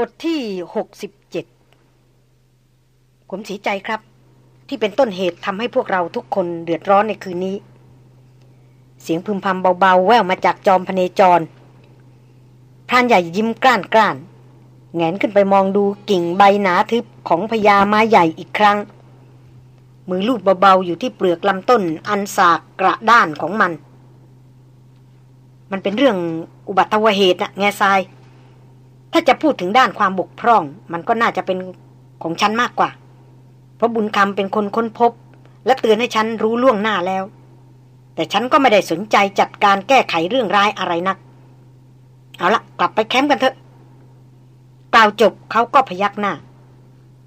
บทที่ 67 ผมเสียใจครับ ที่เป็นต้นเหตุทำให้พวกเราทุกคนเดือดร้อนในคืนนี้ เสียงพึมพำเบาๆ แว่วมาจากจอมพเนจร พรานใหญ่ยิ้มกล้านกล้านแงนขึ้นไปมองดูกิ่งใบหนาทึบของพญามาใหญ่อีกครั้ง มือลูบเบาๆ อยู่ที่เปลือกลำต้นอันสากกระด้านของมัน มันเป็นเรื่องอุบัติเหตุนะแง่ทราย ถ้าจะพูดถึงด้านความบกพร่อง มันก็น่าจะเป็นของฉันมากกว่า เพราะบุญคำเป็นคนค้นพบ และเตือนให้ฉันรู้ล่วงหน้าแล้ว แต่ฉันก็ไม่ได้สนใจจัดการแก้ไขเรื่องร้ายอะไรนัก เอาละกลับไปแคมป์กันเถอะกล่าวจบเขาก็พยักหน้า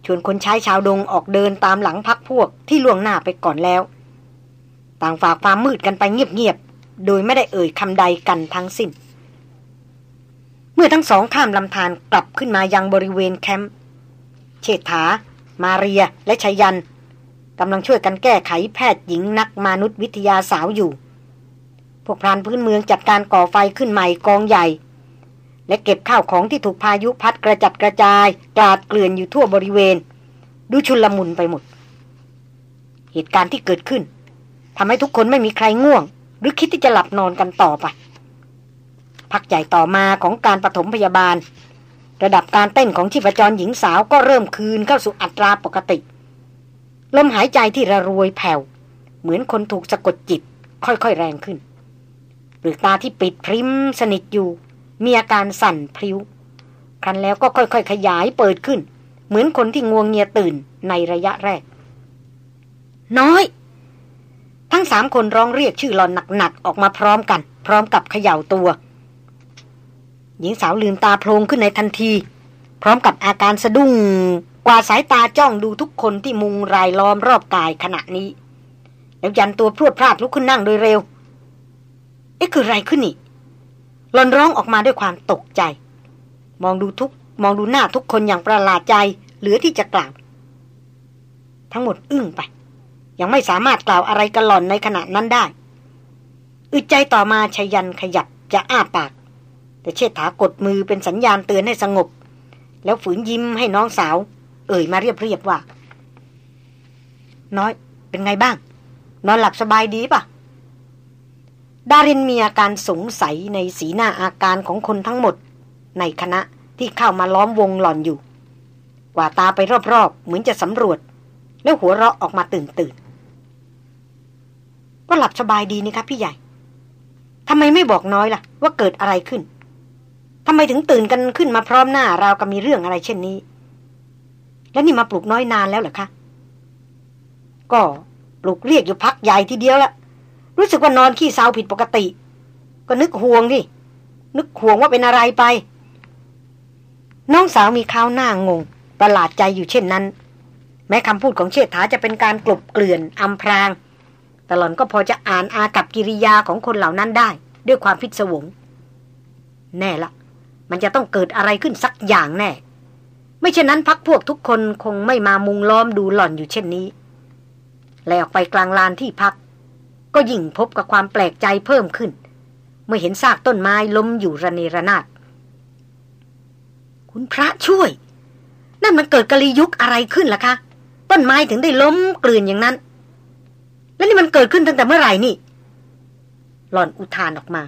ชวนคนใช้ชาวดงออกเดินตามหลังพักพวกที่ล่วงหน้าไปก่อนแล้ว ต่างฝากความมืดกันไปเงียบๆโดยไม่ได้เอ่ยคำใดกันทั้งสิ้น เมื่อทั้งสองข้ามลำธารกลับขึ้นมายังบริเวณแคมป์เชษฐา มาเรียและชยันกำลังช่วยกันแก้ไขแพทย์หญิงนักมนุษยวิทยาสาวอยู่ พวกพรานพื้นเมืองจัดการก่อไฟขึ้นใหม่กองใหญ่ และเก็บข้าวของที่ถูกพายุพัดกระจัดกระจายกลาดเกลื่อนอยู่ทั่วบริเวณ ดูชุนลมุนไปหมด เหตุการณ์ที่เกิดขึ้นทำให้ทุกคนไม่มีใครง่วง หรือคิดที่จะหลับนอนกันต่อไป พักใหญ่ต่อมาของการปฐมพยาบาล ระดับการเต้นของชีพจรหญิงสาวก็เริ่มคืนเข้าสู่อัตราปกติ ลมหายใจที่ระรวยแผ่ว เหมือนคนถูกสะกดจิต ค่อยๆแรงขึ้นเปลือกตาที่ปิดพริมสนิทอยู่ มีอาการสั่นพริ้ว ครั้นแล้วก็ค่อยๆ ขยายเปิดขึ้น เหมือนคนที่งวงเงียตื่นในระยะแรก น้อย ทั้งสามคนร้องเรียกชื่อหลอนหนักๆ ออกมาพร้อมกัน พร้อมกับเขย่าตัว หญิงสาวลืมตาโพลงขึ้นในทันที พร้อมกับอาการสะดุ้ง กว่าสายตาจ้องดูทุกคนที่มุงรายล้อมรอบกายขณะนี้ แล้วยันตัวพรวดพลาดลุกขึ้นนั่งโดยเร็ว เอ๊ะคือไรขึ้นนี่หลอนร้องออกมาด้วยความตกใจ มองดูทุกมองดูหน้าทุกคนอย่างประหลาดใจเหลือที่จะกล่าว ทั้งหมดอึ้งไป ยังไม่สามารถกล่าวอะไรกันหล่อนในขณะนั้นได้ อึดใจต่อมาชยันขยับจะอ้าปาก แต่เชษฐากดมือเป็นสัญญาณเตือนให้สงบ แล้วฝืนยิ้มให้น้องสาว เอ่ยมาเรียบเรียบว่า น้อยเป็นไงบ้าง นอนหลับสบายดีปะดารินมีอาการสงสัยในสีหน้าอาการของคนทั้งหมด ในคณะที่เข้ามาล้อมวงหล่อนอยู่ กว่าตาไปรอบๆ เหมือนจะสำรวจ แล้วหัวเราะออกมาตื่นตื่นก็หลับสบายดีนี่ครับพี่ใหญ่ทำไมไม่บอกน้อยล่ะ ว่าเกิดอะไรขึ้น ทำไมถึงตื่นกันขึ้นมาพร้อมหน้า ราวกับมีเรื่องอะไรเช่นนี้ แล้วนี่มาปลุกน้อยนานแล้วเหรอคะ ก็ปลุกเรียกอยู่พักใหญ่ทีเดียวละรู้สึกว่านอนขี้เศร้าผิดปกติ ก็นึกห่วงดินึกห่วงว่าเป็นอะไรไป น้องสาวมีข้าวหน้างง ประหลาดใจอยู่เช่นนั้น แม้คำพูดของเชษฐาจะเป็นการกลบเกลื่อนอำพรางแต่หล่อนก็พอจะอ่านอากับกิริยาของคนเหล่านั้นได้ ด้วยความพิศวง แน่ละ มันจะต้องเกิดอะไรขึ้นสักอย่างแน่ ไม่เช่นนั้นพักพวกทุกคนคงไม่มามุงล้อมดูหล่อนอยู่เช่นนี้ แล้วออกไปกลางลานที่พัก ก็ยิ่งพบกับความแปลกใจเพิ่มขึ้น เมื่อเห็นซากต้นไม้ล้มอยู่ระเนระนาดคุณพระช่วย นั่นมันเกิดกะลียุคอะไรขึ้นล่ะคะต้นไม้ถึงได้ล้มกลืนอย่างนั้น แล้วนี่มันเกิดขึ้นตั้งแต่เมื่อไหร่นี่หล่อนอุทานออกมา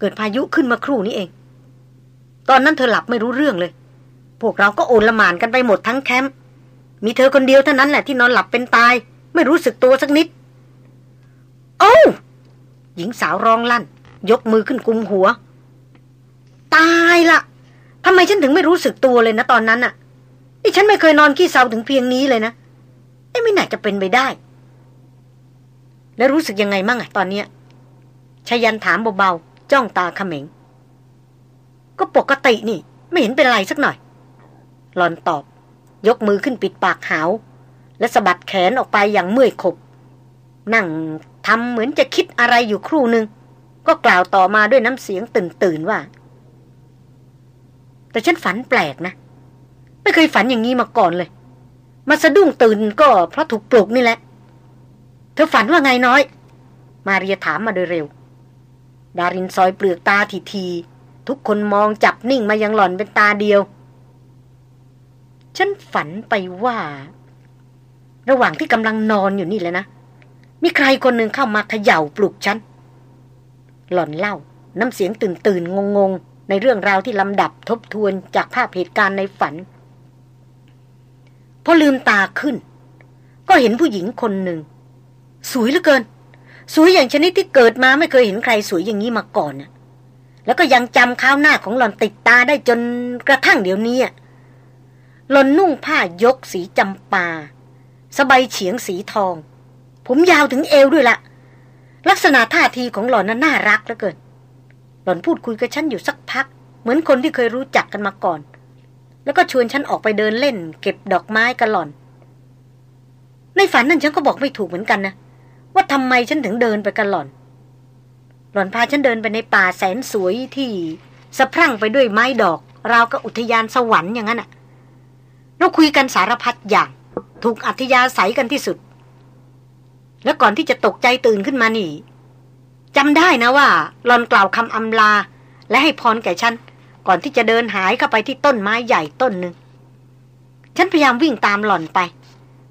เกิดพายุขึ้นมาครู่นี้เอง ตอนนั้นเธอหลับไม่รู้เรื่องเลย พวกเราก็โอนละหมานกันไปหมดทั้งแคมป์มีเธอคนเดียวเท่านั้นแหละที่นอนหลับเป็นตาย ไม่รู้สึกตัวสักนิด โอ้หญิงสาวร้องลั่น ยกมือขึ้นกุมหัว ตายละทำไมฉันถึงไม่รู้สึกตัวเลยนะตอนนั้นอะ่ะนี่ฉันไม่เคยนอนขี้เศร้าถึงเพียงนี้เลยนะไอ้ไม่น่าจะเป็นไปได้ แล้วรู้สึกยังไงมั่งอะตอนเนี้ยชายันถามเบาๆ จ้องตาขม็ง ก็ปกตินี่ ไม่เห็นเป็นไรสักหน่อย หลอนตอบ ยกมือขึ้นปิดปากหาว และสะบัดแขนออกไปอย่างเมื่อยขบ นั่งทำเหมือนจะคิดอะไรอยู่ครู่หนึ่ง ก็กล่าวต่อมาด้วยน้ำเสียงตื่นตื่นว่า แต่ฉันฝันแปลกนะ ไม่เคยฝันอย่างนี้มาก่อนเลย มาสะดุ้งตื่นก็เพราะถูกปลุกนี่แหละ เธอฝันว่าไงน้อย มาเรียถามมาโดยเร็ว ดารินซอยเปลือกตาทีที ทุกคนมองจับนิ่งมายังหล่อนเป็นตาเดียว ฉันฝันไปว่า ระหว่างที่กำลังนอนอยู่นี่แหละนะ มีใครคนหนึ่งเข้ามาเขย่าปลุกฉัน หล่อนเล่า น้ำเสียงตื่นตื่นงงงในเรื่องราวที่ลำดับทบทวนจากภาพเหตุการณ์ในฝัน พอลืมตาขึ้น ก็เห็นผู้หญิงคนหนึ่ง สวยเหลือเกิน สวยอย่างชนิดที่เกิดมาไม่เคยเห็นใครสวยอย่างนี้มาก่อนน่ะ แล้วก็ยังจำข้าวหน้าของหล่อนติดตาได้จนกระทั่งเดี๋ยวนี้หล่อนนุ่งผ้ายกสีจำปา สบายเฉียงสีทอง ผมยาวถึงเอวด้วยละลักษณะท่าทีของหล่อนน่ะน่ารักเหลือเกิน หล่อนพูดคุยกับฉันอยู่สักพัก เหมือนคนที่เคยรู้จักกันมาก่อน แล้วก็ชวนฉันออกไปเดินเล่น เก็บดอกไม้กับหล่อน ในฝันนั่นฉันก็บอกไม่ถูกเหมือนกันนะ ว่าทำไมฉันถึงเดินไปกับหล่อน หล่อนพาฉันเดินไปในป่าแสนสวยที่สะพรั่งไปด้วยไม้ดอก ราวกับอุทยานสวรรค์อย่างนั้นอะเราคุยกันสารพัดอย่าง ถูกอัธยาศัยกันที่สุด แล้วก่อนที่จะตกใจตื่นขึ้นมานี่จำได้นะว่าหลอนกล่าวคำอำลา และให้พรแก่ฉัน ก่อนที่จะเดินหายเข้าไปที่ต้นไม้ใหญ่ต้นหนึ่งฉันพยายามวิ่งตามหล่อนไป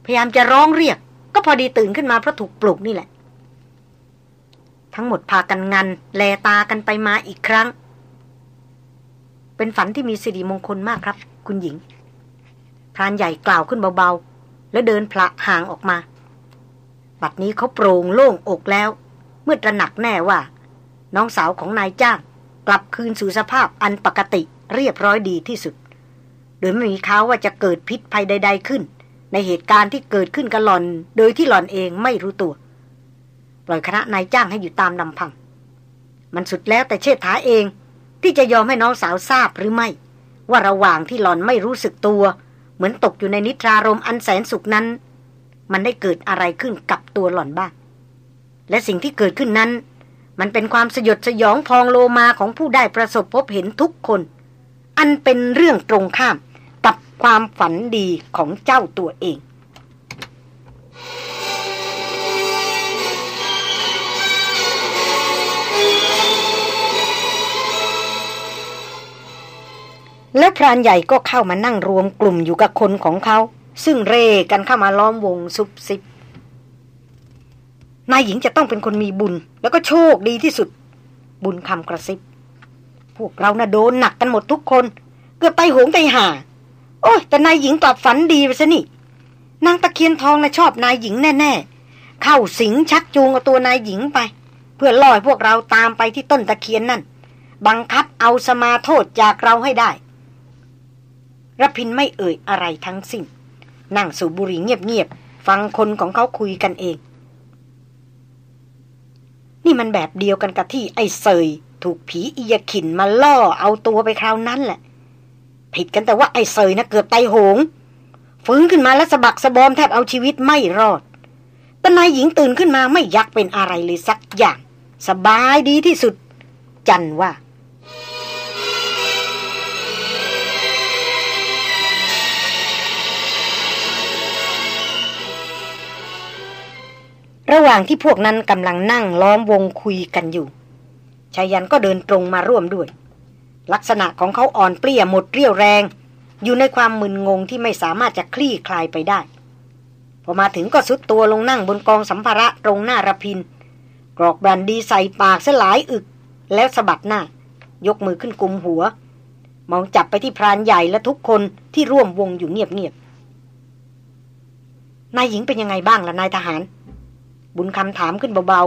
พยายามจะร้องเรียก ก็พอดีตื่นขึ้นมาเพราะถูกปลุกนี่แหละ ทั้งหมดพากันงัน แลตากันไปมาอีกครั้ง เป็นฝันที่มีสิริมงคลมากครับ คุณหญิงพรานใหญ่กล่าวขึ้นเบาๆ แล้วเดินพละห่างออกมา บัดนี้เขาโปร่งโล่งอกแล้ว เมื่อตระหนักแน่ว่า น้องสาวของนายจ้าง กลับคืนสู่สภาพอันปกติเรียบร้อยดีที่สุด โดยไม่มีเขาว่าจะเกิดพิษภัยใด ๆขึ้น ในเหตุการณ์ที่เกิดขึ้นกับหลอน โดยที่หลอนเองไม่รู้ตัวล่อยคณะนายจ้างให้อยู่ตามลำพัง มันสุดแล้วแต่เชษฐาเอง ที่จะยอมให้น้องสาวทราบหรือไม่ ว่าระหว่างที่หลอนไม่รู้สึกตัว เหมือนตกอยู่ในนิทรารมอันแสนสุขนั้น มันได้เกิดอะไรขึ้นกับตัวหล่อนบ้าง และสิ่งที่เกิดขึ้นนั้น มันเป็นความสยดสยองพองโลมาของผู้ได้ประสบพบเห็นทุกคน อันเป็นเรื่องตรงข้าม ความฝันดีของเจ้าตัวเอง แล้วพรานใหญ่ก็เข้ามานั่งรวมกลุ่มอยู่กับคนของเขา ซึ่งเร่กันเข้ามาล้อมวงซุบซิบนายหญิงจะต้องเป็นคนมีบุญ แล้วก็โชคดีที่สุด บุญคำกระซิบ พวกเรานะ่ะโดนหนักกันหมดทุกคน เกือบไปหงไปหา โอ้ยแต่นายหญิงกลับฝันดีไปซะนี่ นางตะเคียนทองนะ่ะชอบนายหญิงแน่ๆ เข้าสิงชักจูงเอาตัวนายหญิงไป เพื่อล่อยพวกเราตามไปที่ต้นตะเคียนนั่น บังคับเอาสมาโทษจากเราให้ได้รพินไม่เอ่ยอะไรทั้งสิ้น นั่งสูบบุหรี่เงียบๆ ฟังคนของเขาคุยกันเอง นี่มันแบบเดียวกันกับที่ไอ้เซยถูกผีอียขินมาล่อเอาตัวไปคราวนั้นแหละ ผิดกันแต่ว่าไอ้เซยนะเกือบไตโหง ฟื้นขึ้นมาแล้วสะบักสะบอมแทบเอาชีวิตไม่รอดแต่นายหญิงตื่นขึ้นมาไม่ยักเป็นอะไรเลยสักอย่าง สบายดีที่สุด จันว่า ระหว่างที่พวกนั้นกำลังนั่งล้อมวงคุยกันอยู่ชายันก็เดินตรงมาร่วมด้วย ลักษณะของเขาอ่อนเปลี้ยหมดเรี่ยวแรง อยู่ในความมึนงงที่ไม่สามารถจะคลี่คลายไปได้ พอมาถึงก็สุดตัวลงนั่งบนกองสัมภาระตรงหน้ารพิน กรอกบันดีใส่ปากสลายอึก แล้วสะบัดหน้า ยกมือขึ้นกุมหัว มองจับไปที่พรานใหญ่และทุกคนที่ร่วมวงอยู่เงียบๆนายหญิงเป็นยังไงบ้างล่ะนายทหาร บุญคำถามขึ้นเบา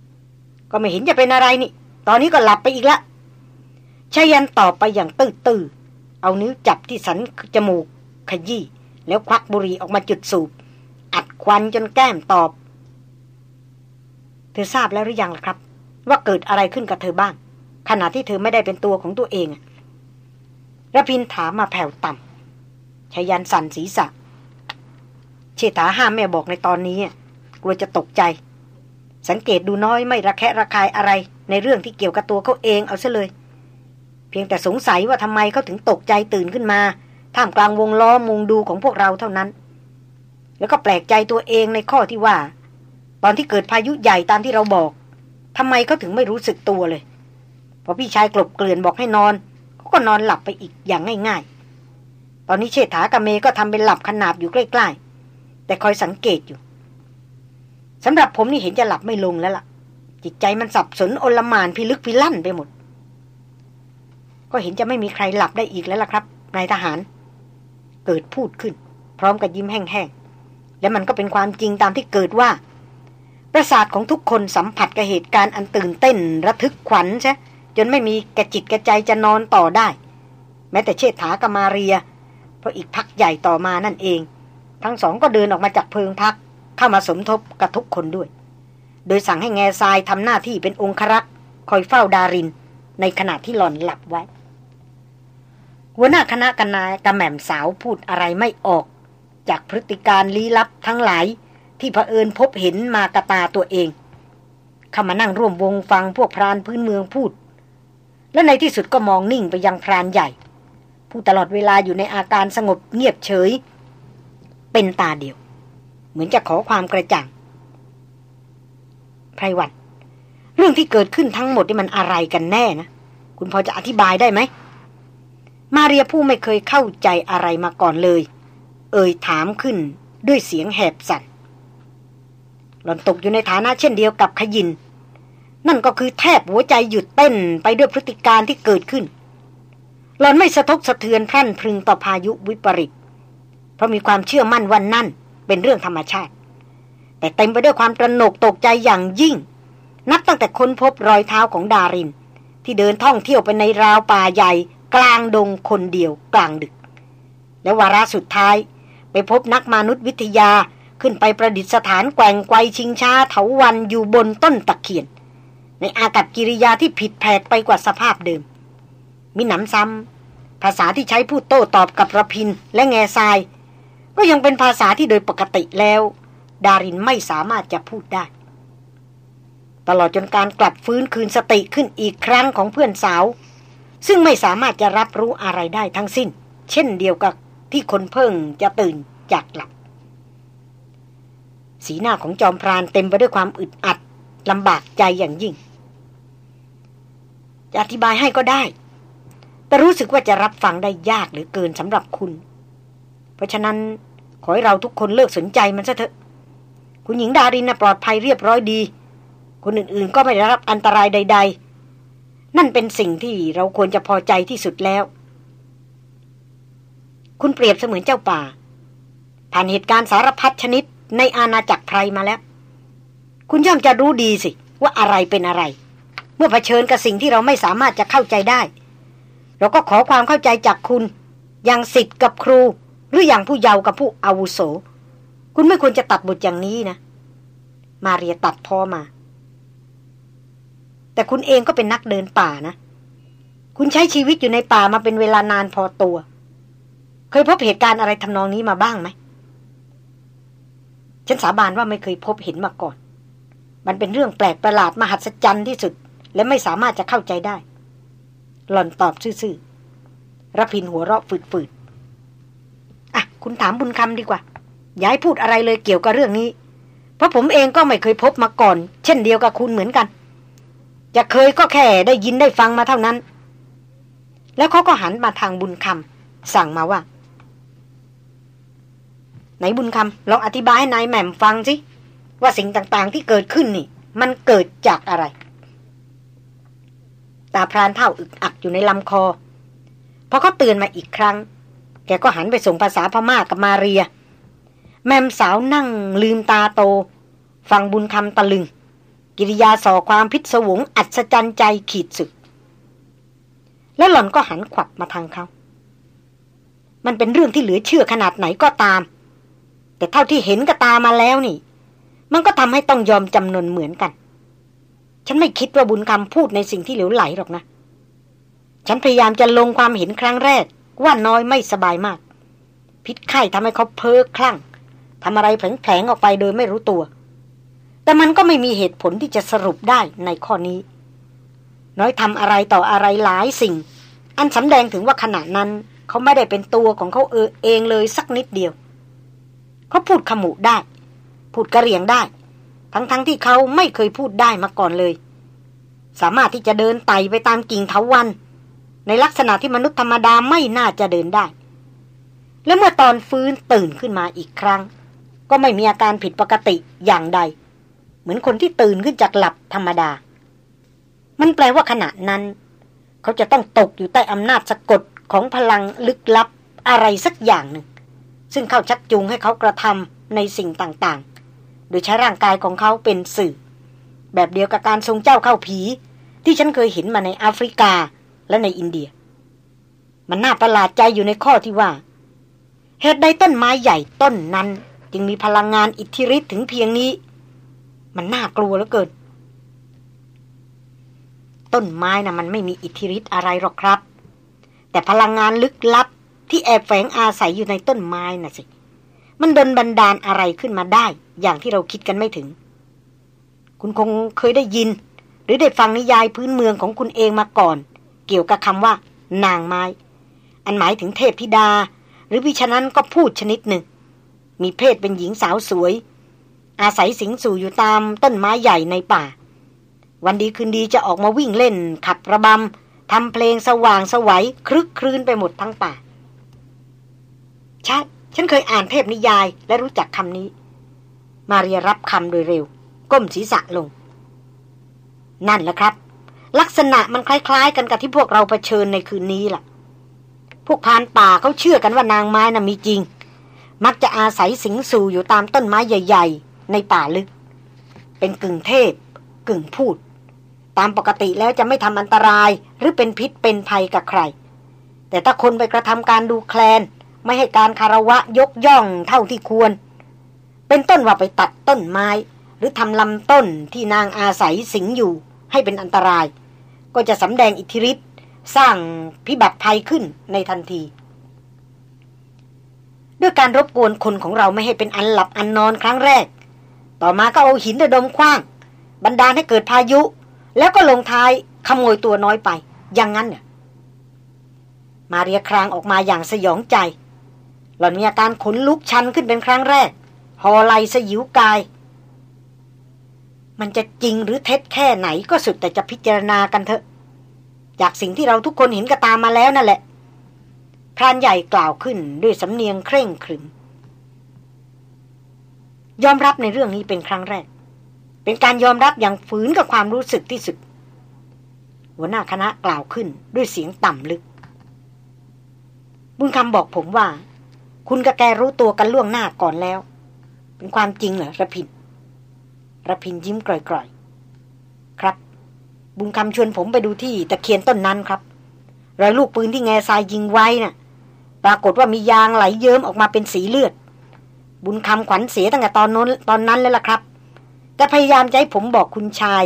ๆก็ไม่เห็นจะเป็นอะไรนี่ ตอนนี้ก็หลับไปอีกละ ชายันตอบไปอย่างตื้อๆเอานิ้วจับที่สันจมูก ขยี้แล้วควักบุหรี่ออกมาจุดสูบ อัดควันจนแก้มตอบ เธอทราบแล้วหรือยังล่ะครับ ว่าเกิดอะไรขึ้นกับเธอบ้าง ขณะที่เธอไม่ได้เป็นตัวของตัวเองระพินถามมาแผ่วต่ำชายันสั่นศีรษะ เชษฐาห้ามแม่บอกในตอนนี้กลัวจะตกใจ สังเกตดูน้อยไม่ระแคะระคายอะไร ในเรื่องที่เกี่ยวกับตัวเขาเองเอาซะเลย เพียงแต่สงสัยว่าทำไมเขาถึงตกใจตื่นขึ้นมา ท่ามกลางวงล้อมุงดูของพวกเราเท่านั้น แล้วก็แปลกใจตัวเองในข้อที่ว่า ตอนที่เกิดพายุใหญ่ตามที่เราบอกทำไมเขาถึงไม่รู้สึกตัวเลย พอพี่ชายกลบเกลื่อนบอกให้นอนเขาก็นอนหลับไปอีกอย่างง่าย ๆ ตอนนี้เชษฐากับเมก็ทำเป็นหลับขนาบอยู่ใกล้ ๆ แต่คอยสังเกตอยู่สำหรับผมนี่เห็นจะหลับไม่ลงแล้วล่ะ จิตใจมันสับสนโอลมานพิลึกพิลั่นไปหมด ก็เห็นจะไม่มีใครหลับได้อีกแล้วล่ะครับนายทหาร เกิดพูดขึ้น พร้อมกับยิ้มแห้งๆและมันก็เป็นความจริงตามที่เกิดว่า ประสาทของทุกคนสัมผัสกับเหตุการณ์อันตื่นเต้นระทึกขวัญใช่จนไม่มีกระจิตกระใจจะนอนต่อได้ แม้แต่เชษฐากมาเรีย เพราะอีกพักใหญ่ต่อมานั่นเอง ทั้งสองก็เดินออกมาจากเพิงพักเข้ามาสมทบกับทุกคนด้วย โดยสั่งให้แง่ทรายทำหน้าที่เป็นองครักษ์คอยเฝ้าดาริน ในขณะที่หล่อนหลับไว้ หัวหน้าคณะกันนายกระแหม่มสาวพูดอะไรไม่ออก จากพฤติการลี้ลับทั้งหลาย ที่เผอิญพบเห็นมากระตาตัวเองเข้ามานั่งร่วมวงฟังพวกพรานพื้นเมืองพูด และในที่สุดก็มองนิ่งไปยังพรานใหญ่ ผู้ตลอดเวลาอยู่ในอาการสงบเงียบเฉย เป็นตาเดียว เหมือนจะขอความกระจ่างไพรวันเรื่องที่เกิดขึ้นทั้งหมดนี่มันอะไรกันแน่นะ คุณพอจะอธิบายได้ไหม มาเรียผู้ไม่เคยเข้าใจอะไรมาก่อนเลย เอ่ยถามขึ้นด้วยเสียงแหบสั่นหล่อนตกอยู่ในฐานะเช่นเดียวกับขยิน นั่นก็คือแทบหัวใจหยุดเต้นไปด้วยพฤติการที่เกิดขึ้น หล่อนไม่สะทกสะเทือนพรั่นพรึงต่อพายุวิปริต เพราะมีความเชื่อมั่นวันนั่นเป็นเรื่องธรรมชาติ แต่เต็มไปด้วยความตระหนกตกใจอย่างยิ่ง นับตั้งแต่ค้นพบรอยเท้าของดาริน ที่เดินท่องเที่ยวไปในราวป่าใหญ่ กลางดงคนเดียวกลางดึก และวาระสุดท้าย ไปพบนักมนุษยวิทยาขึ้นไปประดิษฐานแกว่งไกวชิงช้าเถาวันอยู่บนต้นตะเคียน ในอากัศกิริยาที่ผิดแผกไปกว่าสภาพเดิม มิหนำซ้ำภาษาที่ใช้พูดโต้ตอบกับระพินและแง่ทราย ก็ยังเป็นภาษาที่โดยปกติแล้ว ดารินไม่สามารถจะพูดได้ ตลอดจนการกลับฟื้นคืนสติขึ้นอีกครั้งของเพื่อนสาว ซึ่งไม่สามารถจะรับรู้อะไรได้ทั้งสิ้น เช่นเดียวกับที่คนเพิ่งจะตื่นจากหลับ สีหน้าของจอมพรานเต็มไปด้วยความอึดอัดลำบากใจอย่างยิ่ง จะอธิบายให้ก็ได้ แต่รู้สึกว่าจะรับฟังได้ยากหรือเกินสำหรับคุณ เพราะฉะนั้นขอให้เราทุกคนเลิกสนใจมันซะเถอะ คุณหญิงดารินปลอดภัยเรียบร้อยดี คนอื่นๆก็ไม่ได้รับอันตรายใด ๆ นั่นเป็นสิ่งที่เราควรจะพอใจที่สุดแล้ว คุณเปรียบเสมือนเจ้าป่า ผ่านเหตุการณ์สารพัดชนิดในอาณาจักรไพรมาแล้ว คุณย่อมจะรู้ดีสิ ว่าอะไรเป็นอะไร เมื่อเผชิญกับสิ่งที่เราไม่สามารถจะเข้าใจได้ เราก็ขอความเข้าใจจากคุณ อย่างสิทธิ์กับครู หรืออย่างผู้เยาว์กับผู้อาวุโส คุณไม่ควรจะตัดบทอย่างนี้นะ มาเรียตัดพอมา แต่คุณเองก็เป็นนักเดินป่านะ คุณใช้ชีวิตอยู่ในป่ามาเป็นเวลานานพอตัว เคยพบเหตุการณ์อะไรทำนองนี้มาบ้างไหม ฉันสาบานว่าไม่เคยพบเห็นมาก่อน มันเป็นเรื่องแปลกประหลาดมหัศจรรย์ที่สุด และไม่สามารถจะเข้าใจได้ หล่อนตอบซื่อๆรพินหัวเราะฝืดๆอะ คุณถามบุญคำดีกว่า อย่าให้พูดอะไรเลยเกี่ยวกับเรื่องนี้ เพราะผมเองก็ไม่เคยพบมาก่อน เช่นเดียวกับคุณเหมือนกัน จะเคยก็แค่ได้ยินได้ฟังมาเท่านั้น แล้วเขาก็หันมาทางบุญคำสั่งมาว่า ไหนบุญคำลองอธิบายให้นายแหม่มฟังสิว่าสิ่งต่างๆที่เกิดขึ้นนี่ มันเกิดจากอะไร ตาพรานเท่าอึกอักอยู่ในลำคอพอเขาเตือนมาอีกครั้ง แกก็หันไปส่งภาษาพม่ากับมาเรีย แม่มสาวนั่งลืมตาโต ฟังบุญคำตะลึง กิริยาส่อความพิศวงอัศจรรย์ใจขีดสุด แล้วหล่อนก็หันขวับมาทางเขา มันเป็นเรื่องที่เหลือเชื่อขนาดไหนก็ตาม แต่เท่าที่เห็นกับตามาแล้วนี่ มันก็ทำให้ต้องยอมจำนนเหมือนกัน ฉันไม่คิดว่าบุญคำพูดในสิ่งที่เหลวไหลหรอกนะ ฉันพยายามจะลงความเห็นครั้งแรก ว่าน้อยไม่สบายมาก พิษไข้ทำให้เขาเพ้อคลั่งทำอะไรแผลงๆออกไปโดยไม่รู้ตัว แต่มันก็ไม่มีเหตุผลที่จะสรุปได้ในข้อนี้ น้อยทำอะไรต่ออะไรหลายสิ่ง อันสำแดงถึงว่าขณะนั้นเขาไม่ได้เป็นตัวของเขาเออเองเลยสักนิดเดียว เขาพูดขมุได้ พูดกระเรียงได้ ทั้งๆทที่เขาไม่เคยพูดได้มาก่อนเลย สามารถที่จะเดินไต่ไปตามกิ่งเถาวัน ในลักษณะที่มนุษย์ธรรมดาไม่น่าจะเดินได้ และเมื่อตอนฟื้นตื่นขึ้นมาอีกครั้ง ก็ไม่มีอาการผิดปกติอย่างใด มือนคนที่ตื่นขึ้นจากหลับธรรมดา มันแปลว่าขณะนั้น เขาจะต้องตกอยู่ใต้อำนาจสะกดของพลังลึกลับอะไรสักอย่างหนึ่ง ซึ่งเข้าชักจูงให้เขากระทำในสิ่งต่างๆ โดยใช้ร่างกายของเขาเป็นสื่อ แบบเดียวกับการทรงเจ้าเข้าผี ที่ฉันเคยเห็นมาในแอฟริกาและในอินเดีย มันน่าประหลาดใจอยู่ในข้อที่ว่าเหตุใดต้นไม้ใหญ่ต้นนั้น จึงมีพลังงานอิทธิฤทธิ์ถึงเพียงนี้ มันน่ากลัวเหลือเกิน ต้นไม้นะ่ะ มันไม่มีอิทธิฤทธิ์อะไรหรอกครับ แต่พลังงานลึกลับ ที่แอบแฝงอาศัยอยู่ในต้นไม้น่ะสิ มันดนบันดาลอะไรขึ้นมาได้ อย่างที่เราคิดกันไม่ถึง คุณคงเคยได้ยิน หรือได้ฟังนิยายพื้นเมืองของคุณเองมาก่อน เกี่ยวกับคำว่า นางไม้ อันหมายถึงเทพธิดา หรือพิฉะนั้นก็พูดชนิดหนึ่ง มีเพศเป็นหญิงสาวสวย อาศัยสิงสู่อยู่ตามต้นไม้ใหญ่ในป่า วันดีคืนดีจะออกมาวิ่งเล่น ขับระบำทำเพลงสว่างสวัยคลึกครื้นไปหมดทั้งป่าใช่ฉันเคยอ่านเทพนิยายและรู้จักคำนี้ มาเรียรับคำโดยเร็ว ก้มศีรษะลง นั่นแหละครับ ลักษณะมันคล้าย ๆ กันกับที่พวกเราเผชิญในคืนนี้ล่ะ พวกพานป่าเขาเชื่อกันว่านางไม้น่ะมีจริง มักจะอาศัยสิงสู่อยู่ตามต้นไม้ใหญ่ๆ ในป่าลึก เป็นกึ่งเทพ กึ่งพูด ตามปกติแล้วจะไม่ทำอันตรายหรือเป็นพิษเป็นภัยกับใคร แต่ถ้าคนไปกระทำการดูแคลน ไม่ให้การคารวะยกย่องเท่าที่ควร เป็นต้นว่าไปตัดต้นไม้ หรือทำลำต้นที่นางอาศัยสิงอยู่ให้เป็นอันตราย ก็จะสำแดงอิทธิฤทธิ์สร้างพิบัติภัยขึ้นในทันที ด้วยการรบกวนคนของเราไม่ให้เป็นอันหลับอันนอนครั้งแรก ต่อมาก็เอาหินระดมคว้างบันดาลให้เกิดพายุ แล้วก็ลงท้ายขโมยตัวน้อยไป อย่างนั้นเนี่ยมาเรียครางออกมาอย่างสยองใจ หล่อนมีอาการขนลุกชันขึ้นเป็นครั้งแรกหอไหลสยิวกาย มันจะจริงหรือเท็จแค่ไหนก็สุดแต่จะพิจารณากันเถอะ จากสิ่งที่เราทุกคนเห็นกระตามมาแล้วนั่นแหละพรานใหญ่กล่าวขึ้นด้วยสำเนียงเคร่งครึม ยอมรับในเรื่องนี้เป็นครั้งแรก เป็นการยอมรับอย่างฝืนกับความรู้สึกที่สุด หัวหน้าคณะกล่าวขึ้นด้วยเสียงต่ำลึก บุญคำบอกผมว่า คุณกับแกรู้ตัวกันล่วงหน้าก่อนแล้ว เป็นความจริงเหรอระพินระพินยิ้มกร่อยๆ ครับ บุญคำชวนผมไปดูที่ตะเคียนต้นนั้นครับรอยลูกปืนที่แง่ทรายยิงไว้นะ่ะ ปรากฏว่ามียางไหลเยิ้มออกมาเป็นสีเลือด บุญคำขวัญเสียตั้งแต่ตอนนั้นตอนนั้นเลยล่ะครับ แต่พยายามจะให้ผมบอกคุณชาย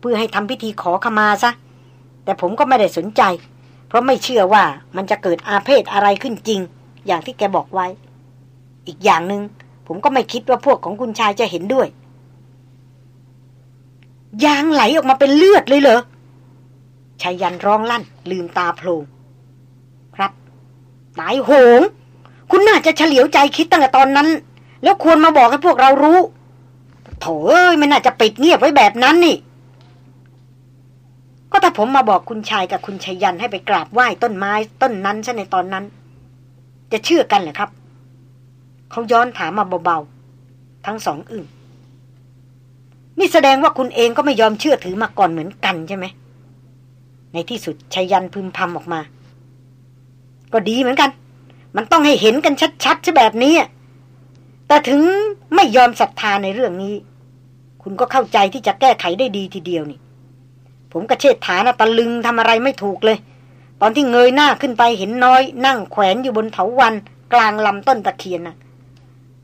เพื่อให้ทำพิธีขอขมาซะ แต่ผมก็ไม่ได้สนใจ เพราะไม่เชื่อว่ามันจะเกิดอาเพศอะไรขึ้นจริง อย่างที่แกบอกไว้ อีกอย่างหนึง่งผมก็ไม่คิดว่าพวกของคุณชายจะเห็นด้วย ยางไหลออกมาเป็นเลือดเลยเหรอชายันร้องลั่น ลืมตาโพลงครับ ตายโหง คุณน่าจะเฉลียวใจคิดตั้งแต่ตอนนั้น แล้วควรมาบอกให้พวกเรารู้โถเอ้ยไม่น่าจะปิดเงียบไว้แบบนั้นนี่ ก็ถ้าผมมาบอกคุณชายกับคุณชายันให้ไปกราบไหว้ต้นไม้ต้นนั้นใช่ในตอนนั้น จะเชื่อกันเหรอครับ เขาย้อนถามมาเบาๆ ทั้งสองอึ้งนี่แสดงว่าคุณเองก็ไม่ยอมเชื่อถือมาก่อนเหมือนกันใช่ไหม ในที่สุดชายันพึมพำออกมา ก็ดีเหมือนกัน มันต้องให้เห็นกันชัดๆใช่แบบนี้ แต่ถึงไม่ยอมศรัทธาในเรื่องนี้ คุณก็เข้าใจที่จะแก้ไขได้ดีทีเดียวนี่ ผมกระเชิดฐานตะลึงทำอะไรไม่ถูกเลย ตอนที่เงยหน้าขึ้นไปเห็นน้อย นั่งแขวนอยู่บนเถาวันกลางลำต้นตะเคียนนะ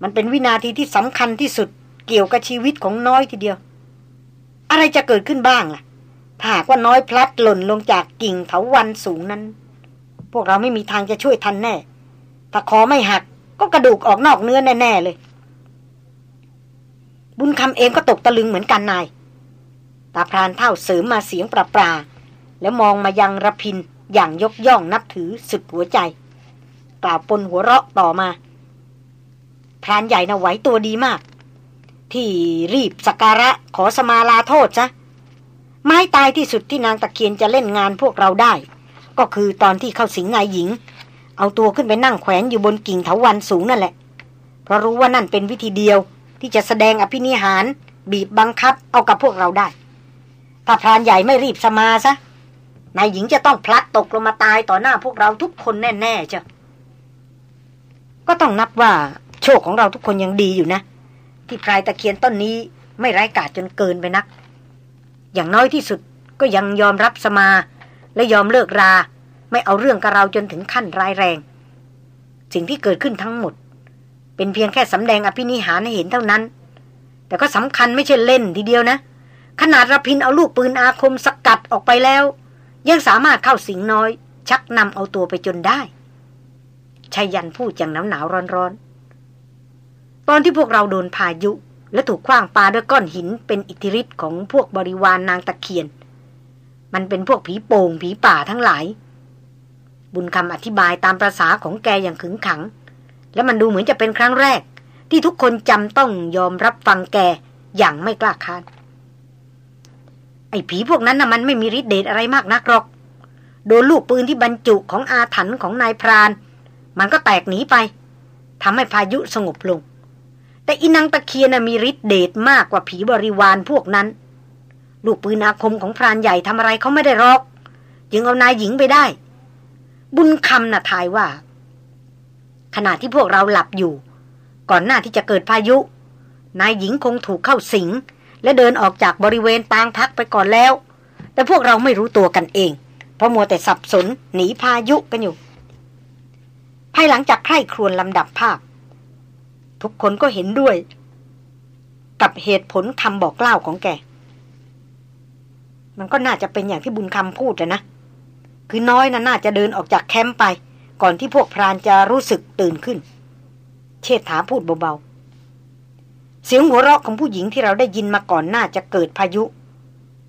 มันเป็นวินาทีที่สำคัญที่สุดเกี่ยวกับชีวิตของน้อยทีเดียว อะไรจะเกิดขึ้นบ้างล่ะถ้าหากว่าน้อยพลัดหล่นลงจากกิ่งเถาวันสูงนั้น พวกเราไม่มีทางจะช่วยทันแน่ ถ้าคอไม่หัก ก็กระดูกออกนอกเนื้อแน่ๆเลย บุญคำเองก็ตกตะลึงเหมือนกันนาย ตาพรานเท่าเสริมมาเสียงปราปรา แล้วมองมายังระพินอย่างยกย่องนับถือสุดหัวใจ กล่าวปนหัวเราะต่อมา พรานใหญ่นะไหวตัวดีมาก ที่รีบสักการะขอสมาลาโทษซะไม้ตายที่สุดที่นางตะเคียนจะเล่นงานพวกเราได้ ก็คือตอนที่เข้าสิงนายหญิง เอาตัวขึ้นไปนั่งแขวนอยู่บนกิ่งเถาวันสูงนั่นแหละ เพราะรู้ว่านั่นเป็นวิธีเดียวที่จะแสดงอภินิหาร บีบบังคับเอากับพวกเราได้ ถ้าพรานใหญ่ไม่รีบสมาซะนายหญิงจะต้องพลัดตกลงมาตายต่อหน้าพวกเราทุกคนแน่ๆเจ้ะก็ต้องนับว่าโชคของเราทุกคนยังดีอยู่นะ ที่พรายตะเคียนต้นนี้ไม่ร้ายกาจจนเกินไปนัก อย่างน้อยที่สุดก็ยังยอมรับสมาและยอมเลิกรา ไม่เอาเรื่องกับเราจนถึงขั้นร้ายแรง สิ่งที่เกิดขึ้นทั้งหมด เป็นเพียงแค่สำแดงอภินิหารให้เห็นเท่านั้น แต่ก็สำคัญไม่ใช่เล่นทีเดียวนะ ขนาดระพินเอาลูกปืนอาคมสกัดออกไปแล้ว ยังสามารถเข้าสิงน้อย ชักนำเอาตัวไปจนได้ชายันพูดอย่างหนาวหนาวร้อนร้อนตอนที่พวกเราโดนพายุ และถูกคว้างปาด้วยก้อนหินเป็นอิทธิฤทธิ์ของพวกบริวารนนางตะเคียน มันเป็นพวกผีโป่งผีป่าทั้งหลาย บุญคำอธิบายตามประษาของแกอย่างขึงขัง และมันดูเหมือนจะเป็นครั้งแรก ที่ทุกคนจำต้องยอมรับฟังแกอย่างไม่กล้าคาดไอ้ผีพวกนั้นน่ะมันไม่มีฤทธิ์เดชอะไรมากนักหรอก โดนลูกปืนที่บรรจุของอาถรรพ์ของนายพราน มันก็แตกหนีไปทำให้พายุสงบลง แต่อินังตะเคียนมีฤทธิ์เดชมากกว่าผีบริวารพวกนั้น ลูกปืนอาคมของพรานใหญ่ทำอะไรเขาไม่ได้หรอกยังเอานายหญิงไปได้ บุญคำน่ะทายว่า ขณะที่พวกเราหลับอยู่ ก่อนหน้าที่จะเกิดพายุ นายหญิงคงถูกเข้าสิง และเดินออกจากบริเวณปางพักไปก่อนแล้ว แต่พวกเราไม่รู้ตัวกันเอง เพราะมัวแต่สับสนหนีพายุกันอยู่ ภายหลังจากใคร่ครวญลำดับภาพ ทุกคนก็เห็นด้วย กับเหตุผลคำบอกเล่าของแก มันก็น่าจะเป็นอย่างที่บุญคำพูดนะ คือน้อยนะน่าจะเดินออกจากแคมป์ไป ก่อนที่พวกพรานจะรู้สึกตื่นขึ้น เชษฐาพูดเบาๆ เสียงหัวเราะของผู้หญิงที่เราได้ยินมาก่อนน่าจะเกิดพายุ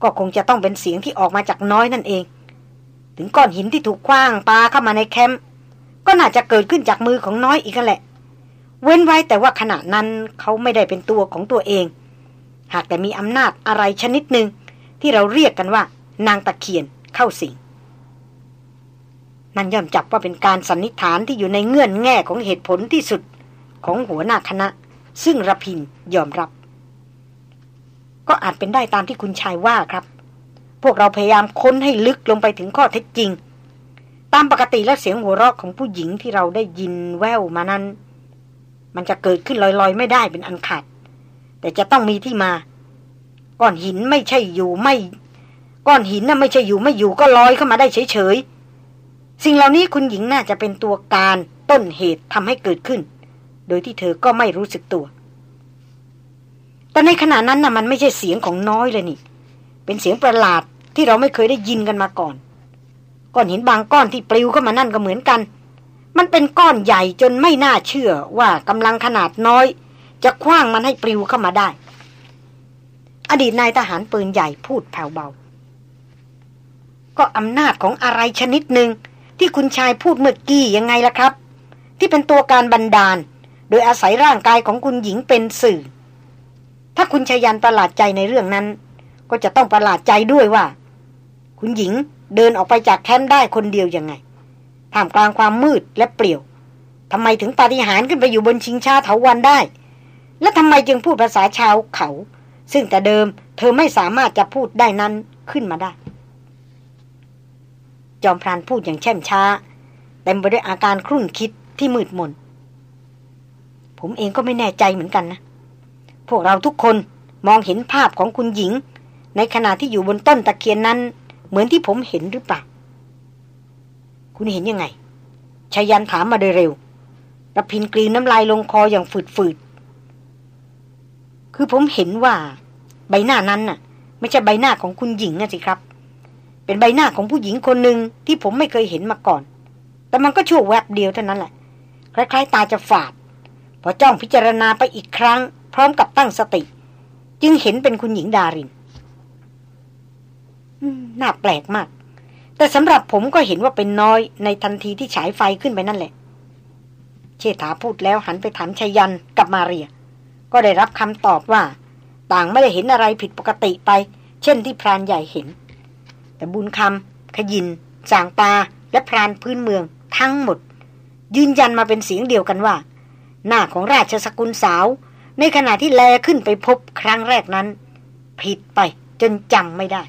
ก็คงจะต้องเป็นเสียงที่ออกมาจากน้อยนั่นเอง ถึงก้อนหินที่ถูกคว้างปาเข้ามาในแคมป์ก็น่าจะเกิดขึ้นจากมือของน้อยอีกแหละ เว้นไว้แต่ว่าขณะนั้นเขาไม่ได้เป็นตัวของตัวเอง หากแต่มีอำนาจอะไรชนิดหนึ่งที่เราเรียกกันว่านางตะเคียนเข้าสิง นั่นย่อมจับว่าเป็นการสันนิษฐานที่อยู่ในเงื่อนแง่ของเหตุผลที่สุดของหัวหน้าคณะ ซึ่งระพินยอมรับ ก็อาจเป็นได้ตามที่คุณชายว่าครับ พวกเราพยายามค้นให้ลึกลงไปถึงข้อเท็จจริง ตามปกติแล้วเสียงหัวเราะของผู้หญิงที่เราได้ยินแววมานั้น มันจะเกิดขึ้นลอยๆ ไม่ได้เป็นอันขาด แต่จะต้องมีที่มา ก้อนหินไม่ใช่อยู่ไม่ ก้อนหินน่ะไม่ใช่อยู่ไม่อยู่ก็ลอยเข้ามาได้เฉยๆ สิ่งเหล่านี้คุณหญิงน่าจะเป็นตัวการต้นเหตุทำให้เกิดขึ้น โดยที่เธอก็ไม่รู้สึกตัว แต่ในขณะนั้นน่ะมันไม่ใช่เสียงของน้อยเลยนี่ เป็นเสียงประหลาดที่เราไม่เคยได้ยินกันมาก่อน ก้อนหินบางก้อนที่ปลิวเข้ามานั่นก็เหมือนกัน มันเป็นก้อนใหญ่จนไม่น่าเชื่อว่ากำลังขนาดน้อย จะคว้างมันให้ปลิวเข้ามาได้ อดีตนายทหารปืนใหญ่พูดแผ่วเบา ก็อำนาจของอะไรชนิดหนึ่ง ที่คุณชายพูดเมื่อกี้ยังไงล่ะครับ ที่เป็นตัวการบันดาล โดยอาศัยร่างกายของคุณหญิงเป็นสื่อ ถ้าคุณชายันประหลาดใจในเรื่องนั้น ก็จะต้องประหลาดใจด้วยว่า คุณหญิงเดินออกไปจากแคมป์ได้คนเดียวยังไงท่ามกลางความมืดและเปลี่ยวทำไมถึงปาฏิหาริย์ขึ้นไปอยู่บนชิงชาเถาวันได้ และทำไมจึงพูดภาษาชาวเขา ซึ่งแต่เดิมเธอไม่สามารถจะพูดได้นั้นขึ้นมาได้ จอมพรานพูดอย่างแช่มช้า เต็มไปด้วยอาการครุ่นคิดที่มืดมน ผมเองก็ไม่แน่ใจเหมือนกันนะ พวกเราทุกคนมองเห็นภาพของคุณหญิง ในขณะที่อยู่บนต้นตะเคียนนั้น เหมือนที่ผมเห็นหรือเปล่า คุณเห็นยังไงชายันถามมาโดยเร็วระพินกลืนน้ำลายลงคออย่างฝืดๆ คือผมเห็นว่า ใบหน้านั้นน่ะ ไม่ใช่ใบหน้าของคุณหญิงนะสิครับ เป็นใบหน้าของผู้หญิงคนหนึ่งที่ผมไม่เคยเห็นมาก่อน แต่มันก็ชั่วแวบเดียวเท่านั้นแหละ คล้ายๆ ตาจะฝาด พอจ้องพิจารณาไปอีกครั้ง พร้อมกับตั้งสติ จึงเห็นเป็นคุณหญิงดารินน่าแปลกมาก แต่สำหรับผมก็เห็นว่าเป็นน้อยในทันทีที่ฉายไฟขึ้นไปนั่นแหละ เชษฐาพูดแล้วหันไปถามชายันกับมาเรีย ก็ได้รับคำตอบว่า ต่างไม่ได้เห็นอะไรผิดปกติไป เช่นที่พรานใหญ่เห็น แต่บุญคำขยินสางปาและพรานพื้นเมืองทั้งหมด ยืนยันมาเป็นเสียงเดียวกันว่า หน้าของราชสกุลสาว ในขณะที่แลขึ้นไปพบครั้งแรกนั้น ผิดไปจนจำไม่ได้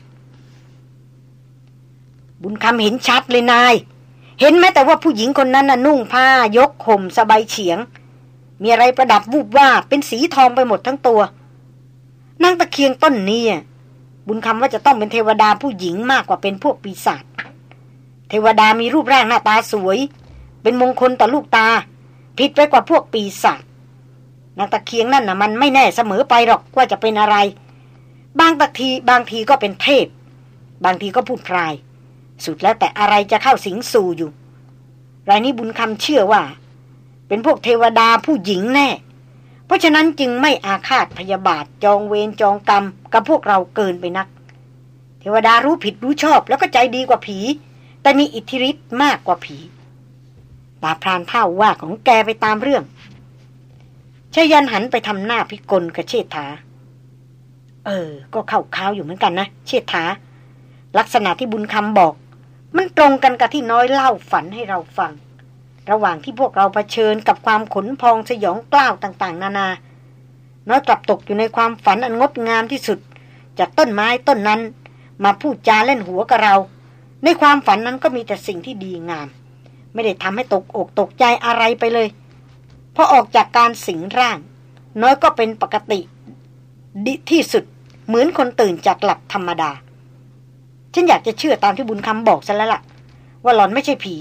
บุญคำเห็นชัดเลยนาย เห็นไหมแต่ว่าผู้หญิงคนนั้นน่ะนุ่งผ้ายกห่มสบายเฉียง มีอะไรประดับวูบว่าเป็นสีทองไปหมดทั้งตัวนั่งตะเคียงต้นนี้ บุญคำว่าจะต้องเป็นเทวดาผู้หญิงมากกว่าเป็นพวกปีศาจเทวดามีรูปร่างหน้าตาสวย เป็นมงคลต่อลูกตา ผิดไปกว่าพวกปีศาจนางตะเคียงนั่นน่ะมันไม่แน่เสมอไปหรอกว่าจะเป็นอะไร บางตะทีบางทีก็เป็นเทพ บางทีก็พูดพราย สุดแล้วแต่อะไรจะเข้าสิงสู่อยู่รายนี้บุญคำเชื่อว่า เป็นพวกเทวดาผู้หญิงแน่ เพราะฉะนั้นจึงไม่อาฆาตพยาบาทจองเวรจองกรรม กับพวกเราเกินไปนัก เทวดารู้ผิดรู้ชอบแล้วก็ใจดีกว่าผี แต่มีอิทธิฤทธิ์มากกว่าผีตาพรานเท่าว่าของแกไปตามเรื่องชายันหันไปทำหน้าพิกลกับเชษฐา เออ ก็เข้าข้าวอยู่เหมือนกันนะ เชษฐา ลักษณะที่บุญคำบอก มันตรงกันกับที่น้อยเล่าฝันให้เราฟัง ระหว่างที่พวกเราเผชิญกับความขนพองสยองกล้าวต่างๆ นานา น้อยกลับตกอยู่ในความฝันอันงดงามที่สุด จากต้นไม้ต้นนั้น มาพูดจาเล่นหัวกับเรา ในความฝันนั้นก็มีแต่สิ่งที่ดีงาม ไม่ได้ทำให้ตกอกตกใจอะไรไปเลย พอออกจากการสิงร่าง น้อยก็เป็นปกติดีที่สุดเหมือนคนตื่นจากหลับธรรมดา ฉันอยากจะเชื่อตามที่บุญคำบอกซะแล้วล่ะ ว่าหลอนไม่ใช่ผี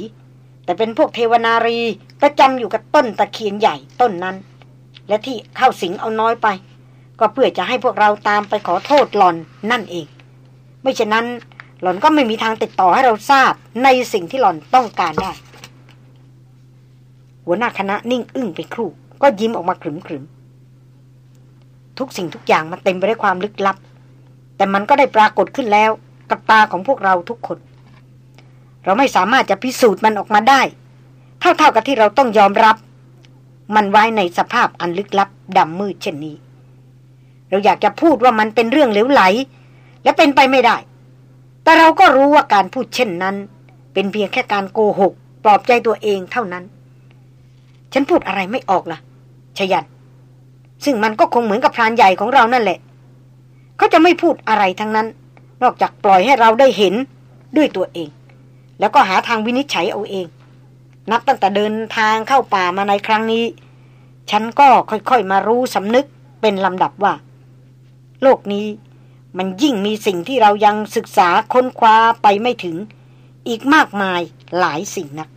แต่เป็นพวกเทวนารีประจำอยู่กับต้นตะเคียนใหญ่ต้นนั้น และที่เข้าสิงเอาน้อยไป ก็เพื่อจะให้พวกเราตามไปขอโทษหล่อนนั่นเอง ไม่เช่นนั้น หล่อนก็ไม่มีทางติดต่อให้เราทราบในสิ่งที่หล่อนต้องการได้ หัวหน้าคณะนิ่งอึ้งไปครู่ ก็ยิ้มออกมาขรึมขรึมทุกสิ่งทุกอย่างมันเต็มไปด้วยความลึกลับ แต่มันก็ได้ปรากฏขึ้นแล้ว กับตาของพวกเราทุกคน เราไม่สามารถจะพิสูจน์มันออกมาได้ เท่าๆกับที่เราต้องยอมรับ มันไว้ในสภาพอันลึกลับดำมืดเช่นนี้ เราอยากจะพูดว่ามันเป็นเรื่องเหลวไหล และเป็นไปไม่ได้ แต่เราก็รู้ว่าการพูดเช่นนั้น เป็นเพียงแค่การโกหก ปลอบใจตัวเองเท่านั้น ฉันพูดอะไรไม่ออกล่ะชยัน ซึ่งมันก็คงเหมือนกับพรานใหญ่ของเรานั่นแหละ เขาจะไม่พูดอะไรทั้งนั้น นอกจากปล่อยให้เราได้เห็นด้วยตัวเอง แล้วก็หาทางวินิจฉัยเอาเอง นับตั้งแต่เดินทางเข้าป่ามาในครั้งนี้ ฉันก็ค่อยๆมารู้สำนึกเป็นลำดับว่า โลกนี้มันยิ่งมีสิ่งที่เรายังศึกษาค้นคว้าไปไม่ถึง อีกมากมายหลายสิ่งนัก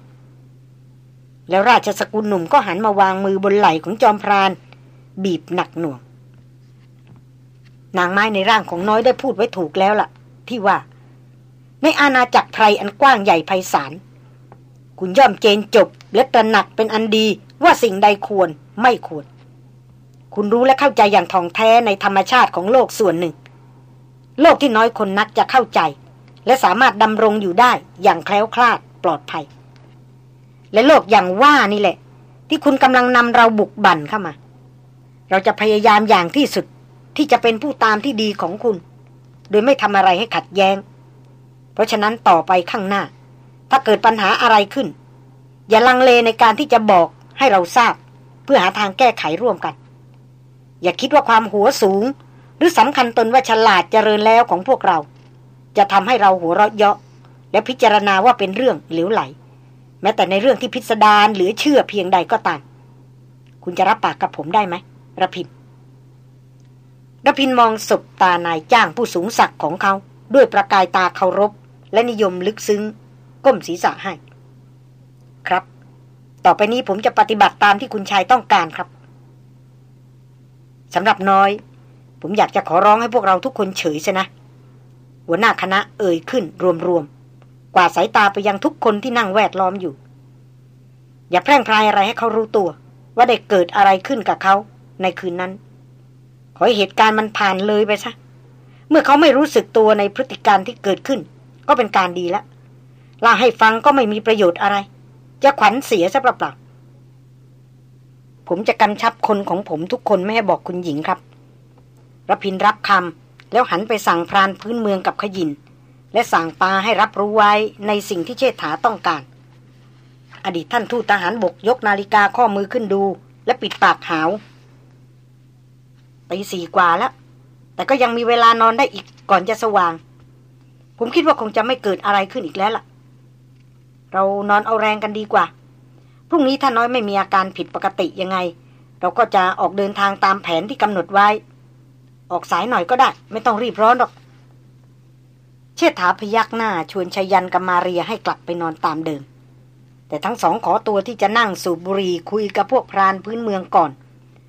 แล้วราชสกุลหนุ่มก็หันมาวางมือบนไหล่ของจอมพราน บีบหนักหน่วงนางไม้ในร่างของน้อยได้พูดไว้ถูกแล้วล่ะ ที่ว่า ในอาณาจักรไพรอันกว้างใหญ่ไพศาล คุณย่อมเจนจบและตระหนักเป็นอันดีว่าสิ่งใดควรไม่ควร คุณรู้และเข้าใจอย่างท่องแท้ในธรรมชาติของโลกส่วนหนึ่ง โลกที่น้อยคนนักจะเข้าใจ และสามารถดำรงอยู่ได้อย่างแคล้วคลาดปลอดภัย และโลกอย่างว่านี่แหละ ที่คุณกำลังนำเราบุกบั่นเข้ามา เราจะพยายามอย่างที่สุดที่จะเป็นผู้ตามที่ดีของคุณ โดยไม่ทำอะไรให้ขัดแย้ง เพราะฉะนั้นต่อไปข้างหน้า ถ้าเกิดปัญหาอะไรขึ้น อย่าลังเลในการที่จะบอกให้เราทราบ เพื่อหาทางแก้ไขร่วมกัน อย่าคิดว่าความหัวสูง หรือสำคัญตนว่าฉลาดเจริญแล้วของพวกเรา จะทำให้เราหัวเราะเยาะ และพิจารณาว่าเป็นเรื่องเหลวไหล แม้แต่ในเรื่องที่พิสดารหรือเชื่อเพียงใดก็ตามคุณจะรับปากกับผมได้ไหมระพินระพินมองศบตานายจ้างผู้สูงศักดิ์ของเขา ด้วยประกายตาเคารพ และนิยมลึกซึ้ง ก้มศีรษะให้ ครับ ต่อไปนี้ผมจะปฏิบัติตามที่คุณชายต้องการครับสำหรับน้อย ผมอยากจะขอร้องให้พวกเราทุกคนเฉยซะนะ หัวหน้าคณะเอ่ยขึ้นรวมๆกว่าสายตาไปยังทุกคนที่นั่งแวดล้อมอยู่ อย่าแพร่งพรายอะไรให้เขารู้ตัว ว่าได้เกิดอะไรขึ้นกับเขาในคืนนั้น ขอให้เหตุการณ์มันผ่านเลยไปซะ เมื่อเขาไม่รู้สึกตัวในพฤติการที่เกิดขึ้น ก็เป็นการดีแล้วล่าให้ฟังก็ไม่มีประโยชน์อะไร จะขวัญเสียซะเปล่าๆผมจะกำชับคนของผมทุกคนไม่ให้บอกคุณหญิงครับรพินรับคำแล้วหันไปสั่งพรานพื้นเมืองกับขยิน และสั่งปาให้รับรู้ไว้ในสิ่งที่เชษฐาต้องการ อดีตท่านทูตทหารบกยกนาฬิกาข้อมือขึ้นดู และปิดปากหาวตีสี่กว่าแล้วแต่ก็ยังมีเวลานอนได้อีกก่อนจะสว่าง ผมคิดว่าคงจะไม่เกิดอะไรขึ้นอีกแล้วล่ะ เรานอนเอาแรงกันดีกว่า พรุ่งนี้ถ้าน้อยไม่มีอาการผิดปกติยังไง เราก็จะออกเดินทางตามแผนที่กำหนดไว้ ออกสายหน่อยก็ได้ ไม่ต้องรีบร้อนหรอก เชิดถาพยักหน้าชวนชยันกับมาเรียให้กลับไปนอนตามเดิม แต่ทั้งสองขอตัวที่จะนั่งสูบบุหรี่คุยกับพวกพรานพื้นเมืองก่อน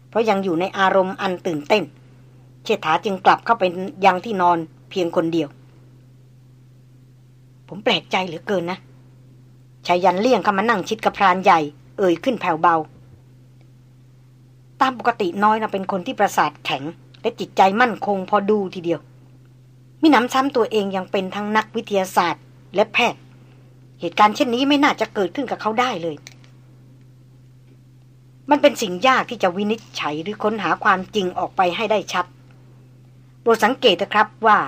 เพราะยังอยู่ในอารมณ์อันตื่นเต้น เชษฐาจึงกลับเข้าไปยังที่นอนเพียงคนเดียว ผมแปลกใจเหลือเกินนะชายันเลี่ยงเข้ามานั่งชิดกับพรานใหญ่ เอ่ยขึ้นแผ่วเบา ตามปกติน้อยนะเป็นคนที่ประสาทแข็ง และจิตใจมั่นคงพอดูทีเดียว มินำซ้ำตัวเองยังเป็นทั้งนักวิทยาศาสตร์ และแพทย์ เหตุการณ์เช่นนี้ไม่น่าจะเกิดขึ้นกับเขาได้เลย มันเป็นสิ่งยากที่จะวินิจฉัยหรือค้นหาความจริงออกไปให้ได้ชัดโปรดสังเกตนะครับว่า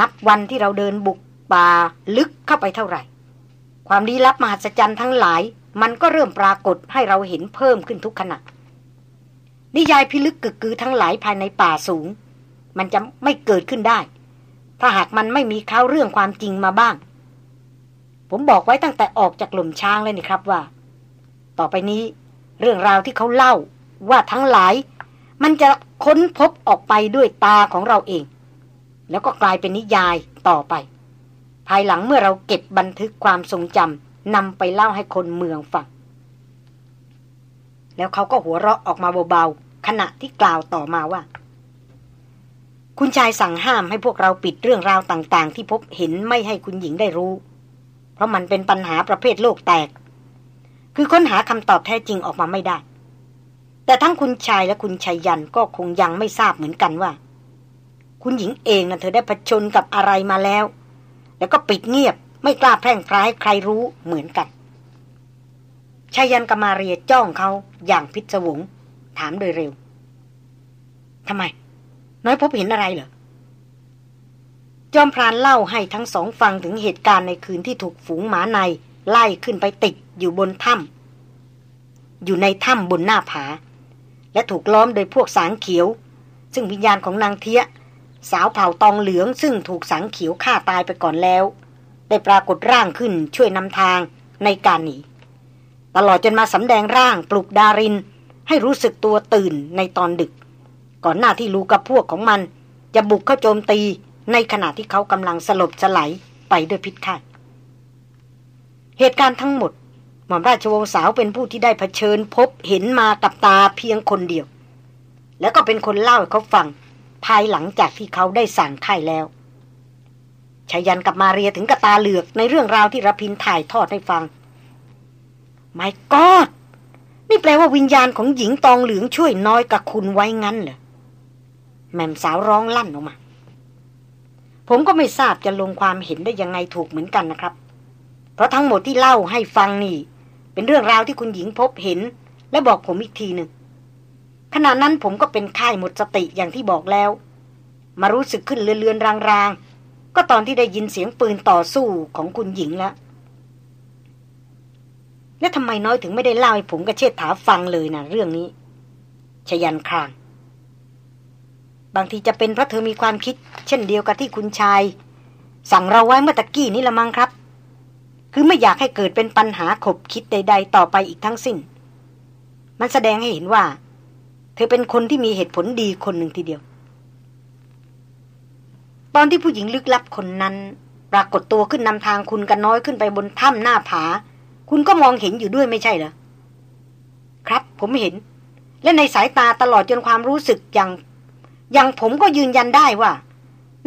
นับวันที่เราเดินบุก ป่าลึกเข้าไปเท่าไหร่ ความลี้ลับมหัศจรรย์ทั้งหลาย มันก็เริ่มปรากฏให้เราเห็นเพิ่มขึ้นทุกขณะ นิยายพิลึกกึกกือทั้งหลายภายในป่าสูง มันจะไม่เกิดขึ้นได้ ถ้าหากมันไม่มีข้าวเรื่องความจริงมาบ้าง ผมบอกไว้ตั้งแต่ออกจากหล่มช้างเลยนี่ครับว่า ต่อไปนี้ เรื่องราวที่เขาเล่าว่าทั้งหลาย มันจะค้นพบออกไปด้วยตาของเราเอง แล้วก็กลายเป็นนิยายต่อไป ภายหลังเมื่อเราเก็บบันทึกความทรงจำนำไปเล่าให้คนเมืองฟัง แล้วเขาก็หัวเราะออกมาเบาๆ ขณะที่กล่าวต่อมาว่า คุณชายสั่งห้ามให้พวกเราปิดเรื่องราวต่างๆ ที่พบเห็นไม่ให้คุณหญิงได้รู้ เพราะมันเป็นปัญหาประเภทโลกแตก คือค้นหาคำตอบแท้จริงออกมาไม่ได้ แต่ทั้งคุณชายและคุณชายยันก็คงยังไม่ทราบเหมือนกันว่า คุณหญิงเองนะ่ะเธอได้ผชนกับอะไรมาแล้ว แล้วก็ปิดเงียบ ไม่กล้าแพร่งพร้ายใครรู้เหมือนกันชายันกมาเรียจ้องเขาอย่างพิศวง ถามโดยเร็วทำไม น้อยพบเห็นอะไรเหรอจอมพรานเล่าให้ทั้งสองฟังถึงเหตุการณ์ในคืนที่ถูกฝูงหมาในไล่ขึ้นไปติดอยู่บนถ้ำอยู่ในถ้ำบนหน้าผา และถูกล้อมโดยพวกสางเขียว ซึ่งวิญญาณของนางเทีย สาวเผ่าตองเหลืองซึ่งถูกสางเขียวฆ่าตายไปก่อนแล้ว ได้ปรากฏร่างขึ้นช่วยนำทางในการหนีตลอดจนมาสำแดงร่างปลุกดาริน ให้รู้สึกตัวตื่นในตอนดึก ก่อนหน้าที่ลูกับพวกของมัน จะบุกเข้าโจมตีในขณะที่เขากำลังสลบสลายไปด้วยพิษข้าเหตุการณ์ทั้งหมด หม่อมราชวงศ์สาวเป็นผู้ที่ได้เผชิญพบเห็นมากับตาเพียงคนเดียว แล้วก็เป็นคนเล่าให้เขาฟัง ภายหลังจากที่เขาได้สั่งค่ายแล้วชายันกับมาเรียถึงกับตาเหลือกในเรื่องราวที่ระพินถ่ายทอดให้ฟังไม่กอดนี่แปลว่าวิญญาณของหญิงตองเหลืองช่วยน้อยกับคุณไว้งั้นเหรอแม่มสาวร้องลั่นออกมา ผมก็ไม่ทราบจะลงความเห็นได้ยังไงถูกเหมือนกันนะครับ เพราะทั้งหมดที่เล่าให้ฟังนี่ เป็นเรื่องราวที่คุณหญิงพบเห็น และบอกผมอีกทีหนึ่ง ขณะนั้นผมก็เป็นค่ายหมดสติอย่างที่บอกแล้ว มารู้สึกขึ้นเลือนๆรางๆ ก็ตอนที่ได้ยินเสียงปืนต่อสู้ของคุณหญิงแล้วแล้วทำไมน้อยถึงไม่ได้เล่าให้ผมกับเชษฐาฟังเลยนะเรื่องนี้ ชยันคราง บางทีจะเป็นเพราะเธอมีความคิด เช่นเดียวกับที่คุณชาย สั่งเราไว้เมื่อตะกี้นี้ละมั้งครับ คือไม่อยากให้เกิดเป็นปัญหาขบคิดใด ๆ ต่อไปอีกทั้งสิ้น มันแสดงให้เห็นว่า เธอเป็นคนที่มีเหตุผลดีคนหนึ่งทีเดียว ตอนที่ผู้หญิงลึกลับคนนั้น ปรากฏตัวขึ้นนำทางคุณกันน้อยขึ้นไปบนถ้ำหน้าผา คุณก็มองเห็นอยู่ด้วยไม่ใช่เหรอครับ ผมเห็น และในสายตาตลอดจนความรู้สึกอย่าง อย่างผมก็ยืนยันได้ว่า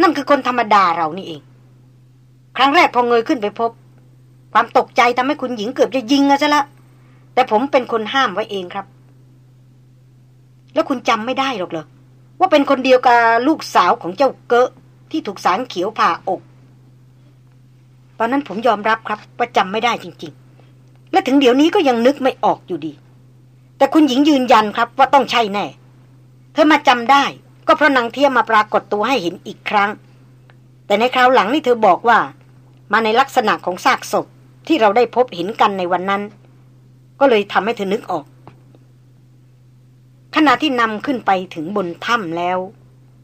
นั่นคือคนธรรมดาเรานี่เอง ครั้งแรกพอเงยขึ้นไปพบ ความตกใจทำให้คุณหญิงเกือบจะยิงซะละแต่ผมเป็นคนห้ามไว้เองครับ แล้วคุณจำไม่ได้หรอกเหรอว่าเป็นคนเดียวกับลูกสาวของเจ้าเกะที่ถูกสารเขียวผ่าอก ตอนนั้นผมยอมรับครับว่าจำไม่ได้จริง ๆ และถึงเดี๋ยวนี้ก็ยังนึกไม่ออกอยู่ดี แต่คุณหญิงยืนยันครับว่าต้องใช่แน่ เธอมาจำได้ก็ก็เพราะนางเทียมมาปรากฏตัวให้เห็นอีกครั้ง แต่ในคราวหลังนี่เธอบอกว่า มาในลักษณะของซากศพที่เราได้พบเห็นกันในวันนั้น ก็เลยทำให้เธอนึกออก ขณะที่นำขึ้นไปถึงบนถ้ำแล้ว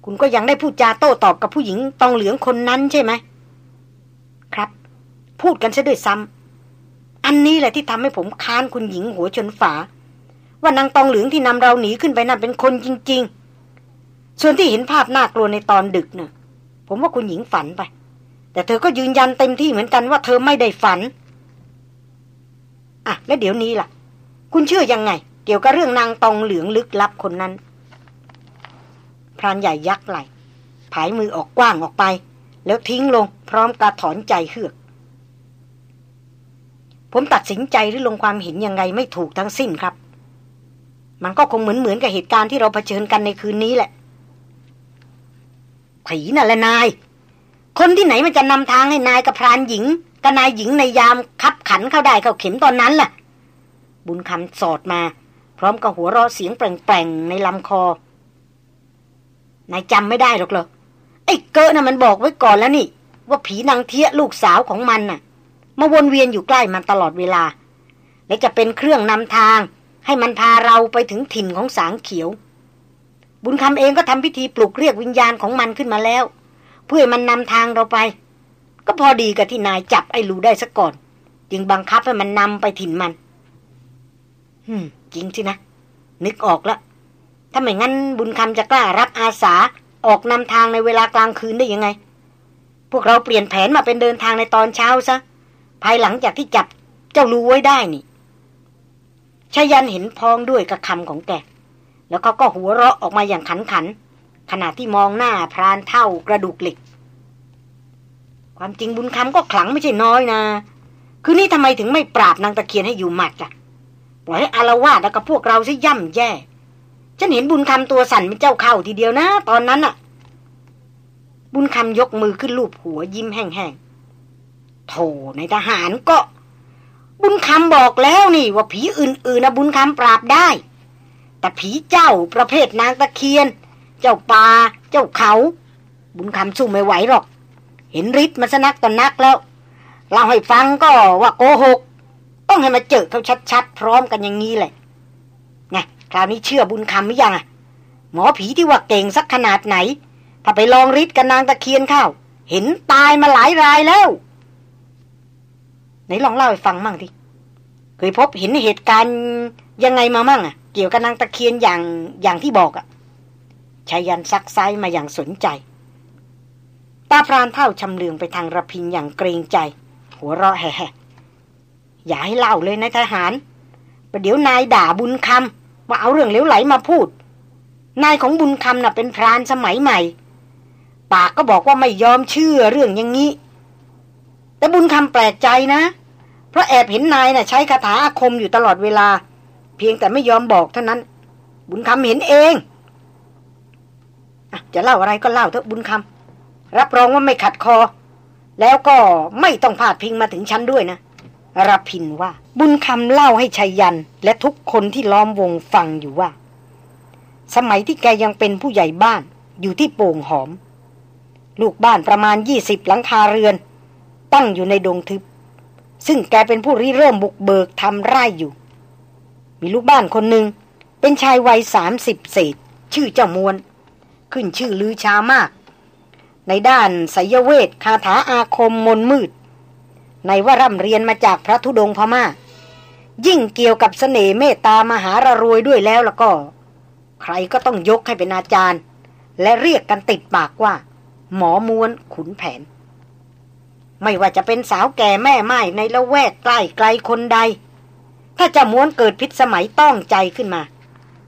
คุณก็ยังได้พูดจาโต้ตอบกับผู้หญิงตองเหลืองคนนั้นใช่ไหม ครับ พูดกันซะด้วยซ้ำอันนี้แหละที่ทำให้ผมค้านคุณหญิงหัวชนฝา ว่านางตองเหลืองที่นำเราหนีขึ้นไปนั่นเป็นคนจริง ๆ ส่วนที่เห็นภาพน่ากลัวในตอนดึกเนะ่ะ ผมว่าคุณหญิงฝันไป แต่เธอก็ยืนยันเต็มที่เหมือนกันว่าเธอไม่ได้ฝันอะแล้วเดี๋ยวนี้ล่ะ คุณเชื่อยังไง เกี่ยวกับเรื่องนางตองเหลืองลึกลับคนนั้น พรานใหญ่ยักไหลผายมือออกกว้างออกไป แล้วทิ้งลงพร้อมกระถอนใจเฮือก ผมตัดสินใจหรือลงความเห็นยังไงไม่ถูกทั้งสิ้นครับ มันก็คงเหมือนเหมือนกับเหตุการณ์ที่เราเผชิญกันในคืนนี้แหละ ผีน่ะละนาย คนที่ไหนมันจะนำทางให้นายกับพรานหญิงกับนายหญิงในยามคับขันเข้าได้เข้าเข็มตอนนั้นล่ะ บุญคำสอดมา พร้อมกับหัวเราะเสียงแปลงๆในลำคอ นายจำไม่ได้หรอกเหรอ ไอ้เกอน่ะมันบอกไว้ก่อนแล้วนี่ ว่าผีนางเทียลูกสาวของมันน่ะ มาวนเวียนอยู่ใกล้มันตลอดเวลา และจะเป็นเครื่องนำทาง ให้มันพาเราไปถึงถิ่นของสางเขียว บุญคำเองก็ทำพิธีปลุกเรียกวิญญาณของมันขึ้นมาแล้ว เพื่อมันนำทางเราไป ก็พอดีกับที่นายจับไอ้ลูได้ซะก่อน จึงบังคับให้มันนำไปถิ่นมัน อืม ริงสินะ นึกออกแล้วถ้าไม่งั้นบุญคำจะกล้ารับอาสาออกนำทางในเวลากลางคืนได้ยังไง พวกเราเปลี่ยนแผนมาเป็นเดินทางในตอนเช้าซะ ภายหลังจากที่จับเจ้าลูไว้ได้นี่ชายันเห็นพองด้วยกับคำของแก แล้วเขาก็หัวเราะออกมาอย่างขันขัน ขณะที่มองหน้าพรานเท่ากระดูกเหล็ก ความจริงบุญคำก็ขลังไม่ใช่น้อยนะ คือนี่ทำไมถึงไม่ปราบนางตะเคียนให้อยู่หมัดล่ะ ปล่อยให้อารวาสแล้วกับพวกเราซะย่ำแย่ ฉันเห็นบุญคำตัวสั่นเป็นเจ้าเข้าทีเดียวนะ ตอนนั้นอะบุญคำยกมือขึ้นลูบหัวยิ้มแห้งๆโธ่ในทหารก็ บุญคำบอกแล้วนี่ว่าผีอื่นๆนะบุญคำปราบได้ แต่ผีเจ้าประเภทนางตะเคียน เจ้าป่าเจ้าเขา บุญคำสู้ไม่ไหวหรอก เห็นฤทธิ์มาสนักต่อนักแล้ว เราให้ฟังก็ว่าโกหก ต้องให้มาเจอเขาชัดๆ พร้อมกันอย่างนี้แหละไงคราวนี้เชื่อบุญคำหรือยังอะหมอผีที่ว่าเก่งสักขนาดไหน ถ้าไปลองฤทธิ์กับนางตะเคียนเข้า เห็นตายมาหลายรายแล้ว ไหนลองเล่าให้ฟังมั่งทีเคยพบเห็นเหตุการณ์ยังไงมามั่งอะเกี่ยวกับนางตะเคียนอย่างอย่างที่บอกอะชายันซักไซมาอย่างสนใจ ตาพรานเท่าชำเลืองไปทางระพินอย่างเกรงใจ หัวเราะแห่ อย่าให้เล่าเลยนายทหารประเดี๋ยวนายด่าบุญคำว่าเอาเรื่องเลี้ยวไหลมาพูด นายของบุญคำน่ะเป็นพรานสมัยใหม่ ปากก็บอกว่าไม่ยอมเชื่อเรื่องอย่างนี้ แต่บุญคำแปลกใจนะ เพราะแอบเห็นนายน่ะใช้คาถาอาคมอยู่ตลอดเวลา เพียงแต่ไม่ยอมบอกเท่านั้น บุญคำเห็นเองอะจะเล่าอะไรก็เล่าเถอะบุญคำรับรองว่าไม่ขัดคอ แล้วก็ไม่ต้องพาดพิงมาถึงฉันด้วยนะ รพินว่า บุญคำเล่าให้ชัยยัน และทุกคนที่ล้อมวงฟังอยู่ว่า สมัยที่แกยังเป็นผู้ใหญ่บ้านอยู่ที่โป่งหอม ลูกบ้านประมาณยี่สิบหลังคาเรือน ตั้งอยู่ในดงทึบ ซึ่งแกเป็นผู้ริเริ่มบุกเบิกทำไร่อยู่ มีลูกบ้านคนหนึ่งเป็นชายวัยสามสิบเศษ ชื่อเจ้ามวลขึ้นชื่อลือชามาก ในด้านไสยเวทคาถาอาคมมนมืด ในว่าร่ำเรียนมาจากพระธุดงพมา่า ยิ่งเกี่ยวกับสเสน่ห์เมตตามหาระรวยด้วยแล้วแล้วก็ ใครก็ต้องยกให้เป็นอาจารย์ และเรียกกันติดปากว่า หมอมวนขุนแผน ไม่ว่าจะเป็นสาวแก่แม่ไม้ในละแวกใกล้ไกลคนใด ถ้าจะม้วนเกิดพิษสมัยต้องใจขึ้นมา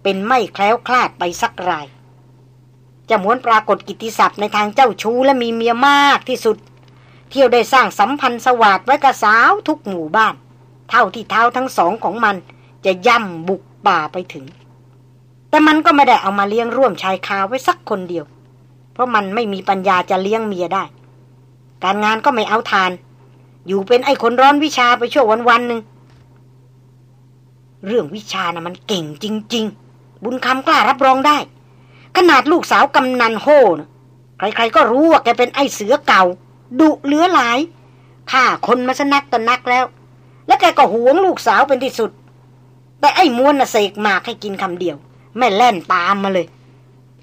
เป็นไม่แคล้วคลาดไปสักรายจะม้วนปรากฏกิติศัพท์ในทางเจ้าชู้และมีเมียมากที่สุด เที่ยวได้สร้างสัมพันธ์สวัสดไว้กับสาวทุกหมู่บ้าน เท่าที่เท้าทั้งสองของมันจะย่ำบุกป่าไปถึง แต่มันก็ไม่ได้เอามาเลี้ยงร่วมชายคาไว้สักคนเดียว เพราะมันไม่มีปัญญาจะเลี้ยงเมียได้ การงานก็ไม่เอาทาน อยู่เป็นไอ้คนร้อนวิชาไปชั่ววันวันหนึ่งเรื่องวิชานะ่ะมันเก่งจริง ๆ บุญคำกล้ารับรองได้ ขนาดลูกสาวกำนันโฮนะใครๆก็รู้ว่าแกเป็นไอ้เสือเก่า ดุเหลือหลายฆ่าคนมาสนักตนักแล้ว แล้วแกก็หวงลูกสาวเป็นที่สุด แต่ไอ้มวนน่ะเสกมากให้กินคำเดียว แม่แล่นตามมาเลย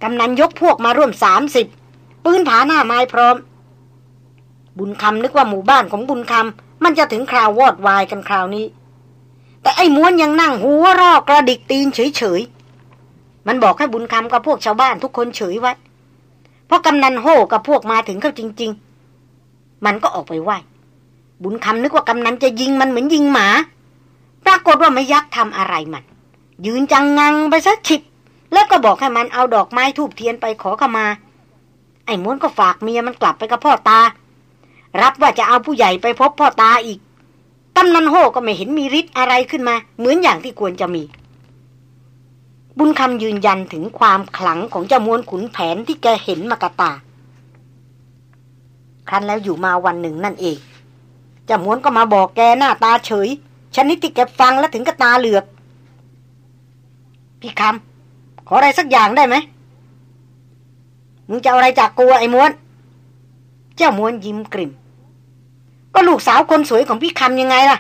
กำนันยกพวกมาร่วมสามสิบปืนผาหน้าไม้พร้อม บุญคำนึกว่าหมู่บ้านของบุญคำมันจะถึงคราววอดวายกันคราวนี้ แต่ไอ้ม้วนยังนั่งหัวรอกระดิกตีนเฉยๆ มันบอกให้บุญคำกับพวกชาวบ้านทุกคนเฉยไว้ เพราะกำนันโฮกับพวกมาถึงเข้าจริง ๆ มันก็ออกไปไหวบุญคำนึกว่ากำนันจะยิงมันเหมือนยิงหมา ปรากฏว่าไม่ยักทำอะไรมัน ยืนจังงังไปซะฉิบ แล้วก็บอกให้มันเอาดอกไม้ทูบเทียนไปขอขมา ไอ้ม้วนก็ฝากเมียมันกลับไปกับพ่อตา รับว่าจะเอาผู้ใหญ่ไปพบพ่อตาอีกกำนันโฮก็ไม่เห็นมีฤทธิ์อะไรขึ้นมา เหมือนอย่างที่ควรจะมี บุญคำยืนยันถึงความขลังของเจ้ามวนขุนแผนที่แกเห็นมากตา ครั้นแล้วอยู่มาวันหนึ่งนั่นเองจ้ามวนก็มาบอกแกหน้าตาเฉย ชนิดที่แกฟังแล้วถึงกับตาเหลือก พี่คำขออะไรสักอย่างได้ไหมมึงจะอะไรจากกูไอ้มวน เจ้ามวนยิ้มกริ่ม ก็ลูกสาวคนสวยของพี่คำยังไงล่ะ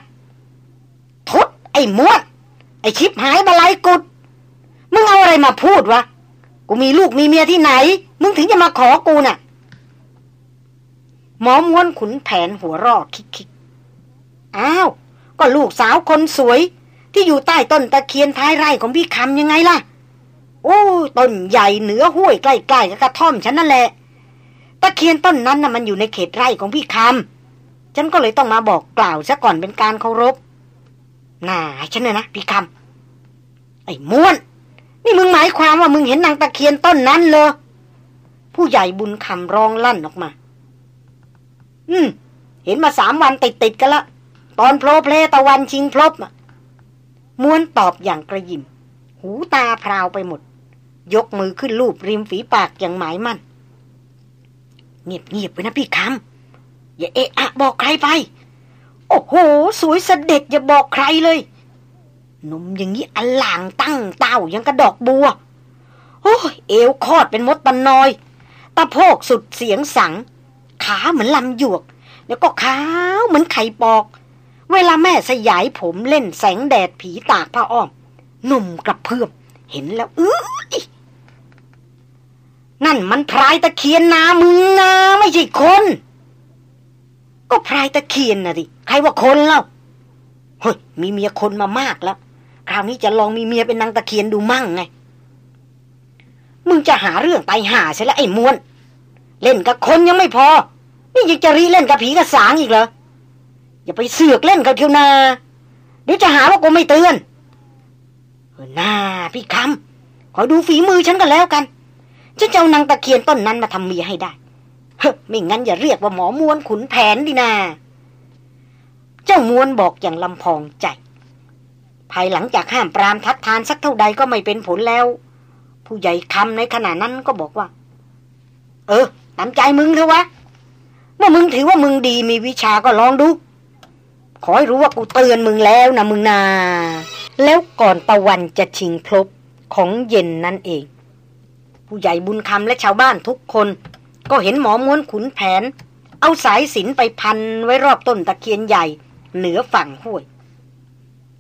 ทุดไอ้มวน ไอ้ชิบหายบาลายกุด มึงเอาอะไรมาพูดวะ กูมีลูกมีเมียที่ไหน มึงถึงจะมาขอกูน่ะ หมอม้วนขุนแผนหัวรอคิกคิกอ้าว ก็ลูกสาวคนสวย ที่อยู่ใต้ต้นตะเคียนท้ายไร่ของพี่คำยังไงล่ะ โอ้ต้นใหญ่เหนือห้วยใกล้ๆกับกระท่อมฉันนั่นแหละ ตะเคียนต้นนั้นน่ะมันอยู่ในเขตไร่ของพี่คำฉันก็เลยต้องมาบอกกล่าวซะก่อนเป็นการเคารพน่าฉันเนี่ยนะพี่คำไอ้ม้วน นี่มึงหมายความว่ามึงเห็นนางตะเคียนต้นนั้นเลยผู้ใหญ่บุญคำร้องลั่นออกมา อืม เห็นมาสามวันติดๆกันละ ตอนโพล้เพล้ตะวันชิงพลบม้วนตอบอย่างกระหยิ่มหูตาพราวไปหมด ยกมือขึ้นลูบริมฝีปากอย่างหมายมั่น เงียบเงียบไปนะพี่คำอย่าเอะอะบอกใครไป โอ้โห สวยเสด็จอย่าบอกใครเลยนมอย่างนี้อล่างตั้งเต้ายังกระดอกบัว โอ้เอวคอดเป็นมดตันนอย ตะโพกสุดเสียงสัง ขาเหมือนลำหยวก แล้วก็ขาวเหมือนไข่ปอก เวลาแม่สยายผมเล่นแสงแดดผีตากผ้าอ้อม หนุ่มกระเพื่อม เห็นแล้วอื้อนั่นมันพรายตะเคียนนามึงนาไม่ใช่คน ก็พรายตะเคียนนะดิใครว่าคนเล่าเฮ้ยมีเมียคนมามากแล้ว คราวนี้จะลองมีเมียเป็นนางตะเคียนดูมั่งไง มึงจะหาเรื่องไตหาใช่แล้วไอ้มวน เล่นกับคนยังไม่พอ นี่ยังจะรีเล่นกับผีกับสางอีกเหรอ อย่าไปเสือกเล่นกับเทียวนา เดี๋ยวจะหาว่ากูไม่เตือนเออน้าพี่คำขอดูฝีมือฉันกันแล้วกันฉันจะเอานางตะเคียนต้นนั้นมาทำเมียให้ได้ เฮ้ไม่งั้นอย่าเรียกว่าหมอมวนขุนแผนดินาเจ้ามวนบอกอย่างลำพองใจ ภายหลังจากห้ามปรามทัดทานสักเท่าใดก็ไม่เป็นผลแล้ว ผู้ใหญ่คำในขณะนั้นก็บอกว่า เออ ตามใจมึงเถอะวะเมื่อมึงถือว่ามึงดีมีวิชาก็ลองดู ขอให้รู้ว่ากูเตือนมึงแล้วนะมึงนา แล้วก่อนตะวันจะชิงพลบของเย็นนั่นเอง ผู้ใหญ่บุญคำและชาวบ้านทุกคน ก็เห็นหมอม้วนขุนแผน เอาสายสินไปพันไว้รอบต้นตะเคียนใหญ่ เหนือฝั่งห้วย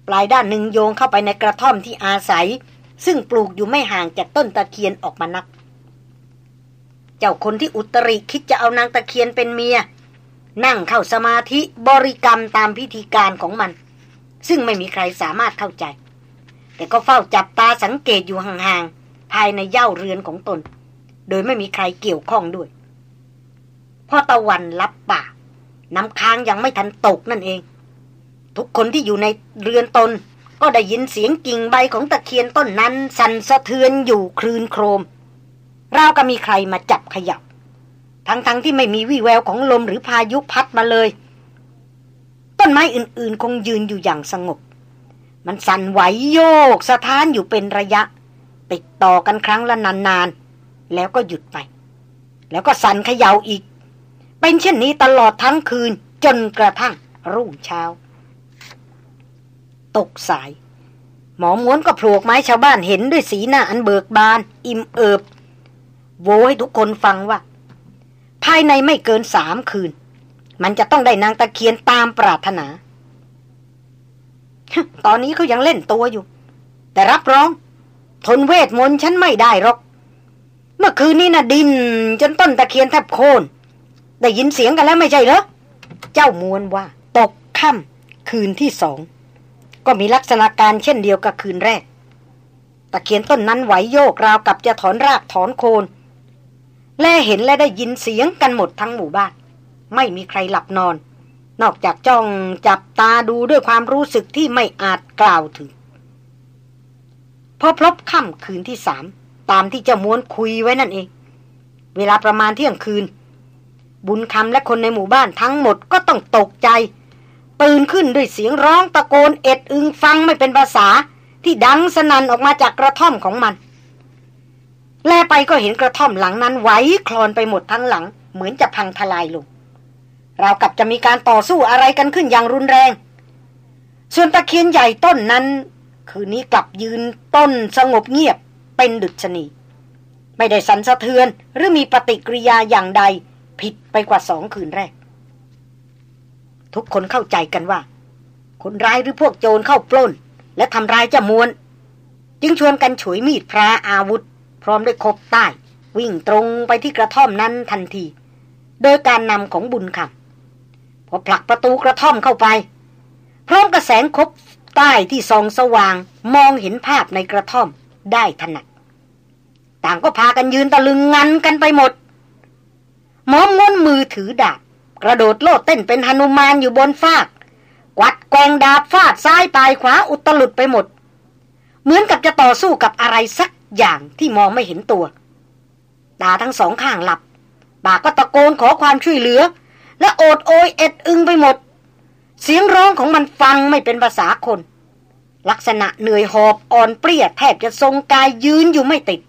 ปลายด้านหนึ่งโยงเข้าไปในกระท่อมที่อาศัย ซึ่งปลูกอยู่ไม่ห่างจากต้นตะเคียนออกมานัก เจ้าคนที่อุตริคิดจะเอานางตะเคียนเป็นเมีย นั่งเข้าสมาธิบริกรรมตามพิธีการของมัน ซึ่งไม่มีใครสามารถเข้าใจ แต่ก็เฝ้าจับตาสังเกตอยู่ห่างๆ ภายในเย่าเรือนของตน โดยไม่มีใครเกี่ยวข้องด้วยพอตะวันรับป่า น้ำค้างยังไม่ทันตกนั่นเอง ทุกคนที่อยู่ในเรือนตนก็ได้ยินเสียงกิ่งใบของตะเคียนต้นนั้น สั่นสะเทือนอยู่คลืนโครม ราวกับมีใครมาจับขยับ ทั้งๆทที่ไม่มีวี่แววของลมหรือพายุพัดมาเลย ต้นไม้อื่นๆ คงยืนอยู่อย่างสงบ มันสั่นไหวโยกสะท้านอยู่เป็นระยะ ติดต่อกันครั้งละนานๆ แล้วก็หยุดไป แล้วก็สั่นเขย่าอีก เป็นเช่นนี้ตลอดทั้งคืนจนกระทั่งรุ่งเช้า ตกสาย หมอม้วนก็โผลกไม้ชาวบ้านเห็นด้วยสีหน้าอันเบิกบาน อิ่มเอิบ โวให้ทุกคนฟังว่า ภายในไม่เกินสามคืน มันจะต้องได้นางตะเคียนตามปรารถนา ตอนนี้เขายังเล่นตัวอยู่ แต่รับรอง ทนเวทมนต์ฉันไม่ได้หรอก เมื่อคืนนี้นะ่ะดิน จนต้นตะเคียนแทบโค่นได้ยินเสียงกันแล้วไม่ใช่เหรอ เจ้ามวนว่า ตกค่ำคืนที่สอง ก็มีลักษณะการเช่นเดียวกับคืนแรก ตะเคียนต้นนั้นไหวโยกราวกับจะถอนรากถอนโคน และเห็นและได้ยินเสียงกันหมดทั้งหมู่บ้าน ไม่มีใครหลับนอน นอกจากจ้องจับตาดูด้วยความรู้สึกที่ไม่อาจกล่าวถึง พอพลบค่ำคืนที่สามตามที่เจ้าม้วนคุยไว้นั่นเอง เวลาประมาณเที่ยงคืน บุญคำและคนในหมู่บ้านทั้งหมดก็ต้องตกใจตื่นขึ้นด้วยเสียงร้องตะโกนเอ็ดอึงฟังไม่เป็นภาษาที่ดังสนั่นออกมาจากกระท่อมของมัน แลไปก็เห็นกระท่อมหลังนั้นไหวคลอนไปหมดทั้งหลัง เหมือนจะพังทลายลงเรากับจะมีการต่อสู้อะไรกันขึ้นอย่างรุนแรง ส่วนตะเคียนใหญ่ต้นนั้น คืนนี้กลับยืนต้นสงบเงียบเป็นดุษณี ไม่ได้สั่นสะเทือนหรือมีปฏิกิริยาอย่างใดผิดไปกว่าสองคืนแรก ทุกคนเข้าใจกันว่า คนร้ายหรือพวกโจรเข้าปล้น และทำร้ายเจ้ามวลจึงชวนกันฉวยมีดพระอาวุธ ร้อมด้วยคบใต้ วิ่งตรงไปที่กระท่อมนั้นทันที โดยการนำของบุญคำพอผลักประตูกระท่อมเข้าไป พร้อมกระแสงคบใต้ที่ส่องสว่างมองเห็นภาพในกระท่อมได้ถนัด ต่างก็พากันยืนตะลึงงันกันไปหมดหมอม้วนมือถือดาบกระโดดโลดเต้นเป็นหนุมานอยู่บนฟากกวัดแกงดาบฟาดซ้ายปลายขวาอุตลุดไปหมด เหมือนกับจะต่อสู้กับอะไรสัก อย่างที่มองไม่เห็นตัว ตาทั้งสองข้างหลับ ปากก็ตะโกนขอความช่วยเหลือ และโอดโอยเอ็ดอึงไปหมด เสียงร้องของมันฟังไม่เป็นภาษาคน ลักษณะเหนื่อยหอบอ่อนเปรี้ยแทบจะทรงกายยืนอยู่ไม่ติด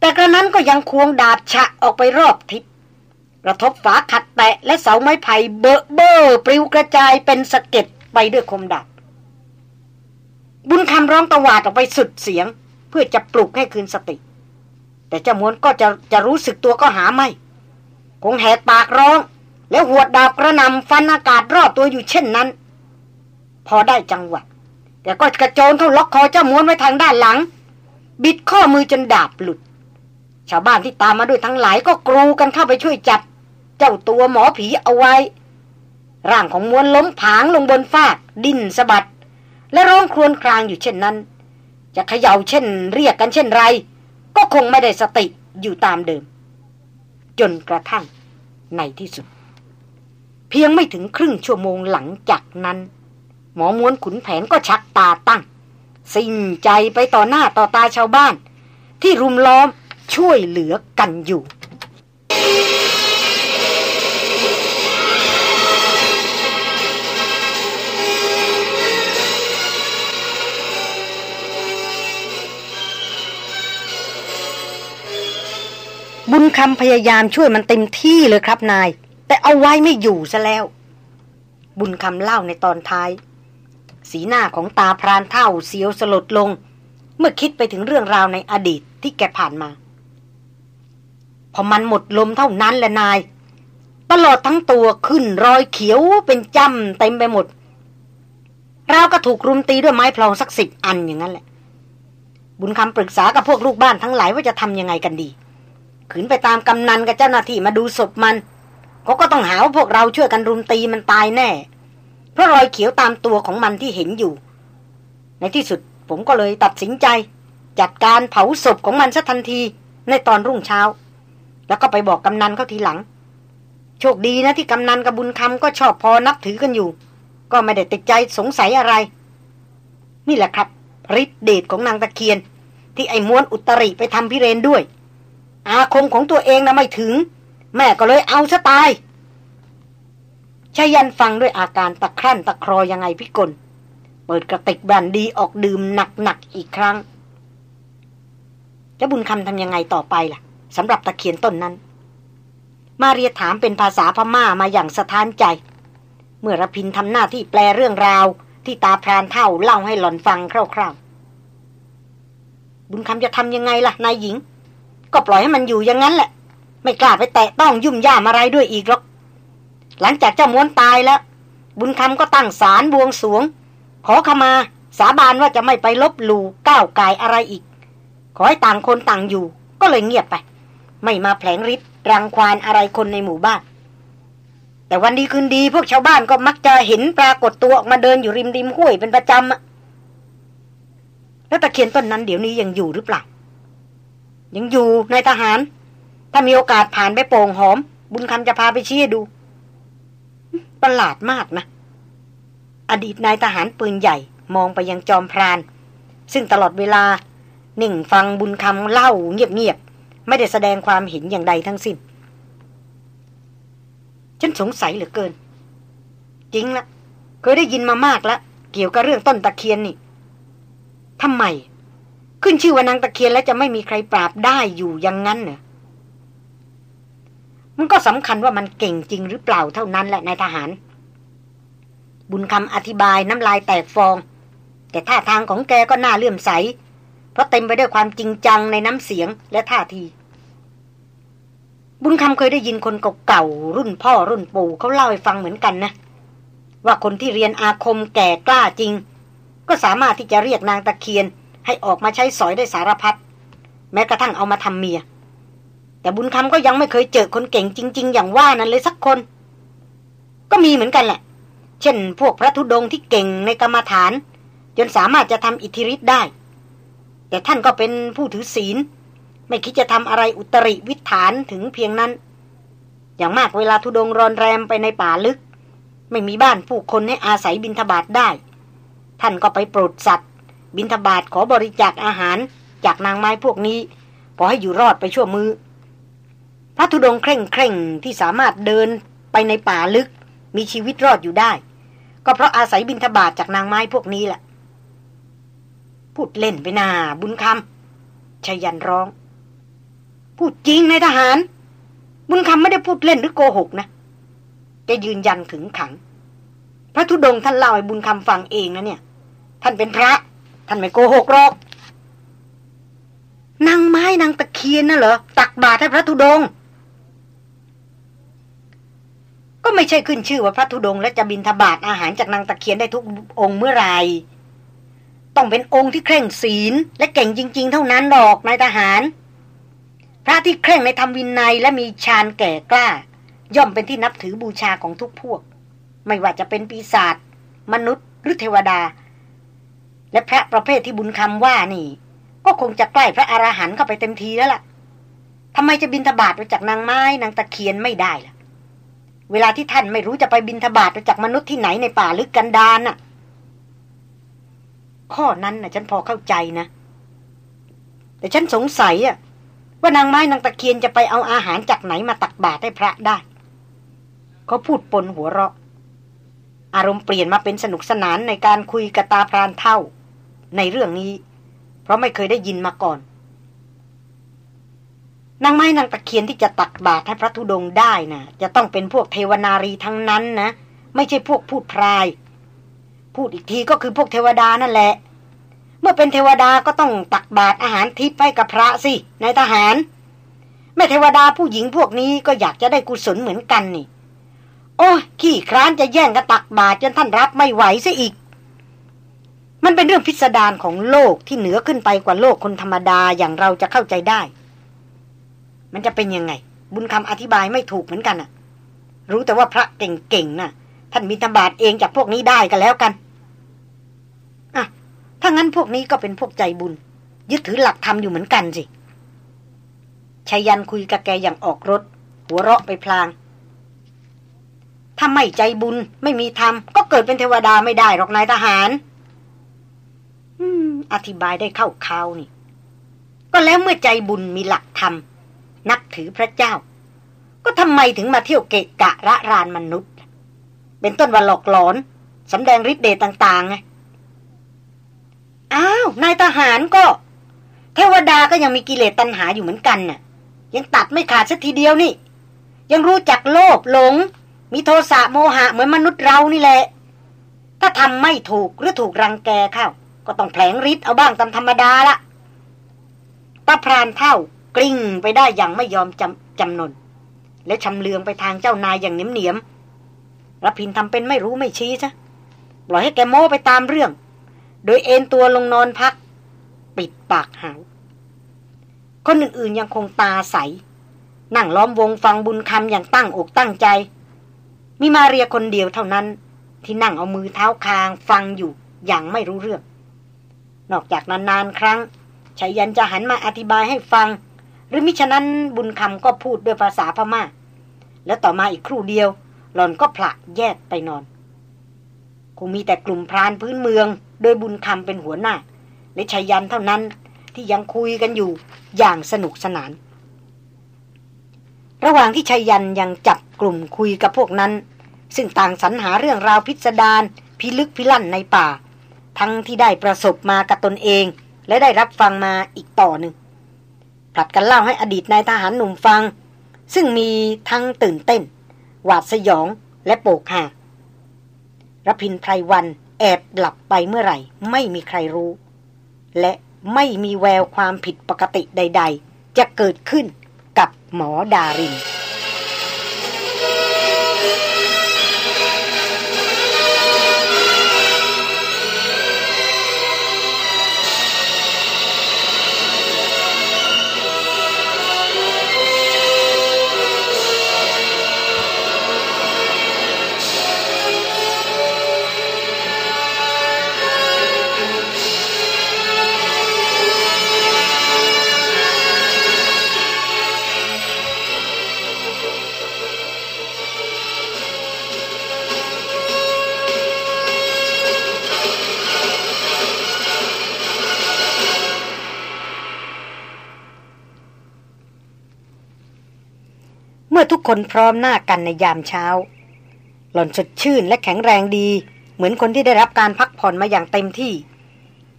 แต่กระนั้นก็ยังควงดาบฉะออกไปรอบทิศกระทบฝาขัดแตะและเสาไม้ไผ่เบอเบอปลิวกระจายเป็นสะเก็ดไปด้วยคมดาบบุญคำร้องตะวาดออกไปสุดเสียง เพื่อจะปลุกให้คืนสติ แต่เจ้ามวนก็จะจะรู้สึกตัวก็หาไม่ คงแหกปากร้อง แล้วหัวดาบกระนำฟันอากาศรอบตัวอยู่เช่นนั้น พอได้จังหวะแต่ก็กระโจนเข้าล็อกคอเจ้ามวนไว้ทางด้านหลัง บิดข้อมือจนดาบหลุด ชาวบ้านที่ตามมาด้วยทั้งหลายก็กรูกันเข้าไปช่วยจับ เจ้าตัวหมอผีเอาไว้ ร่างของมวลล้มผางลงบนฟาก ดิ้นสะบัด และร้องครวญครางอยู่เช่นนั้น จะเขย่าเช่น เรียกกันเช่นไร ก็คงไม่ได้สติอยู่ตามเดิม จนกระทั่งในที่สุด เพียงไม่ถึงครึ่งชั่วโมงหลังจากนั้น หมอม้วนขุนแผนก็ชักตาตั้ง สิ้นใจไปต่อหน้าต่อตาชาวบ้าน ที่รุมล้อมช่วยเหลือกันอยู่ บุญคำพยายามช่วยมันเต็มที่เลยครับนาย แต่เอาไว้ไม่อยู่ซะแล้ว บุญคำเล่าในตอนท้าย สีหน้าของตาพรานเท่าเสียวสลดลง เมื่อคิดไปถึงเรื่องราวในอดีตที่แกผ่านมา พอมันหมดลมเท่านั้นแหละนาย ตลอดทั้งตัวขึ้นรอยเขียวเป็นจำเต็มไปหมดเราก็ถูกรุมตีด้วยไม้พลองสักสิบอันอย่างนั้นแหละ บุญคำปรึกษากับพวกลูกบ้านทั้งหลายว่าจะทำยังไงกันดี ขืนไปตามกำนันกับเจ้าหน้าที่มาดูศพมันเขาก็ต้องหาว่าพวกเราช่วยกันรุมตีมันตายแน่ เพราะรอยเขียวตามตัวของมันที่เห็นอยู่ ในที่สุดผมก็เลยตัดสินใจ จัดการเผาศพของมันซะทันทีในตอนรุ่งเช้า แล้วก็ไปบอกกำนันเขาทีหลัง โชคดีนะที่กำนันกับบุญคำก็ชอบพอนับถือกันอยู่ ก็ไม่ได้ติดใจสงสัยอะไร นี่แหละครับฤทธิเดชของนางตะเคียน ที่ไอ้ม้วนอุตริไปทำพิเรนด้วย อาคมของตัวเองนะไม่ถึง แม่ก็เลยเอาซะตายชายันฟังด้วยอาการตะครั่นตะครอยังไงพิกล เปิดกระติกบันดีออกดื่มหนักๆอีกครั้งจะบุญคำทำยังไงต่อไปล่ะสำหรับตะเคียนต้นนั้น มาเรียถามเป็นภาษาพม่ามาอย่างสะท้านใจ เมื่อระพินทำหน้าที่แปลเรื่องราว ที่ตาพรานเท่าเล่าให้หล่อนฟังคร่าวๆ บุญคำจะทำยังไงล่ะนายหญิง ก็ปล่อยให้มันอยู่อย่างนั้นแหละ ไม่กล้าไปแตะต้องยุ่มย่ามอะไรด้วยอีกหรอก หลังจากเจ้าม้วนตายแล้ว บุญคำก็ตั้งศาลบวงสวง ขอขมา สาบานว่าจะไม่ไปลบหลู่ก้าวไกายอะไรอีก ขอให้ต่างคนต่างอยู่ ก็เลยเงียบไป ไม่มาแผลงฤทธิ์รังควานอะไรคนในหมู่บ้าน แต่วันดีคืนดีพวกชาวบ้านก็มักจะเห็นปรากฏตัวออกมาเดินอยู่ริมริมห้วยเป็นประจำแล้วตะเคียนต้นนั้นเดี๋ยวนี้ยังอยู่หรือเปล่า ยังอยู่นายทหาร ถ้ามีโอกาสผ่านไปโป่งหอม บุญคำจะพาไปชี้ดู ประหลาดมากนะ อดีตนายทหารปืนใหญ่มองไปยังจอมพราน ซึ่งตลอดเวลาหนิ่งฟังบุญคำเล่าเงียบๆ ไม่ได้แสดงความเห็นอย่างใดทั้งสิ้น ฉันสงสัยเหลือเกิน จริงละเคยได้ยินมามากแล้ว เกี่ยวกับเรื่องต้นตะเคียนนี่ทำไม ขึ้นชื่อว่านางตะเคียนแล้วจะไม่มีใครปราบได้อยู่อย่างนั้นเหรอมันก็สำคัญว่ามันเก่งจริงหรือเปล่าเท่านั้นแหละนายทหาร บุญคำอธิบายน้ำลายแตกฟอง แต่ท่าทางของแกก็น่าเลื่อมใส เพราะเต็มไปด้วยความจริงจังในน้ำเสียงและท่าที บุญคำเคยได้ยินคนเก่าๆรุ่นพ่อรุ่นปู่เขาเล่าให้ฟังเหมือนกันนะ ว่าคนที่เรียนอาคมแก่กล้าจริง ก็สามารถที่จะเรียกนางตะเคียน ให้ออกมาใช้สอยได้สารพัดแม้กระทั่งเอามาทำเมีย แต่บุญคำก็ยังไม่เคยเจอคนเก่งจริง ๆ อย่างว่านั้นเลยสักคน ก็มีเหมือนกันแหละ เช่น พวกพระธุดงที่เก่งในกรรมฐาน จนสามารถจะทำอิทธิฤทธิ์ได้ แต่ท่านก็เป็นผู้ถือศีล ไม่คิดจะทำอะไรอุตริวิถานถึงเพียงนั้น อย่างมากเวลาธุดงรอนแรมไปในป่าลึก ไม่มีบ้านผู้คนให้อาศัยบินทบาทได้ ท่านก็ไปโปรดสัตว์ บินทบาทขอบริจาคอาหารจากนางไม้พวกนี้ พอให้อยู่รอดไปชั่วมือ พระธุดงเคร่งเคร่งที่สามารถเดินไปในป่าลึก มีชีวิตรอดอยู่ได้ ก็เพราะอาศัยบินทบาทจากนางไม้พวกนี้แหละพูดเล่นไปนาบุญคำชยันร้อง พูดจริงในทหาร บุญคำไม่ได้พูดเล่นหรือโกหกนะแกยืนยันขึงขัง พระธุดงท่านเล่าให้บุญคำฟังเองนะเนี่ย ท่านเป็นพระ ท่านไม่โกหกหรอก นางไม้นางตะเคียนน่ะเหรอ ตักบาตรให้พระธุดง ก็ไม่ใช่ขึ้นชื่อว่าพระธุดง และจะบินทบาทอาหารจากนางตะเคียนได้ทุกองค์เมื่อไรต้องเป็นองค์ที่เคร่งศีล และเก่งจริง ๆ เท่านั้นหรอกนายทหาร พระที่เคร่งในธรรมวินัยและมีฌานแก่กล้า ย่อมเป็นที่นับถือบูชาของทุกพวก ไม่ว่าจะเป็นปีศาจมนุษย์หรือเทวดา และพระประเภทที่บุญคำว่านี่ ก็คงจะใกล้พระอราหันต์เข้าไปเต็มทีแล้วล่ะทำไมจะบินทบาทไปจากนางไม้นางตะเคียนไม่ได้ล่ะ เวลาที่ท่านไม่รู้จะไปบินทบาทจากมนุษย์ที่ไหนในป่าลึกกันดานน่ะ ข้อนั้นน่ะฉันพอเข้าใจนะแต่ฉันสงสัยอะว่านางไม้นางตะเคียนจะไปเอาอาหารจากไหนมาตักบาตรให้พระได้เขาพูดปนหัวเราะ อารมณ์เปลี่ยนมาเป็นสนุกสนานในการคุยกับตาพรานเท่า ในเรื่องนี้ เพราะไม่เคยได้ยินมาก่อน นางไม้นางตะเคียนที่จะตักบาตรให้พระธุดงได้นะ่ะ จะต้องเป็นพวกเทวนารีทั้งนั้นนะ ไม่ใช่พวกพูดพราย พูดอีกทีก็คือพวกเทวดานั่นแหละ เมื่อเป็นเทวดาก็ต้องตักบาตรอาหารทิพย์ให้กับพระสินายทหาร แม่เทวดาผู้หญิงพวกนี้ก็อยากจะได้กุศลเหมือนกันนี่ โอ้ขี้คร้านจะแย่งกันตักบาตรจนท่านรับไม่ไหวซะอีก มันเป็นเรื่องพิสดารของโลกที่เหนือขึ้นไปกว่าโลกคนธรรมดาอย่างเราจะเข้าใจได้ มันจะเป็นยังไง บุญคำอธิบายไม่ถูกเหมือนกันน่ะรู้แต่ว่าพระเก่งๆน่ะ ท่านมีธบาตเองจากพวกนี้ได้กันแล้วกันอะถ้างั้นพวกนี้ก็เป็นพวกใจบุญ ยึดถือหลักธรรมอยู่เหมือนกันสิชายันคุยกับแกอย่างออกรถ หัวเราะไปพลางถ้าไม่ใจบุญไม่มีธรรมก็เกิดเป็นเทวดาไม่ได้หรอกนายทหาร อธิบายได้เข้าคาวนี่ ก็แล้วเมื่อใจบุญมีหลักธรรม นับถือพระเจ้า ก็ทำไมถึงมาเที่ยวเกะกะระรานมนุษย์ เป็นต้นวันหลอกหลอนสำแดงฤทธิ์เดชต่างๆไงอ้าวนายทหารก็ เทวดาก็ยังมีกิเลสตัณหาอยู่เหมือนกันน่ะ ยังตัดไม่ขาดสักทีเดียวนี่ ยังรู้จักโลภหลง มีโทสะโมหะเหมือนมนุษย์เรานี่แหละ ถ้าทำไม่ถูกหรือถูกรังแกเข้า ก็ต้องแผลงฤทธิ์เอาบ้างตามธรรมดาละตาพรานเท่ากลิ้งไปได้อย่างไม่ยอมจำจำนน และชำเลืองไปทางเจ้านายอย่างเหนียมๆรพินทำเป็นไม่รู้ไม่ชี้ซะปล่อยให้แกโม้ไปตามเรื่อง โดยเอนตัวลงนอนพัก ปิดปากหาวคนอื่นๆยังคงตาใส นั่งล้อมวงฟังบุญคำอย่างตั้งอกตั้งใจ มีมาเรียคนเดียวเท่านั้น ที่นั่งเอามือเท้าคางฟังอยู่อย่างไม่รู้เรื่อง นอกจากนานๆครั้งชายันจะหันมาอธิบายให้ฟัง หรือมิฉะนั้นบุญคำก็พูดด้วยภาษาพมา่า แล้วต่อมาอีกครู่เดียว หล่อนก็ผละแยกไปนอน คงมีแต่กลุ่มพรานพื้นเมือง โดยบุญคำเป็นหัวหน้า และชายันเท่านั้นที่ยังคุยกันอยู่อย่างสนุกสนาน ระหว่างที่ชายันยังจับกลุ่มคุยกับพวกนั้น ซึ่งต่างสรรหาเรื่องราวพิสดารพิลึกพิลั่นในป่า ทั้งที่ได้ประสบมากับตนเอง และได้รับฟังมาอีกต่อหนึ่งผลัดกันเล่าให้อดีตนายทหารหนุ่มฟัง ซึ่งมีทั้งตื่นเต้น หวาดสยองและโปกหารพินไพรวันแอบหลับไปเมื่อไหร่ ไม่มีใครรู้ และไม่มีแววความผิดปกติใด ๆ จะเกิดขึ้นกับหมอดาริน ทุกคนพร้อมหน้ากันในยามเช้า หล่อนสดชื่นและแข็งแรงดี เหมือนคนที่ได้รับการพักผ่อนมาอย่างเต็มที่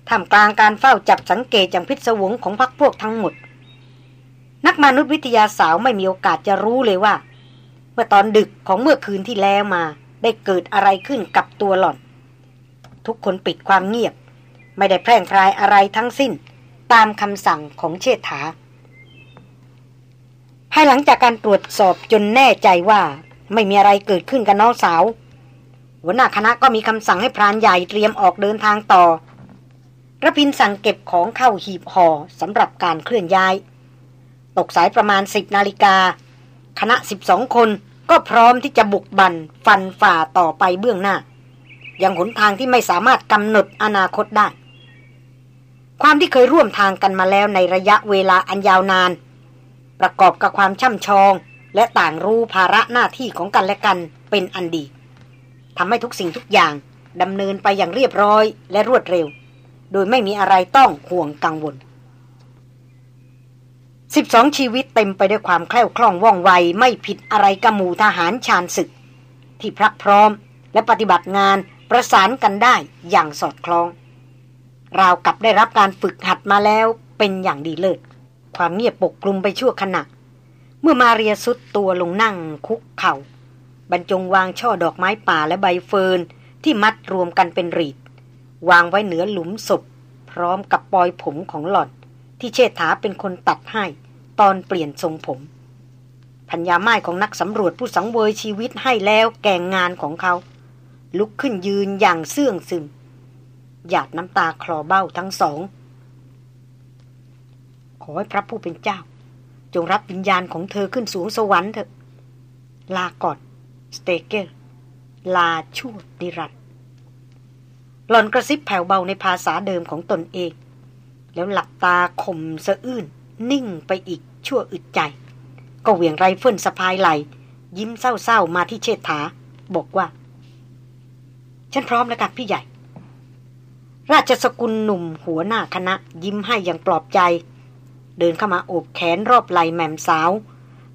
ท่ามกลางการเฝ้าจับสังเกตอย่างพิศวงของพักพวกทั้งหมด นักมนุษยวิทยาสาวไม่มีโอกาสจะรู้เลยว่า เมื่อตอนดึกของเมื่อคืนที่แล้วมา ได้เกิดอะไรขึ้นกับตัวหล่อน ทุกคนปิดความเงียบ ไม่ได้แพร่งพรายอะไรทั้งสิ้น ตามคำสั่งของเชษฐา ภายหลังจากการตรวจสอบจนแน่ใจว่า ไม่มีอะไรเกิดขึ้นกับน้องสาว หัวหน้าคณะก็มีคำสั่งให้พรานใหญ่เตรียมออกเดินทางต่อระพินสั่งเก็บของเข้าหีบห่อสำหรับการเคลื่อนย้าย ตกสายประมาณสิบนาฬิกา คณะสิบสองคนก็พร้อมที่จะบุกบันฟันฝ่าต่อไปเบื้องหน้า ยังหนทางที่ไม่สามารถกำหนดอนาคตได้ ความที่เคยร่วมทางกันมาแล้วในระยะเวลาอันยาวนาน ประกอบกับความช่ำชอง และต่างรู้ภาระหน้าที่ของกันและกันเป็นอันดีทำให้ทุกสิ่งทุกอย่างดำเนินไปอย่างเรียบร้อยและรวดเร็ว โดยไม่มีอะไรต้องห่วงกังวลสิบองชีวิตเต็มไปด้วยความแคล่วคล่องว่องไวไม่ผิดอะไรกับหมู่ทหารชาญศึก ที่พรักพร้อมและปฏิบัติงานประสานกันได้อย่างสอดคล้อง ราวกับได้รับการฝึกหัดมาแล้วเป็นอย่างดีเลิศ ความเงียบปกคลุมไปชั่วขณะ เมื่อมาเรียสุดตัวลงนั่งคุกเขา่า บรรจงวางช่อดอกไม้ป่าและใบเฟิร์นที่มัดรวมกันเป็นรีด วางไว้เหนือหลุมศพ พร้อมกับปลอยผมของหล่อน ที่เชษฐาเป็นคนตัดให้ ตอนเปลี่ยนทรงผมพัญญาไม้ของนักสำรวจผู้สังเวยชีวิตให้แล้วแก่งงานของเขา ลุกขึ้นยืนอย่างเซื่องซึมหยาดน้ำตาคลอเบ้าทั้งสอง ขอให้พระผู้เป็นเจ้า จงรับวิญญาณของเธอขึ้นสูงสวรรค์เถอะ ลาก่อน สเตเกอร์ลาชั่วนิรันดร์หล่อนกระซิบแผ่วเบาในภาษาเดิมของตนเอง แล้วหลับตาข่มสะอื้น นิ่งไปอีกชั่วอึดใจ ก็เหวี่ยงไรเฟิลสะพายไหล่ ยิ้มเศร้าๆมาที่เชษฐา บอกว่า ฉันพร้อมแล้วกันพี่ใหญ่ ราชสกุลหนุ่มหัวหน้าคณะ ยิ้มให้อย่างปลอบใจ เดินเข้ามาโอบแขนรอบไหล่แม่มสาว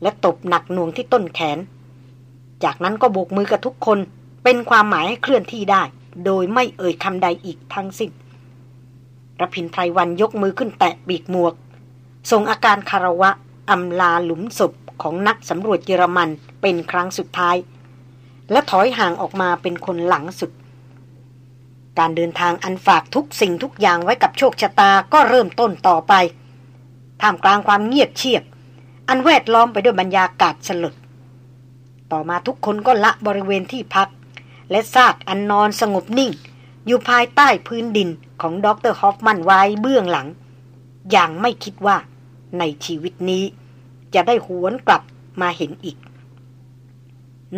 และตบหนักหน่วงที่ต้นแขน จากนั้นก็โบกมือกับทุกคนเป็นความหมายให้เคลื่อนที่ได้ โดยไม่เอ่ยคำใดอีกทั้งสิ้นรพินไพรวันยกมือขึ้นแตะปีกหมวกส่งอาการคารวะอำลาหลุมศพของนักสำรวจเยอรมันเป็นครั้งสุดท้าย และถอยห่างออกมาเป็นคนหลังสุด การเดินทางอันฝากทุกสิ่งทุกอย่างไว้กับโชคชะตาก็เริ่มต้นต่อไป ท่ามกลางความเงียบเชียบ อันแวดล้อมไปด้วยบรรยากาศสลด ต่อมาทุกคนก็ละบริเวณที่พัก และซากอันนอนสงบนิ่ง อยู่ภายใต้พื้นดินของดรฮอฟมันไว้เบื้องหลัง อย่างไม่คิดว่าในชีวิตนี้ จะได้หวนกลับมาเห็นอีก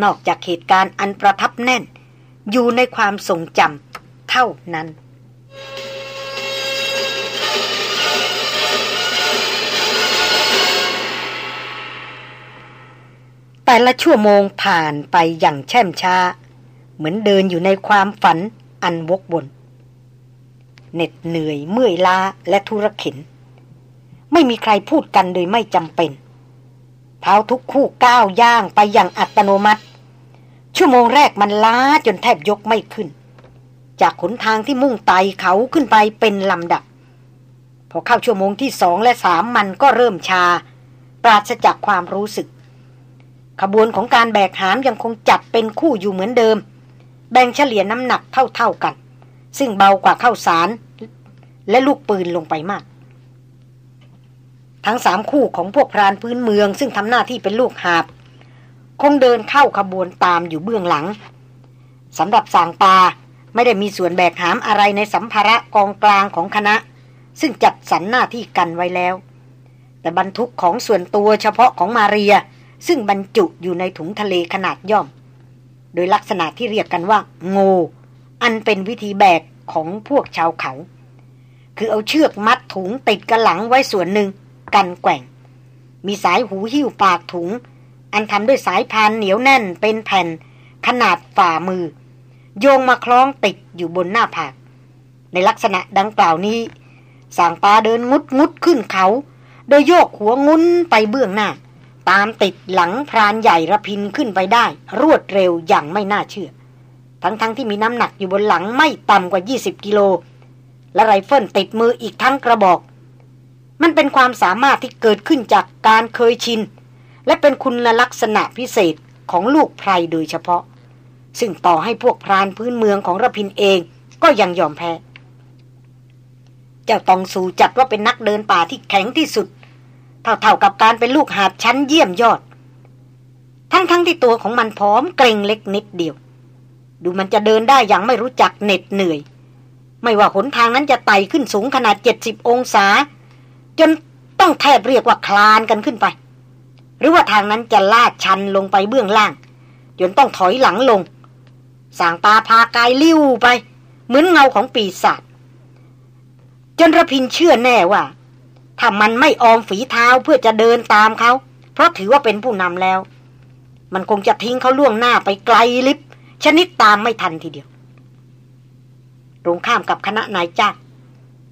นอกจากเหตุการณ์อันประทับแน่น อยู่ในความทรงจำเท่านั้น แต่ละชั่วโมงผ่านไปอย่างแช่มช้า เหมือนเดินอยู่ในความฝันอันวกวนเหน็ดเหนื่อยเมื่อยล้าและทุรขิน ไม่มีใครพูดกันโดยไม่จำเป็นเท้าทุกคู่ก้าวย่างไปอย่างอัตโนมัติ ชั่วโมงแรกมันล้าจนแทบยกไม่ขึ้น จากขนทางที่มุ่งไต่เขาขึ้นไปเป็นลำดับ พอเข้าชั่วโมงที่สองและสามมันก็เริ่มชา ปราศจากความรู้สึก ขบวนของการแบกหามยังคงจัดเป็นคู่อยู่เหมือนเดิม แบ่งเฉลี่ยน้ำหนักเท่าๆกัน ซึ่งเบากว่าข้าวสาร และลูกปืนลงไปมาก ทั้งสามคู่ของพวกพรานพื้นเมือง ซึ่งทำหน้าที่เป็นลูกหาบ คงเดินเข้าขบวนตามอยู่เบื้องหลังสำหรับสางปาไม่ได้มีส่วนแบกหามอะไรในสัมภาระกองกลางของคณะ ซึ่งจัดสรรหน้าที่กันไว้แล้ว แต่บรรทุกของส่วนตัวเฉพาะของมาเรีย ซึ่งบรรจุอยู่ในถุงทะเลขนาดย่อม โดยลักษณะที่เรียกกันว่า โง อันเป็นวิธีแบกของพวกชาวเขา คือเอาเชือกมัดถุงติดกระหลังไว้ส่วนหนึ่ง กันแกว่ง มีสายหูหิ้วปากถุง อันทำด้วยสายพานเหนียวแน่นเป็นแผ่น ขนาดฝ่ามือ โยงมาคล้องติดอยู่บนหน้าผาก ในลักษณะดังกล่าวนี้สางปลาเดินงุดงุดขึ้นเขา โดยโยกหัวงุ้นไปเบื้องหน้า ตามติดหลังพรานใหญ่ระพินขึ้นไปได้ รวดเร็วอย่างไม่น่าเชื่อ ทั้งๆทที่มีน้ำหนักอยู่บนหลังไม่ต่ำกว่า 20 กิโล และไรเฟิลติดมืออีกทั้งกระบอก มันเป็นความสามารถที่เกิดขึ้นจากการเคยชิน และเป็นคุณลักษณะพิเศษของลูกไพรโดยเฉพาะ ซึ่งต่อให้พวกพรานพื้นเมืองของระพินเองก็ยังยอมแพ้ เจ้าตองสูจัดว่าเป็นนักเดินป่าที่แข็งที่สุด เท่าๆกับการเป็นลูกหาดชั้นเยี่ยมยอด ทั้งๆทที่ตัวของมันพร้อมเกรงเล็กนิดเดียว ดูมันจะเดินได้อย่างไม่รู้จักเหน็ดเหนื่อย ไม่ว่าหนทางนั้นจะไต่ขึ้นสูงขนาดเจ็ดสิบองศา จนต้องแทบเรียกว่าคลานกันขึ้นไป หรือว่าทางนั้นจะลาดชันลงไปเบื้องล่าง จนต้องถอยหลังลงสางตาพากายลิ้วไป เหมือนเงาของปีศาจจนระพินเชื่อแน่ว่า ถ้ามันไม่ออมฝีเท้าเพื่อจะเดินตามเขา เพราะถือว่าเป็นผู้นำแล้ว มันคงจะทิ้งเขาล่วงหน้าไปไกลลิบชนิดตามไม่ทันทีเดียว ตรงข้ามกับคณะนายจ้าง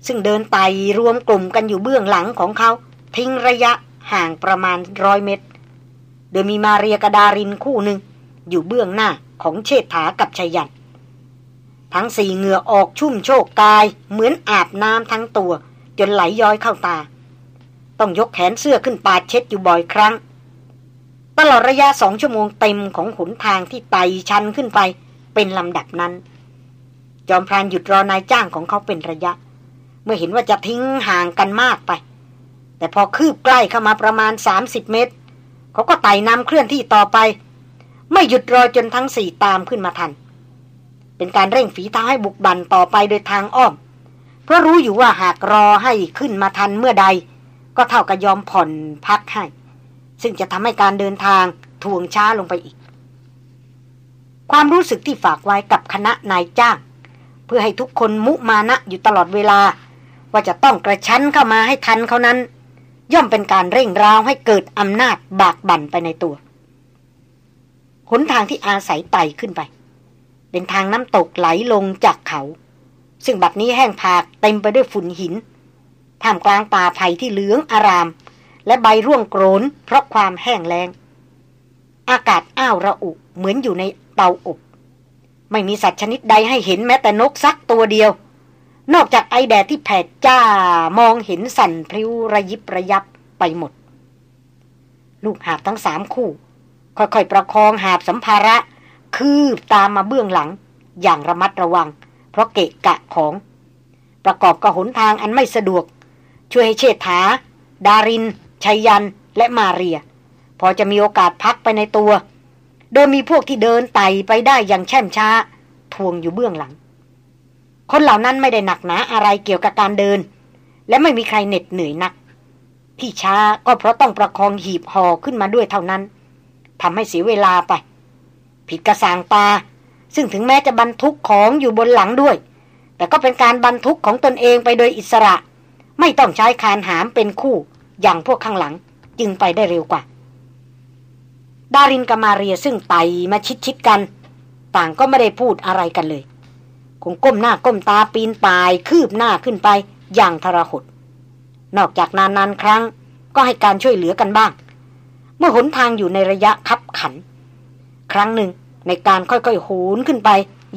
ซึ่งเดินไต่รวมกลุ่มกันอยู่เบื้องหลังของเขา ทิ้งระยะห่างประมาณร้อยเมตร โดยมีมาเรียกดารินคู่หนึ่ง อยู่เบื้องหน้าของเชษฐากับชยัน ทั้งสี่เหงื่อออกชุ่มโชกกาย เหมือนอาบน้ำทั้งตัว จนไหลย้อยเข้าตา ต้องยกแขนเสื้อขึ้นปาดเช็ดอยู่บ่อยครั้ง ตลอดระยะสองชั่วโมงเต็มของขนทางที่ไต่ชันขึ้นไปเป็นลำดับนั้น จอมพรานหยุดรอนายจ้างของเขาเป็นระยะ เมื่อเห็นว่าจะทิ้งห่างกันมากไป แต่พอคืบใกล้เข้ามาประมาณ 30 เมตร เขาก็ไต่นำเคลื่อนที่ต่อไป ไม่หยุดรอจนทั้งสี่ตามขึ้นมาทัน เป็นการเร่งฝีเท้าให้บุกบันต่อไปโดยทางอ้อม เพราะรู้อยู่ว่าหากรอให้ขึ้นมาทันเมื่อใด ก็เท่ากับยอมผ่อนพักให้ ซึ่งจะทำให้การเดินทางทวงช้าลงไปอีก ความรู้สึกที่ฝากไว้กับคณะนายจ้าง เพื่อให้ทุกคนมุมานะอยู่ตลอดเวลา ว่าจะต้องกระชั้นเข้ามาให้ทันเขานั้น ย่อมเป็นการเร่งร้าวให้เกิดอำนาจบากบั่นไปในตัวหนทางที่อาศัยไต่ขึ้นไป เป็นทางน้ำตกไหลลงจากเขา ซึ่งบัดนี้แห้งผากเต็มไปด้วยฝุ่นหิน ท่ามกลางป่าไผ่ที่เหลืองอาราม และใบร่วงโกรนเพราะความแห้งแล้ง อากาศอ้าวระอุเหมือนอยู่ในเตาอบ ไม่มีสัตว์ชนิดใดให้เห็นแม้แต่นกสักตัวเดียว นอกจากไอแดดที่แผดจ้ามองเห็นสั่นพริ้วระยิบระยับไปหมด ลูกหาบทั้งสามคู่ ค่อยๆประคองหาบสัมภาระ คืบตามมาเบื้องหลัง อย่างระมัดระวัง เพราะเกะกะของ ประกอบกับหนทางอันไม่สะดวก ช่วยให้เชษฐา ดาริน ชัยยัน และมาเรีย พอจะมีโอกาสพักไปในตัว โดยมีพวกที่เดินไต่ไปได้อย่างแช่มช้า ทวงอยู่เบื้องหลัง คนเหล่านั้นไม่ได้หนักหนาอะไรเกี่ยวกับการเดิน และไม่มีใครเหน็ดเหนื่อยนัก ที่ช้าก็เพราะต้องประคองหีบห่อขึ้นมาด้วยเท่านั้นทำให้เสียเวลาไป ผิดกระสางตา ซึ่งถึงแม้จะบรรทุกของอยู่บนหลังด้วย แต่ก็เป็นการบรรทุกของตนเองไปโดยอิสระ ไม่ต้องใช้คานหามเป็นคู่อย่างพวกข้างหลัง จึงไปได้เร็วกว่า ดารินกับมาเรียซึ่งไต่มาชิดชิดกัน ต่างก็ไม่ได้พูดอะไรกันเลย คงก้มหน้าก้มตาปีนป่าย คืบหน้าขึ้นไปอย่างทรหดนอกจากนานๆครั้งก็ให้การช่วยเหลือกันบ้าง เมื่อหนทางอยู่ในระยะคับขัน ครั้งหนึ่งในการค่อยๆโหนขึ้นไป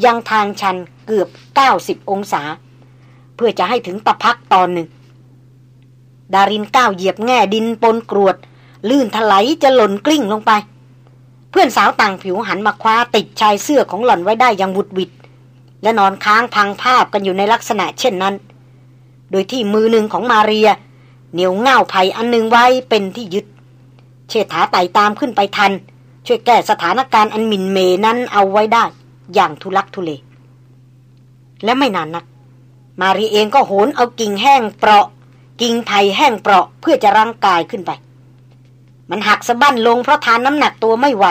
ยังทางชันเกือบ 90 องศา เพื่อจะให้ถึงตะพักตอนหนึ่ง ดารินก้าวเหยียบแง่ดินปนกรวด ลื่นถลายจะหล่นกลิ้งลงไป เพื่อนสาวต่างผิวหันมาคว้าติดชายเสื้อของหล่อนไว้ได้อย่างวุดวิดและนอนค้างพังภาพกันอยู่ในลักษณะเช่นนั้น โดยที่มือหนึ่งของมาเรีย เหนียวเง่าไผ่อันหนึ่งไว้เป็นที่ยึด เชษฐาไต่ตามขึ้นไปทัน ช่วยแก้สถานการณ์อันมินเมนั้นเอาไว้ได้ อย่างทุลักทุเล และไม่นานนัก มารีเองก็โหนเอากิ่งแห้งเปราะ กิ่งไผ่แห้งเปราะเพื่อจะรังกายขึ้นไป มันหักสะบั้นลงเพราะทานน้ำหนักตัวไม่ไหว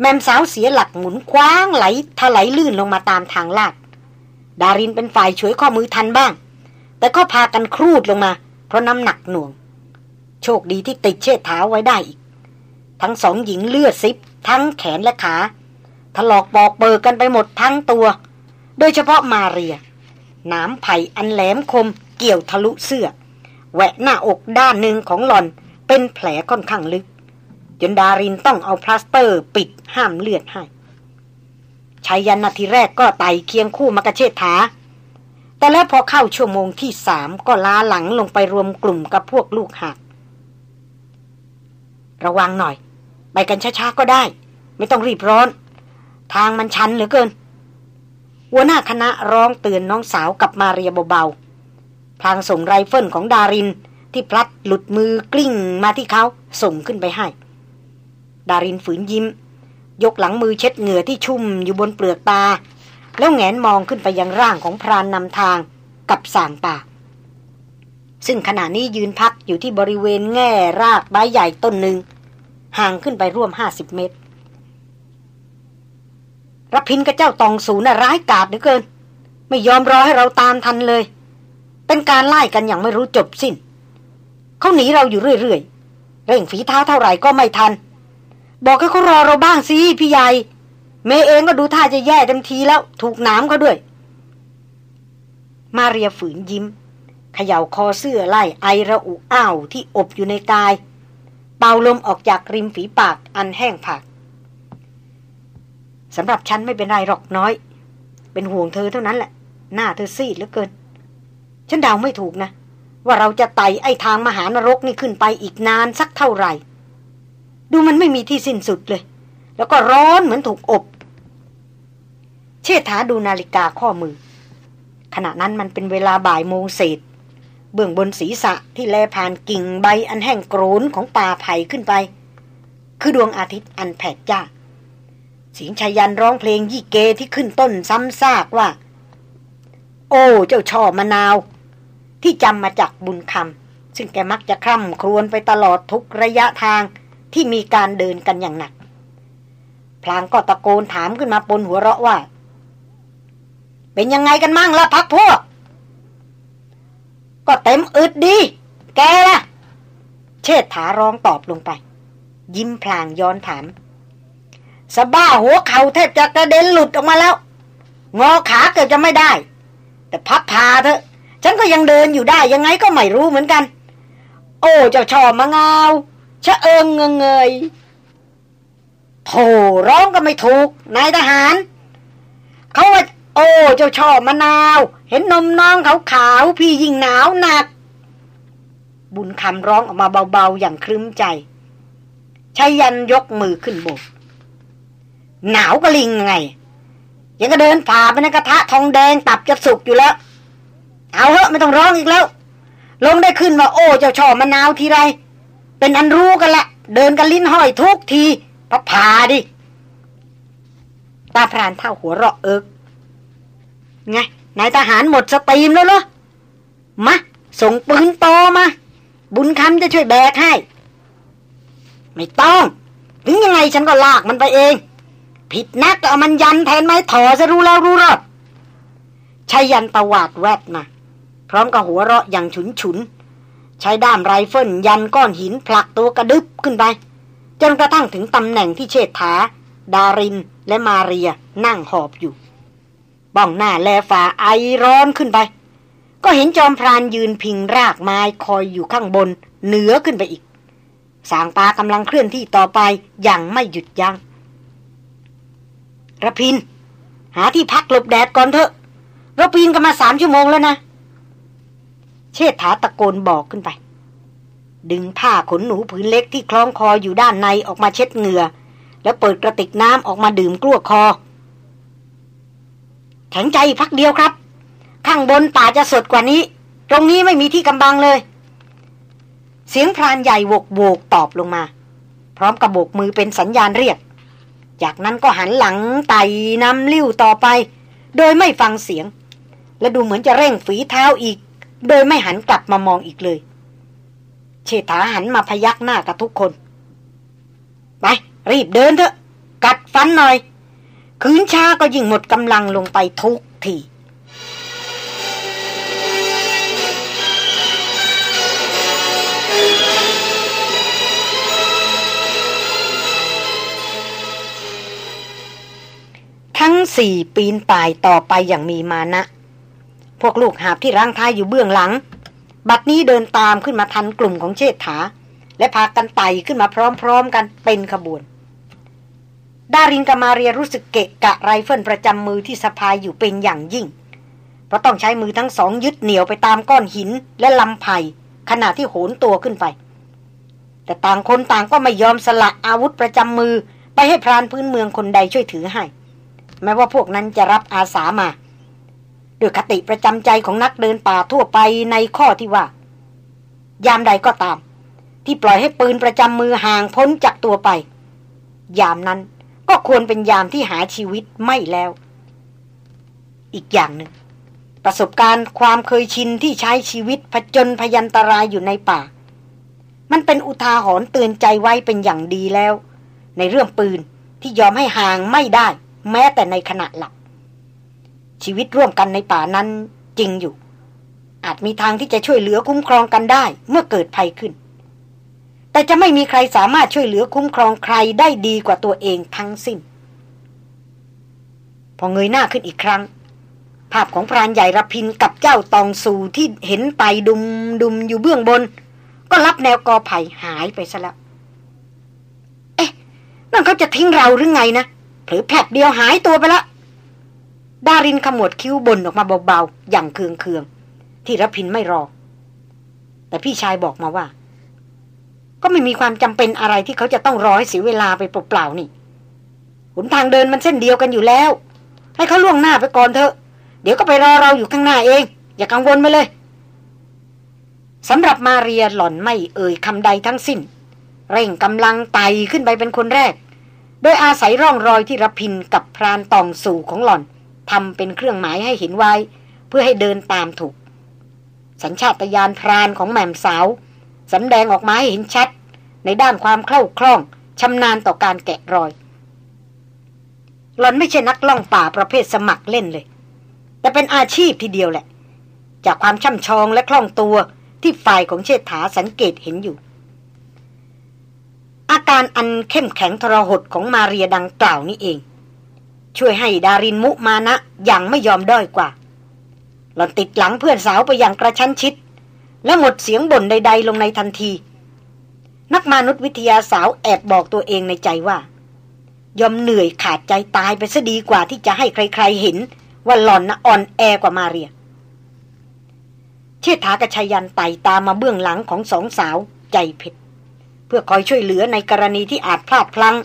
แมมสาวเสียหลักหมุนคว้างไหลถลายลื่นลงมาตามทางลาด ดารินเป็นฝ่ายช่วยข้อมือทันบ้าง แต่ก็พากันครูดลงมา เพราะน้ำหนักหน่วง โชคดีที่ติดเชือกเท้าไว้ได้อีก ทั้งสองหญิงเลือดซิบทั้งแขนและขาถลอกปอกเปิดกันไปหมดทั้งตัว โดยเฉพาะมาเรีย หนามไผ่อันแหลมคม เกี่ยวทะลุเสื้อ แหวะหน้าอกด้านหนึ่งของหล่อน เป็นแผลค่อนข้างลึก จนดารินต้องเอาพลาสเตอร์ปิดห้ามเลือดให้ชัยยันต์นาทีแรกก็ไต่เคียงคู่มากะเชษฐา แต่แล้วพอเข้าชั่วโมงที่สามก็ล้าหลังลงไปรวมกลุ่มกับพวกลูกหาบระวังหน่อย ไปกันช้าๆก็ได้ ไม่ต้องรีบร้อน ทางมันชันเหลือเกินหัวหน้าคณะร้องเตือนน้องสาวกับมาเรียเบาๆ พลางส่งไรเฟิลของดาริน ที่พลัดหลุดมือกลิ้งมาที่เขาส่งขึ้นไปให้ ดารินฝืนยิ้ม ยกหลังมือเช็ดเหงื่อที่ชุ่มอยู่บนเปลือกตา แล้วแงนมองขึ้นไปยังร่างของพรานนำทางกับสางป่า ซึ่งขณะนี้ยืนพักอยู่ที่บริเวณแง่รากใบใหญ่ต้นหนึ่งห่างขึ้นไปร่วมห้าสิบเมตรรพินกับเจ้าตองสูน่ะร้ายกาจเหลือเกิน ไม่ยอมรอให้เราตามทันเลย เป็นการไล่กันอย่างไม่รู้จบสิน้น เขาหนีเราอยู่เรื่อยๆ เร่งฝีเท้าเท่าไหร่ก็ไม่ทัน บอกให้เขารอเราบ้างสิพี่ใหญ่ เมย์เองก็ดูท่าจะแย่เต็มทีแล้ว ถูกน้ำเขาด้วย มาเรียฝืนยิ้มเขย่าคอเสื้อไล่ไอระอุอ้าวที่อบอยู่ในกาย เป่าลมออกจากริมฝีปากอันแห้งผากสำหรับฉันไม่เป็นไรหรอกน้อย เป็นห่วงเธอเท่านั้นแหละ หน้าเธอซีดเหลือเกิน ฉันเดาไม่ถูกนะ ว่าเราจะไต่ไอ้ทางมหานรกนี่ขึ้นไปอีกนานสักเท่าไหร่ ดูมันไม่มีที่สิ้นสุดเลย แล้วก็ร้อนเหมือนถูกอบ เชษฐาดูนาฬิกาข้อมือ ขณะนั้นมันเป็นเวลาบ่ายโมงเศษ เบื้องบนศีรษะที่แลผ่านกิ่งใบอันแห้งโกรนของป่าไผ่ขึ้นไป คือดวงอาทิตย์อันแผดจ้าเสียงชายันร้องเพลงยี่เกที่ขึ้นต้นซ้ำซากว่า โอ้ เจ้าช่อมะนาว ที่จำมาจากบุญคำซึ่งแกมักจะคร่ำครวญไปตลอดทุกระยะทางที่มีการเดินกันอย่างหนัก พลางก็ตะโกนถามขึ้นมาปนหัวเราะว่า เป็นยังไงกันมั่งล่ะพักพวก ก็เต็มอึดดี แกล่ะ เชิดถาร้องตอบลงไป ยิ้มพลางย้อนถามสบ้าหัวเข่าแทบจะกระเด็นหลุดออกมาแล้ว งอขาเกิดจะไม่ได้ แต่พับพาเถอะ ฉันก็ยังเดินอยู่ได้ยังไงก็ไม่รู้เหมือนกัน โอ้เจ้าชอมะงาวชะเอิงเงเงยโถร้องก็ไม่ถูกนายทหาร เขาว่าโอ้เจ้าชอบมะนาว เห็นนมน้องเขาขาวพี่ยิ่งหนาวหนัก บุญคำร้องออกมาเบาๆอย่างครึ้มใจชายันยกมือขึ้นโบก หนาวก็ลิงไง ยังก็เดินผ่าไปในกระทะทองแดงตับจะสุกอยู่แล้ว เอาเถอะไม่ต้องร้องอีกแล้ว ลงได้ขึ้นว่าโอ้เจ้าชอมะนาวทีไร เป็นอันรู้กันละ เดินกันลิ้นห้อยทุกทีพระพาดิตาพรานเท่าหัวเราะเอิกไงนายทหารหมด steam แล้วเหรอมาส่งปืนโตมา บุญคำจะช่วยแบกให้ ไม่ต้อง ถึงยังไงฉันก็ลากมันไปเอง ผิดนักเอามันยันแทนไม้ถ่อซะรู้แล้วรู้รอดชัยยันต์ตวาดแวดมา พร้อมกับหัวเราะอย่างฉุนฉุน ใช้ด้ามไรเฟิลยันก้อนหินผลักตัวกระดึบขึ้นไป จนกระทั่งถึงตำแหน่งที่เชษฐา ดาริน และมาเรียนั่งหอบอยู่ บ้องหน้าแลฝ่าไอร้อนขึ้นไป ก็เห็นจอมพรานยืนพิงรากไม้คอยอยู่ข้างบน เหนือขึ้นไปอีก สางปากำลังเคลื่อนที่ต่อไปอย่างไม่หยุดยัง้งระพิน หาที่พักหลบแดดก่อนเถอะเราปีนกันมาสามชั่วโมงแล้วนะ เชษฐาตะโกนบอกขึ้นไป ดึงผ้าขนหนูผืนเล็กที่คล้องคออยู่ด้านในออกมาเช็ดเหงื่อ แล้วเปิดกระติกน้ำออกมาดื่มกลั้วคอ แข็งใจพักเดียวครับ ข้างบนป่าจะสดกว่านี้ ตรงนี้ไม่มีที่กำบังเลย เสียงพรานใหญ่โวกโวกตอบลงมา พร้อมกระโบกมือเป็นสัญญาณเรียก จากนั้นก็หันหลังไต่นำลิ้วต่อไป โดยไม่ฟังเสียง และดูเหมือนจะเร่งฝีเท้าอีก โดยไม่หันกลับมามองอีกเลย เชษฐาหันมาพยักหน้ากับทุกคน ไป รีบเดินเถอะ กัดฟันหน่อย คืนช้าก็ยิ่งหมดกำลังลงไปทุกทีทั้งสี่ปีนป่ายต่อไปอย่างมีมานะ วกลูกหาบที่ร่างท้ายอยู่เบื้องหลัง บัดนี้เดินตามขึ้นมาทันกลุ่มของเชษฐา และพากันไต่ขึ้นมาพร้อมๆกันเป็นขบวน ดารินกามาเรียรู้สึกเกะกะไรเฟิลประจำมือที่สะพายอยู่เป็นอย่างยิ่ง เพราะต้องใช้มือทั้งสองยึดเหนี่ยวไปตามก้อนหินและลำไผ่ขณะที่โหนตัวขึ้นไป แต่ต่างคนต่างก็ไม่ยอมสละอาวุธประจำมือไปให้พรานพื้นเมืองคนใดช่วยถือให้แม้ว่าพวกนั้นจะรับอาสามา ด้วยคติประจำใจของนักเดินป่าทั่วไปในข้อที่ว่า ยามใดก็ตาม ที่ปล่อยให้ปืนประจำมือห่างพ้นจากตัวไป ยามนั้นก็ควรเป็นยามที่หาชีวิตไม่แล้ว อีกอย่างหนึ่ง ประสบการณ์ความเคยชินที่ใช้ชีวิตผจญพยันตรายอยู่ในป่า มันเป็นอุทาหรณ์เตือนใจไว้เป็นอย่างดีแล้ว ในเรื่องปืนที่ยอมให้ห่างไม่ได้ แม้แต่ในขณะหลับ ชีวิตร่วมกันในป่านั้นจริงอยู่ อาจมีทางที่จะช่วยเหลือคุ้มครองกันได้เมื่อเกิดภัยขึ้น แต่จะไม่มีใครสามารถช่วยเหลือคุ้มครองใครได้ดีกว่าตัวเองทั้งสิ้น พอเงยหน้าขึ้นอีกครั้ง ภาพของพรานใหญ่รพินกับเจ้าตองสูที่เห็นไตดุมดุมอยู่เบื้องบน ก็รับแนวกอไผ่หายไปซะแล้วเอ๊ะนั่นเขาจะทิ้งเราหรือไงนะเผลอแผลบเดียวหายตัวไปละ ดารินขมวดคิ้วบนออกมาเบาๆ อย่างเคืองๆ ที่รพินไม่รอ แต่พี่ชายบอกมาว่า ก็ไม่มีความจำเป็นอะไรที่เขาจะต้องรอให้เสียเวลาไปเปล่าๆนี่หนทางเดินมันเส้นเดียวกันอยู่แล้ว ให้เขาล่วงหน้าไปก่อนเถอะ เดี๋ยวก็ไปรอเราอยู่ข้างหน้าเอง อย่ากังวลไปเลยสำหรับมาเรียหล่อนไม่เอ่ยคำใดทั้งสิ้น เร่งกำลังไต่ขึ้นไปเป็นคนแรก โดยอาศัยร่องรอยที่รพินกับพรานตองสู่ของหล่อน ทำเป็นเครื่องหมายให้เห็นไว้ เพื่อให้เดินตามถูก สัญชาตญาณพรานของแหม่มสาวสำแดงออกมาให้เห็นชัด ในด้านความคล่องคล่องชำนาญต่อการแกะรอยหล่อนไม่ใช่นักล่องป่าประเภทสมัครเล่นเลย แต่เป็นอาชีพทีเดียวแหละ จากความช่ำชองและคล่องตัวที่ฝ่ายของเชษฐาสังเกตเห็นอยู่ อาการอันเข้มแข็งทรหดของมาเรียดังกล่าวนี้เอง ช่วยให้ดารินมุมานะอย่างไม่ยอมด้อยกว่า หล่อนติดหลังเพื่อนสาวไปอย่างกระชั้นชิด และหมดเสียงบ่นใด ๆ ลงในทันที นักมนุษยวิทยาสาวแอบบอกตัวเองในใจว่า ยอมเหนื่อยขาดใจตายไปซะดีกว่าที่จะให้ใคร ๆ เห็น ว่าหล่อนนะอ่อนแอกว่ามาเรีย เชิดากระชยันไต่ตามมาเบื้องหลังของสองสาวใจเผ็ดเพื่อคอยช่วยเหลือในกรณีที่อาจพลาดพลั้ง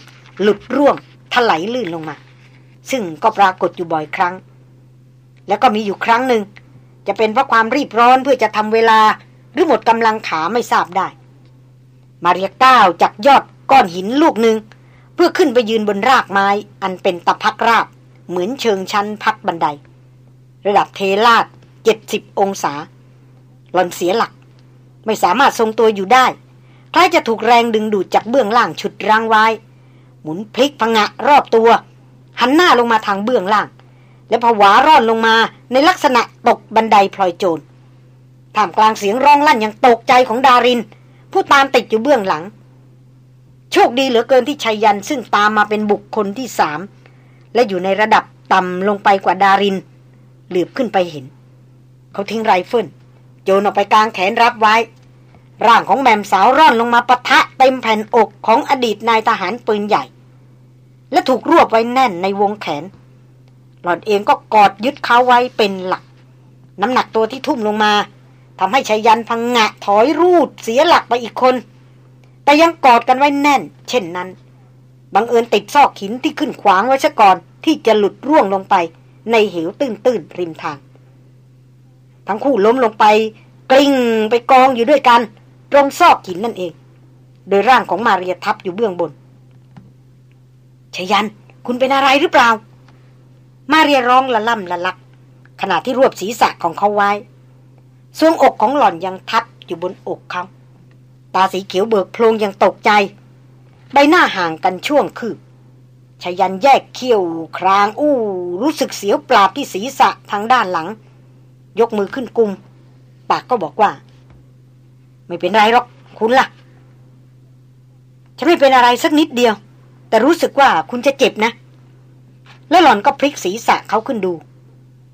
หลุดร่วงถลายลื่นลงมา ซึ่งก็ปรากฏอยู่บ่อยครั้ง แล้วก็มีอยู่ครั้งหนึ่ง จะเป็นเพราะความรีบร้อนเพื่อจะทำเวลา หรือหมดกำลังขาไม่ทราบได้ มาเรียก้าวจากยอดก้อนหินลูกหนึ่ง เพื่อขึ้นไปยืนบนรากไม้อันเป็นตะพักราบ เหมือนเชิงชั้นพักบันได ระดับเทลาดเจ็ดสิบองศาหล่อนเสียหลัก ไม่สามารถทรงตัวอยู่ได้คล้ายจะถูกแรงดึงดูดจากเบื้องล่างฉุดรังไว้ หมุนพลิกพังะรอบตัว หันหน้าลงมาทางเบื้องล่าง และผวาร่อนลงมาในลักษณะตกบันไดพลอยโจรท่ามกลางเสียงร้องลั่นอย่างตกใจของดาริน ผู้ตามติดอยู่เบื้องหลัง โชคดีเหลือเกินที่ชัยยันซึ่งตามมาเป็นบุคคลที่สามและอยู่ในระดับต่ำลงไปกว่าดาริน เหลือบขึ้นไปเห็น เขาทิ้งไรเฟิลโยนออกไปกลางแขนรับไว้ ร่างของแมมสาวร่อนลงมาปะทะเต็มแผ่นอกของอดีตนายทหารปืนใหญ่ และถูกรวบไว้แน่นในวงแขน หล่อนเองก็กอดยึดเขาไว้เป็นหลัก น้ำหนักตัวที่ทุ่มลงมาทำให้ชายันพังงะถอยรูดเสียหลักไปอีกคน แต่ยังกอดกันไว้แน่น เช่นนั้น บังเอิญติดซอกหินที่ขึ้นขวางไว้ซะก่อนที่จะหลุดร่วงลงไป ในเหวตื้นๆริมทาง ทั้งคู่ล้มลงไป กลิ้งไปกองอยู่ด้วยกัน ตรงซอกหินนั่นเอง โดยร่างของมาเรียทับอยู่เบื้องบน ชยัน คุณเป็นอะไรหรือเปล่า มาเรียร้องละล่ำละลัก ขณะที่รวบศีรษะของเขาไว้ส่วงอกของหล่อนยังทับอยู่บนอกเขาตาสีเขียวเบิกโพลงยังตกใจ ใบหน้าห่างกันช่วงคืบชยันแยกเขี้ยวครางอู้ รู้สึกเสียวปราบที่ศีรษะทางด้านหลัง ยกมือขึ้นกุม ปากก็บอกว่า ไม่เป็นไรหรอกคุณล่ะฉันไม่เป็นอะไรสักนิดเดียว แต่รู้สึกว่าคุณจะเจ็บนะ แล้วหล่อนก็พลิกศีรษะเขาขึ้นดู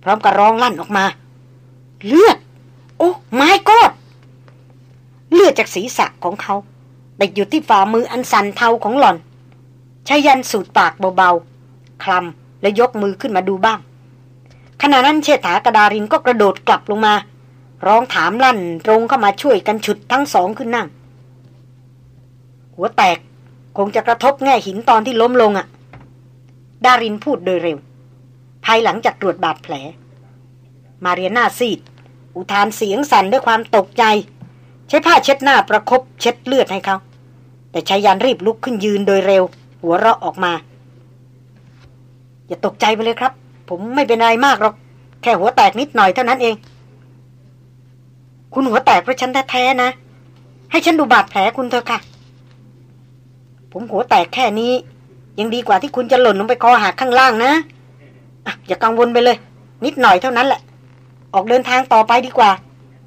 พร้อมกับร้องลั่นออกมา เลือด โอ้ไม่กอดเลือดจากศีรษะของเขาติดอยู่ที่ฝ่ามืออันสันเทาของหล่อนชายันสูดปากเบาๆ คลำและยกมือขึ้นมาดูบ้าง ขณะนั้นเชษฐากระดารินก็กระโดดกลับลงมา ร้องถามลั่นตรงเข้ามาช่วยกันฉุดทั้งสองขึ้นนั่ง หัวแตก คงจะกระทบแง่หินตอนที่ล้มลงอะ่ะ ดารินพูดโดยเร็ว ภายหลังจากตรวจบาดแผล มาเรียนาซีด อุทานเสียงสั่นด้วยความตกใจ ใช้ผ้าเช็ดหน้าประครบเช็ดเลือดให้เขา แต่ชายันรีบลุกขึ้นยืนโดยเร็ว หัวเราะออกมา อย่าตกใจไปเลยครับ ผมไม่เป็นอะไรมากหรอก แค่หัวแตกนิดหน่อยเท่านั้นเอง คุณหัวแตกเพราะฉันแท้ๆนะ ให้ฉันดูบาดแผลคุณเถอะค่ะ ผมหัวแตกแค่นี้ ยังดีกว่าที่คุณจะหล่นลงไปคอหักข้างล่างนะอะอย่ากังวลไปเลย นิดหน่อยเท่านั้นแหละ ออกเดินทางต่อไปดีกว่า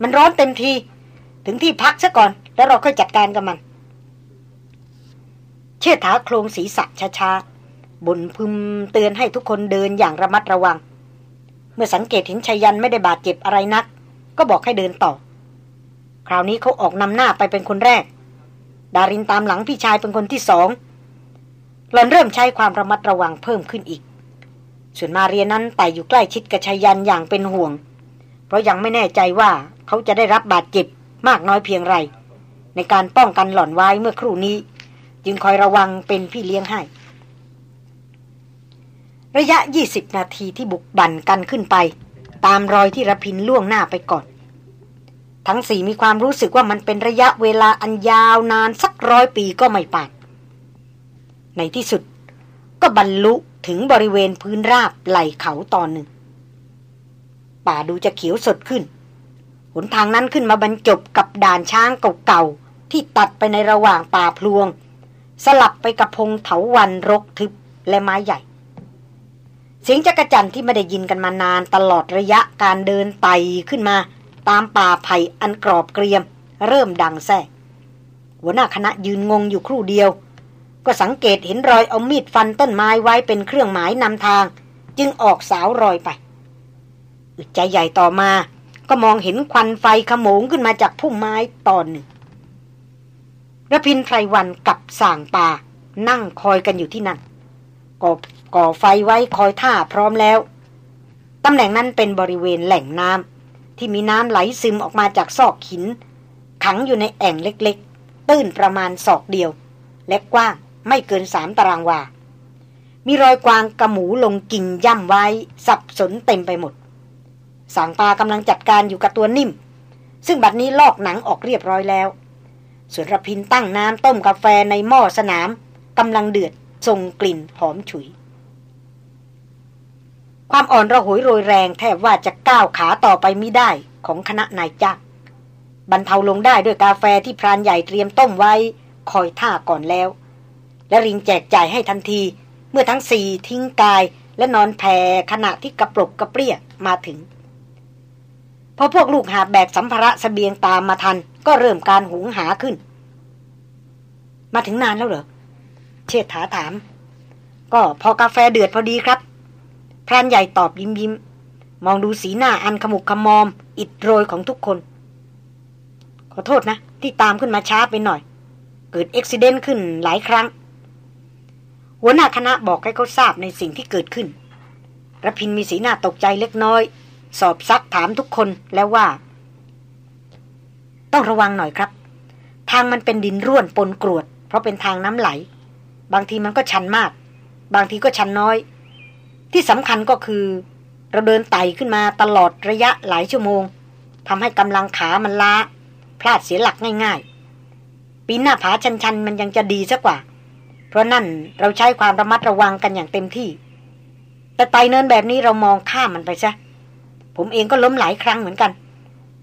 มันร้อนเต็มที ถึงที่พักซะก่อน แล้วเราค่อยจัดการกับมัน เชิดถาโครงศีรษะช้าๆบนพึมเตือนให้ทุกคนเดินอย่างระมัดระวัง เมื่อสังเกตเห็นชายันไม่ได้บาดเจ็บอะไรนัก ก็บอกให้เดินต่อ คราวนี้เขาออกนำหน้าไปเป็นคนแรก ดารินตามหลังพี่ชายเป็นคนที่สองหลอนเริ่มใช้ความระมัดระวังเพิ่มขึ้นอีก ส่วนมาเรียนั้นไต่อยู่ใกล้ชิดกับชายันอย่างเป็นห่วง เพราะยังไม่แน่ใจว่าเขาจะได้รับบาดเจ็บมากน้อยเพียงไร ในการป้องกันหล่อนไว้เมื่อครู่นี้ จึงคอยระวังเป็นพี่เลี้ยงให้ ระยะ 20 นาทีที่บุกบั่นกันขึ้นไป ตามรอยที่ระพินล่วงหน้าไปก่อน ทั้งสี่มีความรู้สึกว่ามันเป็นระยะเวลาอันยาวนานสักร้อยปีก็ไม่ปานในที่สุด ก็บรรลุถึงบริเวณพื้นราบไหลเขาตอนหนึ่ง ป่าดูจะเขียวสดขึ้น หนทางนั้นขึ้นมาบรรจบกับด่านช้างเก่าๆ ที่ตัดไปในระหว่างป่าพลวง สลับไปกับพงเถาวันรกทึบและไม้ใหญ่ เสียงจักรจันที่ไม่ได้ยินกันมานานตลอดระยะการเดินไต่ขึ้นมา ตามป่าไผ่อันกรอบเกรียม เริ่มดังแท้หัวหน้าคณะยืนงงอยู่ครู่เดียว ก็สังเกตเห็นรอยเอามีดฟันต้นไม้ไว้เป็นเครื่องหมายนำทาง จึงออกสาวรอยไปอึดใจใหญ่ต่อมา ก็มองเห็นควันไฟขโมงขึ้นมาจากพุ่มไม้ตอนหนึ่งระพินไพรวันกับส่างป่า นั่งคอยกันอยู่ที่นั่นก่อก่อไฟไว้คอยท่าพร้อมแล้ว ตำแหน่งนั้นเป็นบริเวณแหล่งน้ำ ที่มีน้ำไหลซึมออกมาจากซอกหิน ขังอยู่ในแอ่งเล็กๆ ตื้นประมาณศอกเดียว และกว้างไม่เกินสามตารางวา มีรอยกวางกระหมูลงกิ่งย่ำไว้ สับสนเต็มไปหมด สางปากำลังจัดการอยู่กับตัวนิ่ม ซึ่งบัดนี้ลอกหนังออกเรียบร้อยแล้วส่วนระพินตั้งน้ำต้มกาแฟในหม้อสนามกำลังเดือดส่งกลิ่นหอมฉุย ความอ่อนระหวยโรยแรงแทบว่าจะก้าวขาต่อไปไม่ได้ของคณะนายจ้างบรรเทาลงได้ด้วยกาแฟที่พรานใหญ่เตรียมต้มไว้ คอยท่าก่อนแล้ว และริงแจกจ่ายให้ทันที เมื่อทั้งสี่ทิ้งกายและนอนแผ่ขณะที่กระปรกกระเปรี้ยมาถึงพอพวกลูกหาแบกสัมภาระสเสบียงตามมาทัน ก็เริ่มการหุงหาขึ้น มาถึงนานแล้วเหรอเชษฐาถาม ก็พอกาแฟเดือดพอดีครับ พรานใหญ่ตอบยิ้มยิ้มมองดูสีหน้าอันขมุกขมอม อิดโรยของทุกคน ขอโทษนะ ที่ตามขึ้นมาช้าไปหน่อย เกิดอุบิเหตุขึ้นหลายครั้ง หัวหน้าคณะบอกให้เขาทราบในสิ่งที่เกิดขึ้นรพินมีสีหน้าตกใจเล็กน้อย สอบซักถามทุกคนแล้วว่า ต้องระวังหน่อยครับ ทางมันเป็นดินร่วนปนกรวด เพราะเป็นทางน้ำไหล บางทีมันก็ชันมาก บางทีก็ชันน้อย ที่สำคัญก็คือ เราเดินไต่ขึ้นมาตลอดระยะหลายชั่วโมงทำให้กำลังขามันล้า พลาดเสียหลักง่ายๆ ปีนหน้าผาชันๆ มันยังจะดีซะกว่า เพราะนั่นเราใช้ความระมัดระวังกันอย่างเต็มที่ แต่ไต่เนินแบบนี้เรามองข้ามมันไปซะ ผมเองก็ล้มหลายครั้งเหมือนกัน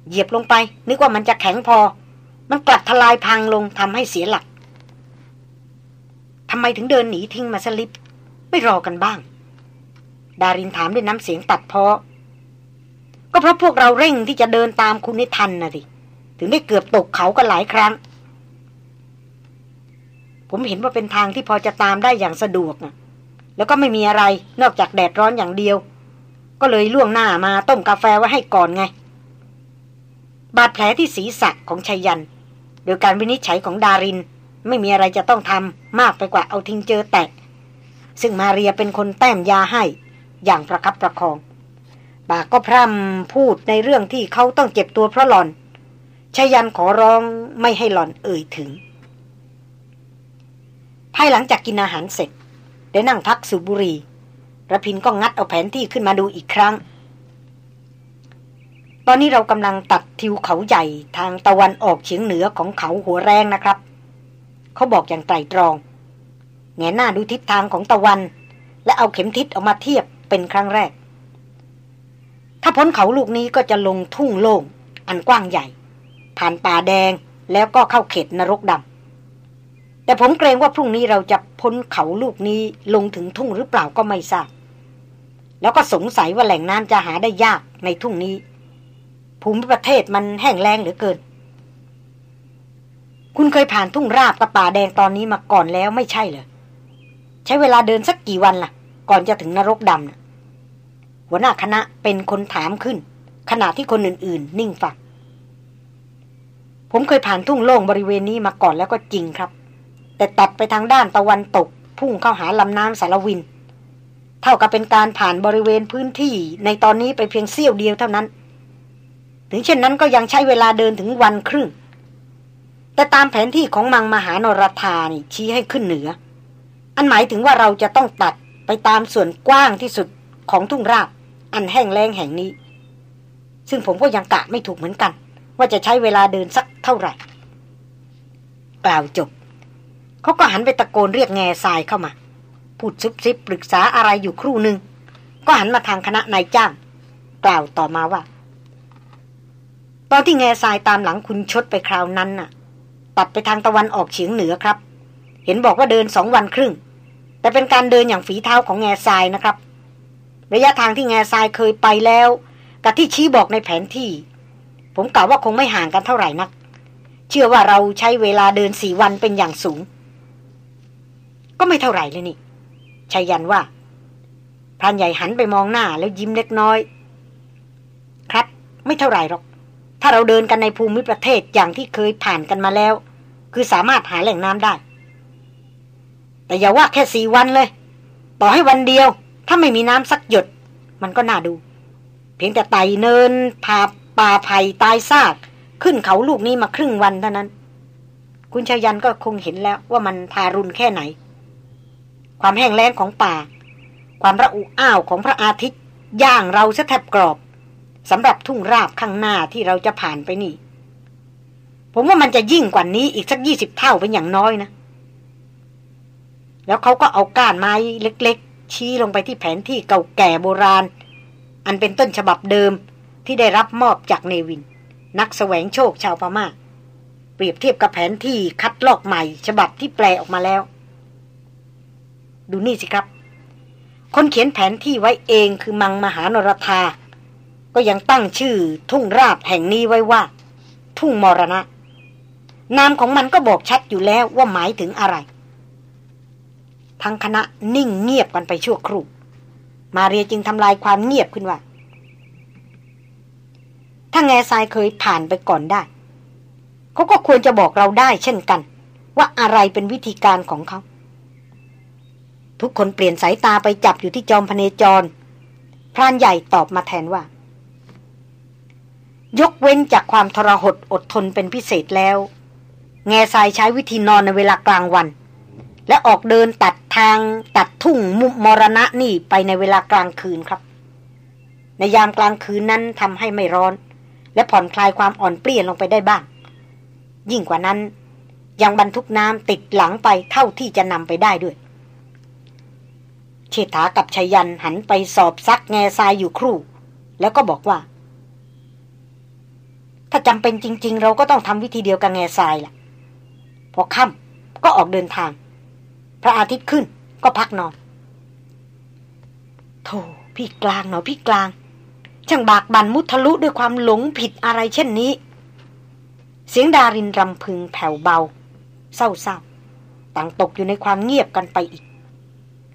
เหยียบลงไป นึกว่ามันจะแข็งพอ มันกลับทลายพังลงทำให้เสียหลักทำไมถึงเดินหนีทิ้งมาสลิป ไม่รอกันบ้าง ดารินถามด้วยน้ำเสียงตัดเพาะ ก็เพราะพวกเราเร่งที่จะเดินตามคุณให้ทันนะสิถึงได้เกือบตกเขากันหลายครั้ง ผมเห็นว่าเป็นทางที่พอจะตามได้อย่างสะดวกนะแล้วก็ไม่มีอะไรนอกจากแดดร้อนอย่างเดียว ก็เลยล่วงหน้ามาต้มกาแฟไว้ให้ก่อนไง บาดแผลที่ศีรษะของชัยยัน โดยการวินิจฉัยของดาริน ไม่มีอะไรจะต้องทำมากไปกว่าเอาทิ้งเจอแตกซึ่งมาเรียเป็นคนแต้มยาให้ อย่างประคับประคองปากก็พร่ำพูดในเรื่องที่เขาต้องเจ็บตัวเพราะหลอนชายันขอร้องไม่ให้หลอนเอ่ยถึง ภายหลังจากกินอาหารเสร็จ ได้นั่งพักสูบบุรีระพินก็งัดเอาแผนที่ขึ้นมาดูอีกครั้ง ตอนนี้เรากำลังตัดทิวเขาใหญ่ทางตะวันออกเฉียงเหนือของเขาหัวแรงนะครับ เขาบอกอย่างไตรตรองแงหน้าดูทิศทางของตะวัน และเอาเข็มทิศออกมาเทียบ เป็นครั้งแรก ถ้าพ้นเขาลูกนี้ก็จะลงทุ่งโล่งอันกว้างใหญ่ ผ่านป่าแดงแล้วก็เข้าเขตนรกดำแต่ผมเกรงว่าพรุ่งนี้เราจะพ้นเขาลูกนี้ลงถึงทุ่งหรือเปล่าก็ไม่ทราบ แล้วก็สงสัยว่าแหล่งน้ำจะหาได้ยากในทุ่งนี้ ภูมิประเทศมันแห้งแล้งเหลือเกิน คุณเคยผ่านทุ่งราบกับป่าแดงตอนนี้มาก่อนแล้วไม่ใช่เหรอใช้เวลาเดินสักกี่วันล่ะ ก่อนจะถึงนรกดำหัวหน้าคณะเป็นคนถามขึ้น ขณะที่คนอื่น ๆ นิ่งฟังผมเคยผ่านทุ่งโล่งบริเวณนี้มาก่อนแล้วก็จริงครับ แต่ตัดไปทางด้านตะวันตก พุ่งเข้าหาลำน้ำสารวิน เท่ากับเป็นการผ่านบริเวณพื้นที่ในตอนนี้ไปเพียงเสี้ยวเดียวเท่านั้น ถึงเช่นนั้นก็ยังใช้เวลาเดินถึงวันครึ่ง แต่ตามแผนที่ของมังมหานรธานี่ชี้ให้ขึ้นเหนือ อันหมายถึงว่าเราจะต้องตัด ไปตามส่วนกว้างที่สุดของทุ่งราบ อันแห้งแล้งแห่งนี้ ซึ่งผมก็ยังกะไม่ถูกเหมือนกัน ว่าจะใช้เวลาเดินสักเท่าไหร่ กล่าวจบ เขาก็หันไปตะโกนเรียกแง่ทรายเข้ามา พูดซุบซิบปรึกษาอะไรอยู่ครู่หนึ่ง ก็หันมาทางคณะนายจ้าง กล่าวต่อมาว่า ตอนที่แง่ทรายตามหลังคุณชดไปคราวนั้นน่ะ ตัดไปทางตะวันออกเฉียงเหนือครับ เห็นบอกว่าเดินสองวันครึ่ง แต่เป็นการเดินอย่างฝีเท้าของแง่ทรายนะครับ ระยะทางที่แง่ทรายเคยไปแล้ว กับที่ชี้บอกในแผนที่ ผมกล่าวว่าคงไม่ห่างกันเท่าไหร่นัก เชื่อว่าเราใช้เวลาเดินสี่วันเป็นอย่างสูง ก็ไม่เท่าไหร่เลยนี่ชัยยันว่าพรานใหญ่หันไปมองหน้าแล้วยิ้มเล็กน้อย ครับ ไม่เท่าไหร่หรอก ถ้าเราเดินกันในภูมิประเทศอย่างที่เคยผ่านกันมาแล้ว คือสามารถหาแหล่งน้ำได้ แต่อย่าว่าแค่สี่วันเลย ต่อให้วันเดียว ถ้าไม่มีน้ำสักหยด มันก็น่าดู เพียงแต่ไต่เนินผาป่าไผ่ตายซาก ขึ้นเขาลูกนี้มาครึ่งวันเท่านั้น คุณชายันก็คงเห็นแล้วว่ามันทารุณแค่ไหน ความแห้งแล้งของป่า ความระอุอ้าวของพระอาทิตย์ย่างเราซะแทบกรอบสำหรับทุ่งราบข้างหน้าที่เราจะผ่านไปนี่ ผมว่ามันจะยิ่งกว่านี้อีกสักยี่สิบเท่าเป็นอย่างน้อยนะ แล้วเขาก็เอาก้านไม้เล็กๆ ชี้ลงไปที่แผนที่เก่าแก่โบราณ อันเป็นต้นฉบับเดิมที่ได้รับมอบจากเนวิน นักแสวงโชคชาวพมา่า เปรียบเทียบกับแผนที่คัดลอกใหม่ฉบับที่แปลออกมาแล้ว ดูนี่สิครับ คนเขียนแผนที่ไว้เองคือมังมหานรธาก็ยังตั้งชื่อทุ่งราบแห่งนี้ไว้ว่า ทุ่งมรณะ นามของมันก็บอกชัดอยู่แล้วว่าหมายถึงอะไร ทั้งคณะนิ่งเงียบกันไปชั่วครู่ มาเรียจึงทำลายความเงียบขึ้นว่า ถ้าแง่ทรายเคยผ่านไปก่อนได้ เขาก็ควรจะบอกเราได้เช่นกัน ว่าอะไรเป็นวิธีการของเขา ทุกคนเปลี่ยนสายตาไปจับอยู่ที่จอมพเนจร พรานใหญ่ตอบมาแทนว่า ยกเว้นจากความทรหดอดทนเป็นพิเศษแล้ว แง่ทรายใช้วิธีนอนในเวลากลางวัน และออกเดินตัดทางตัดทุ่งมุมมรณะนี่ไปในเวลากลางคืนครับ ในยามกลางคืนนั้นทำให้ไม่ร้อน และผ่อนคลายความอ่อนเปลี่ยนลงไปได้บ้าง ยิ่งกว่านั้น ยังบรรทุกน้ำติดหลังไปเท่าที่จะนำไปได้ด้วย เชษฐากับชยันหันไปสอบซักแง่ทรายอยู่ครู่ แล้วก็บอกว่า ถ้าจำเป็นจริง ๆ เราก็ต้องทำวิธีเดียวกับแง่ทรายล่ะ พอค่ำก็ออกเดินทาง ระอาทิตย์ขึ้น ก็พักนอนโธ่พี่กลางเนาะพี่กลาง ช่างบากบันมุทะลุด้วยความหลงผิดอะไรเช่นนี้ เสียงดารินรำพึงแผ่วเบา เศร้าๆต่างตกอยู่ในความเงียบกันไปอีก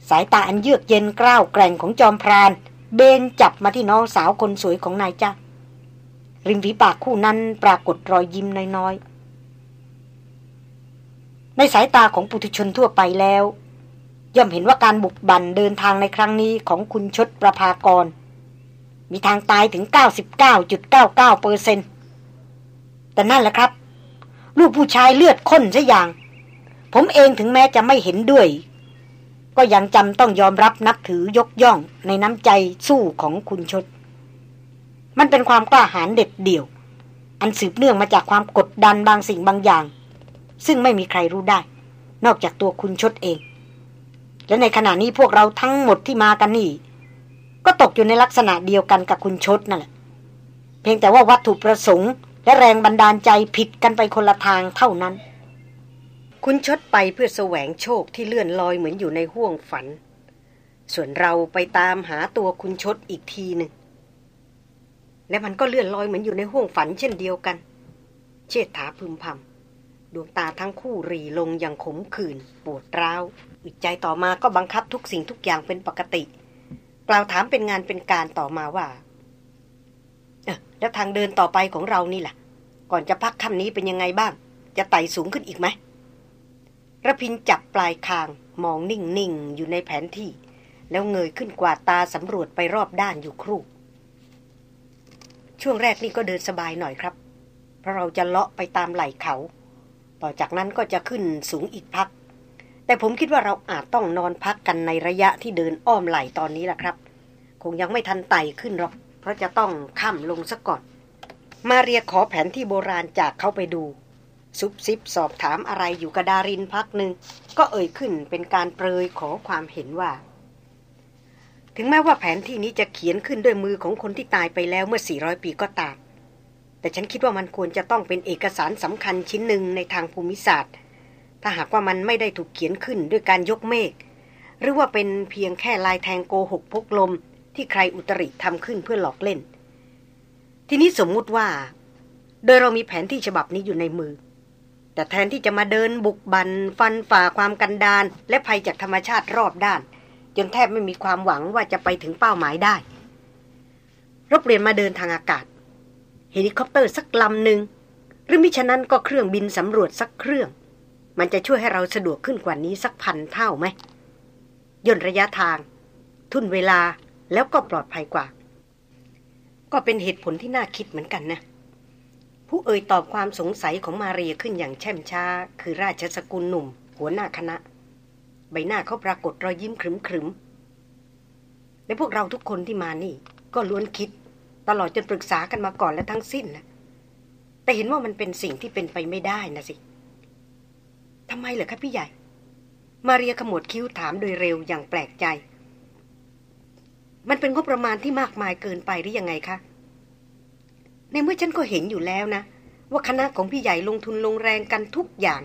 สายตาอันเยือกเย็นกล้าวแกร่งของจอมพราน เบนจับมาที่น้องสาวคนสวยของนายจ้าริมฝีปากคู่นั้นปรากฏรอยยิ้มน้อยๆ ในสายตาของปุถุชนทั่วไปแล้ว ย่อมเห็นว่าการบุกบั่นเดินทางในครั้งนี้ของคุณชดประภากร มีทางตายถึง 99.99เปอร์เซนแต่นั่นแหละครับ ลูกผู้ชายเลือดข้นซะอย่าง ผมเองถึงแม้จะไม่เห็นด้วย ก็ยังจำต้องยอมรับนับถือยกย่องในน้ำใจสู้ของคุณชด มันเป็นความกล้าหาญเด็ดเดี่ยว อันสืบเนื่องมาจากความกดดันบางสิ่งบางอย่าง ซึ่งไม่มีใครรู้ได้ นอกจากตัวคุณชดเอง และในขณะนี้พวกเราทั้งหมดที่มากันนี่ ก็ตกอยู่ในลักษณะเดียวกันกับคุณชดนั่นแหละเพียงแต่ว่าวัตถุประสงค์ และแรงบันดาลใจผิดกันไปคนละทางเท่านั้น คุณชดไปเพื่อแสวงโชคที่เลื่อนลอยเหมือนอยู่ในห้วงฝัน ส่วนเราไปตามหาตัวคุณชดอีกทีหนึ่งและมันก็เลื่อนลอยเหมือนอยู่ในห้วงฝันเช่นเดียวกัน เชษฐาพึมพำ ดวงตาทั้งคู่รีลงอย่างขมขื่นปวดร้าวอึดใจต่อมาก็บังคับทุกสิ่งทุกอย่างเป็นปกติ กล่าวถามเป็นงานเป็นการต่อมาว่า เออแล้วทางเดินต่อไปของเรานี่ล่ะ ก่อนจะพักค่ำนี้เป็นยังไงบ้าง จะไต่สูงขึ้นอีกไหมระพินจับปลายคางมองนิ่งๆอยู่ในแผนที่ แล้วเงยขึ้นกวาดตาสำรวจไปรอบด้านอยู่ครู่ ช่วงแรกนี่ก็เดินสบายหน่อยครับ เพราะเราจะเลาะไปตามไหล่เขา ต่อจากนั้นก็จะขึ้นสูงอีกพัก แต่ผมคิดว่าเราอาจต้องนอนพักกันในระยะที่เดินอ้อมไหลตอนนี้แหละครับ คงยังไม่ทันไต่ขึ้นหรอก เพราะจะต้องข้ามลงซะก่อน มาเรียขอแผนที่โบราณจากเขาไปดูซุบซิบสอบถามอะไรอยู่กับดารินพักหนึ่ง ก็เอ่ยขึ้นเป็นการเปรยขอความเห็นว่า ถึงแม้ว่าแผนที่นี้จะเขียนขึ้นด้วยมือของคนที่ตายไปแล้วเมื่อ 400 ปีก็ตาม แต่ฉันคิดว่ามันควรจะต้องเป็นเอกสารสำคัญชิ้นหนึ่งในทางภูมิศาสตร์ ถ้าหากว่ามันไม่ได้ถูกเขียนขึ้นด้วยการยกเมฆหรือว่าเป็นเพียงแค่ลายแทงโกหกพกลม ที่ใครอุตริทำขึ้นเพื่อหลอกเล่น ทีนี้สมมุติว่า โดยเรามีแผนที่ฉบับนี้อยู่ในมือ แต่แทนที่จะมาเดินบุกบัน ฟันฝ่าความกันดารและภัยจากธรรมชาติรอบด้าน จนแทบไม่มีความหวังว่าจะไปถึงเป้าหมายได้เราเปลี่ยนมาเดินทางอากาศ เฮลิคอปเตอร์สักลำหนึ่งหรือมิฉะนั้นก็เครื่องบินสำรวจสักเครื่อง มันจะช่วยให้เราสะดวกขึ้นกว่านี้สักพันเท่าไหมย่นระยะทาง ทุนเวลาแล้วก็ปลอดภัยกว่า ก็เป็นเหตุผลที่น่าคิดเหมือนกันนะ ผู้เอ่ยตอบความสงสัยของมาเรียขึ้นอย่างแช่มช้า คือราชสกุลหนุ่ม หัวหน้าคณะ ใบหน้าเขาปรากฏรอยยิ้มขรึมขรึมและพวกเราทุกคนที่มานี่ ก็ล้วนคิด ตลอดจนปรึกษากันมาก่อนและทั้งสิ้นนะแต่เห็นว่ามันเป็นสิ่งที่เป็นไปไม่ได้นะสิทำไมเหรอคะพี่ใหญ่ มาเรียขมวดคิ้วถามโดยเร็วอย่างแปลกใจ มันเป็นงบประมาณที่มากมายเกินไปหรือยังไงคะ ในเมื่อฉันก็เห็นอยู่แล้วนะ ว่าคณะของพี่ใหญ่ลงทุนลงแรงกันทุกอย่าง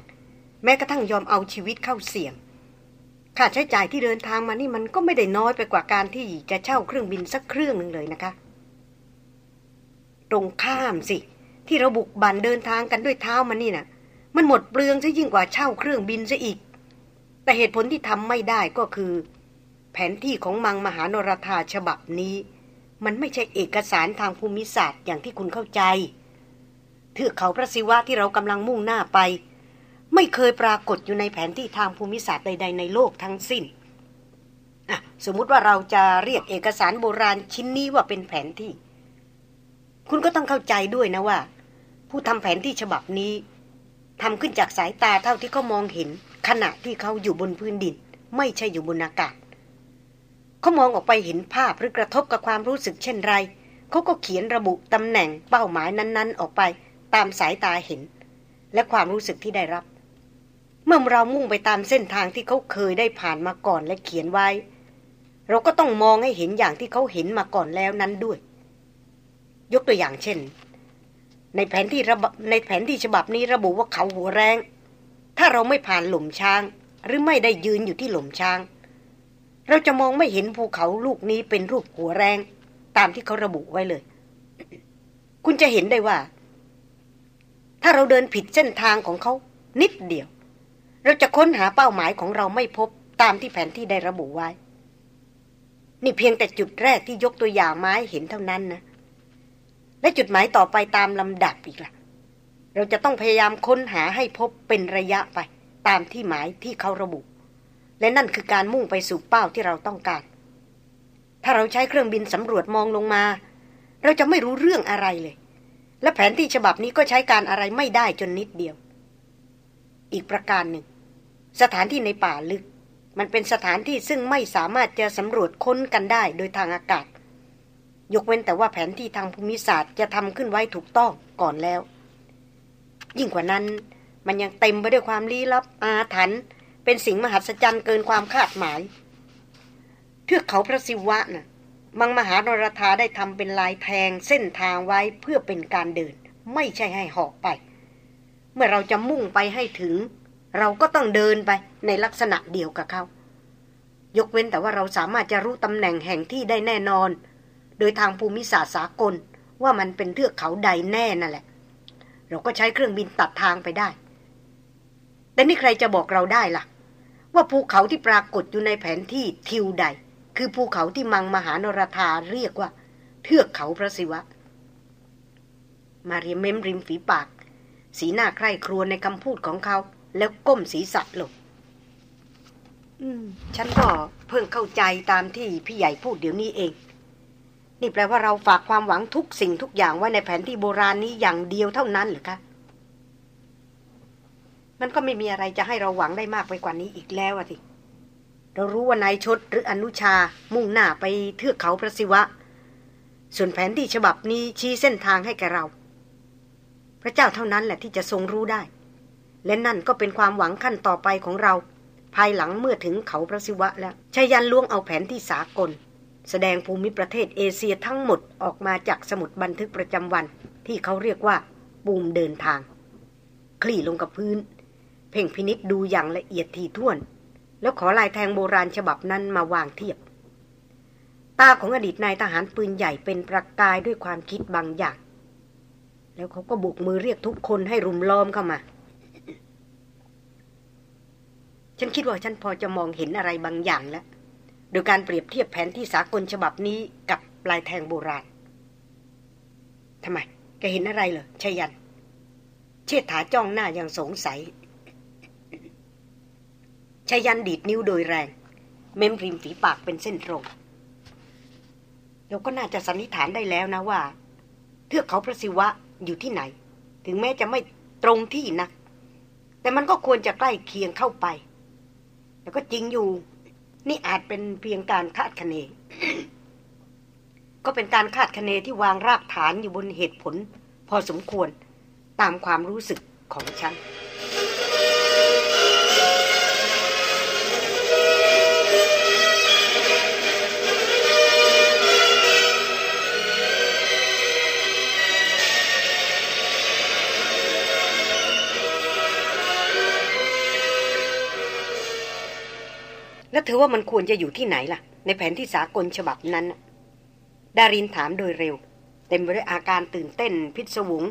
แม้กระทั่งยอมเอาชีวิตเข้าเสี่ยงค่าใช้จ่ายที่เดินทางมานี่มันก็ไม่ได้น้อยไปกว่าการที่จะเช่าเครื่องบินสักเครื่องหนึ่งเลยนะคะ ตรงข้ามสิ ที่เราบุกบันเดินทางกันด้วยเท้ามานี่นะ่ะ มันหมดเปลืองซะยิ่งกว่าเช่าเครื่องบินซะอีก แต่เหตุผลที่ทำไม่ได้ก็คือ แผนที่ของมังมหานรธาฉบับนี้ มันไม่ใช่เอกสารทางภูมิศาสตร์อย่างที่คุณเข้าใจเทือกเขาพระศิวะที่เรากำลังมุ่งหน้าไป ไม่เคยปรากฏอยู่ในแผนที่ทางภูมิศาสตร์ใด ๆ ในโลกทั้งสิ้นอะสมมุติว่าเราจะเรียกเอกสารโบราณชิ้นนี้ว่าเป็นแผนที่ คุณก็ต้องเข้าใจด้วยนะว่า ผู้ทำแผนที่ฉบับนี้ทำขึ้นจากสายตาเท่าที่เขามองเห็น ขณะที่เขาอยู่บนพื้นดิน ไม่ใช่อยู่บนอากาศเขามองออกไปเห็นภาพหรือกระทบกับความรู้สึกเช่นไรเขาก็เขียนระบุตำแหน่งเป้าหมายนั้น ๆ ออกไปตามสายตาเห็น และความรู้สึกที่ได้รับ เมื่อเรามุ่งไปตามเส้นทางที่เขาเคยได้ผ่านมาก่อนและเขียนไว้ เราก็ต้องมองให้เห็นอย่างที่เขาเห็นมาก่อนแล้วนั้นด้วย ยกตัวอย่างเช่น ในแผนที่ระในแผนที่ฉบับนี้ระบุว่าเขาหัวแรง ถ้าเราไม่ผ่านหลุมช้าง หรือไม่ได้ยืนอยู่ที่หลุมช้าง เราจะมองไม่เห็นภูเขาลูกนี้เป็นรูปหัวแรง ตามที่เขาระบุไว้เลย คุณจะเห็นได้ว่า ถ้าเราเดินผิดเส้นทางของเขานิดเดียว เราจะค้นหาเป้าหมายของเราไม่พบตามที่แผนที่ได้ระบุไว้ นี่เพียงแต่จุดแรกที่ยกตัวอย่างไม้เห็นเท่านั้นนะ และจุดหมายต่อไปตามลำดับอีกละ่ะ เราจะต้องพยายามค้นหาให้พบเป็นระยะไป ตามที่หมายที่เขาระบุ และนั่นคือการมุ่งไปสู่เป้าที่เราต้องการ ถ้าเราใช้เครื่องบินสำรวจมองลงมา เราจะไม่รู้เรื่องอะไรเลย และแผนที่ฉบับนี้ก็ใช้การอะไรไม่ได้จนนิดเดียว อีกประการหนึ่ง สถานที่ในป่าลึก มันเป็นสถานที่ซึ่งไม่สามารถจะสำรวจค้นกันได้โดยทางอากาศ ยกเว้นแต่ว่าแผนที่ทางภูมิศาสตร์จะทำขึ้นไว้ถูกต้องก่อนแล้ว ยิ่งกว่านั้น มันยังเต็มไปด้วยความลี้ลับอาถรรพ์เป็นสิ่งมหัศจรรย์เกินความคาดหมาย เทือกเขาพระศิวะนะ่ะ มังมหานรธาได้ทำเป็นลายแทงเส้นทางไว้เพื่อเป็นการเดิน ไม่ใช่ให้หอกไป เมื่อเราจะมุ่งไปให้ถึง เราก็ต้องเดินไปในลักษณะเดียวกับเขา ยกเว้นแต่ว่าเราสามารถจะรู้ตำแหน่งแห่งที่ได้แน่นอน โดยทางภูมิศาสตร์สากลว่ามันเป็นเทือกเขาใดแน่นั่นแหละ เราก็ใช้เครื่องบินตัดทางไปได้ แต่นี่ใครจะบอกเราได้ล่ะ ว่าภูเขาที่ปรากฏอยู่ในแผนที่ทิวใด คือภูเขาที่มังมหานรธาเรียกว่า เทือกเขาพระศิวะ มาเรียมเม้มริมฝีปาก สีหน้าใคร่ครวญในคำพูดของเขา แล้วก้มศีรษะลงอืมฉันก็เพิ่งเข้าใจตามที่พี่ใหญ่พูดเดี๋ยวนี้เอง นี่แปลว่าเราฝากความหวังทุกสิ่งทุกอย่างไว้ในแผนที่โบราณนี้อย่างเดียวเท่านั้นหรือคะมันก็ไม่มีอะไรจะให้เราหวังได้มากไปกว่านี้อีกแล้วอะสิเรารู้ว่านายชดหรืออนุชามุ่งหน้าไปเทือกเขาพระศิวะ ส่วนแผนที่ฉบับนี้ชี้เส้นทางให้แกเรา พระเจ้าเท่านั้นแหละที่จะทรงรู้ได้ และนั่นก็เป็นความหวังขั้นต่อไปของเรา ภายหลังเมื่อถึงเขาพระศิวะแล้วชายันล่วงเอาแผนที่สากล แสดงภูมิประเทศเอเชียทั้งหมดออกมาจากสมุดบันทึกประจำวัน ที่เขาเรียกว่า ปูมเดินทาง คลี่ลงกับพื้น เพ่งพินิษดูอย่างละเอียดทีท่วน แล้วขอลายแทงโบราณฉบับนั้นมาวางเทียบ ตาของอดีตนายทหารปืนใหญ่เป็นประกายด้วยความคิดบางอย่าง แล้วเขาก็บุกมือเรียกทุกคนให้รุมล้อมเข้ามา ฉันคิดว่าฉันพอจะมองเห็นอะไรบางอย่างแล้ว โดยการเปรียบเทียบแผนที่สากลฉบับนี้กับลายแทงโบราณทำไมแกเห็นอะไรเหรอชยัน เชิดถาจ้องหน้าอย่างสงสัยชายันดีดนิ้วโดยแรง เม้มริมฝีปากเป็นเส้นตรงเราก็น่าจะสันนิษฐานได้แล้วนะว่า เทือกเขาพระศิวะอยู่ที่ไหน ถึงแม้จะไม่ตรงที่นัก แต่มันก็ควรจะใกล้เคียงเข้าไป แล้วก็จริงอยู่ นี่อาจเป็นเพียงการคาดคะเน ก็เป็นการคาดคะเนที่วางรากฐานอยู่บนเหตุผล พอสมควรตามความรู้สึกของฉัน แล้วเธอว่ามันควรจะอยู่ที่ไหนล่ะ ในแผนที่สากลฉบับนั้น ดารินถามโดยเร็ว เต็มไปด้วยอาการตื่นเต้นพิศวง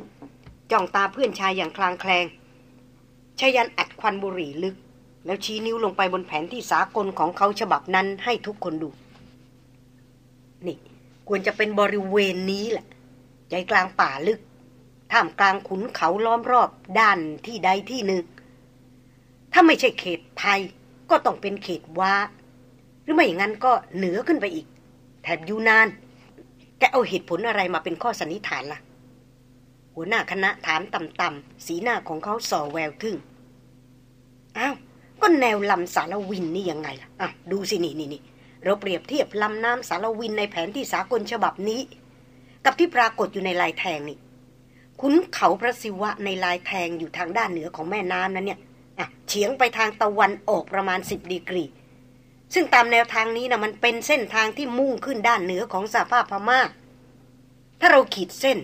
จ้องตาเพื่อนชายอย่างคลางแคลงชายันอัดควันบุหรี่ลึก แล้วชี้นิ้วลงไปบนแผนที่สากลของเขาฉบับนั้นให้ทุกคนดู นี่ควรจะเป็นบริเวณนี้แหละใจกลางป่าลึก ท่ามกลางขุนเขาล้อมรอบด้านที่ใดที่หนึ่ง ถ้าไม่ใช่เขตไทย ก็ต้องเป็นเขตว้า หรือไม่อย่างนั้นก็เหนือขึ้นไปอีก แถบยูนาน แกเอาเหตุผลอะไรมาเป็นข้อสันนิษฐานละ่ะ หัวหน้าคณะถามต่ำๆสีหน้าของเขาส่อแววทึ่งอ้าวก็แนวลำสารวินนี่ยังไงล่ะอะดูสินี่นี่นี่เราเปรียบเทียบลำน้ำสารวินในแผนที่สากลฉบับนี้ กับที่ปรากฏอยู่ในลายแทงนี่ คุ้นเขาพระศิวะในลายแทงอยู่ทางด้านเหนือของแม่น้ำนั้นเนี่ย เฉียงไปทางตะวันออกประมาณสิบดีกรี ซึ่งตามแนวทางนี้นะมันเป็นเส้นทางที่มุ่งขึ้นด้านเหนือของสหภาพพมา่า ถ้าเราขีดเส้น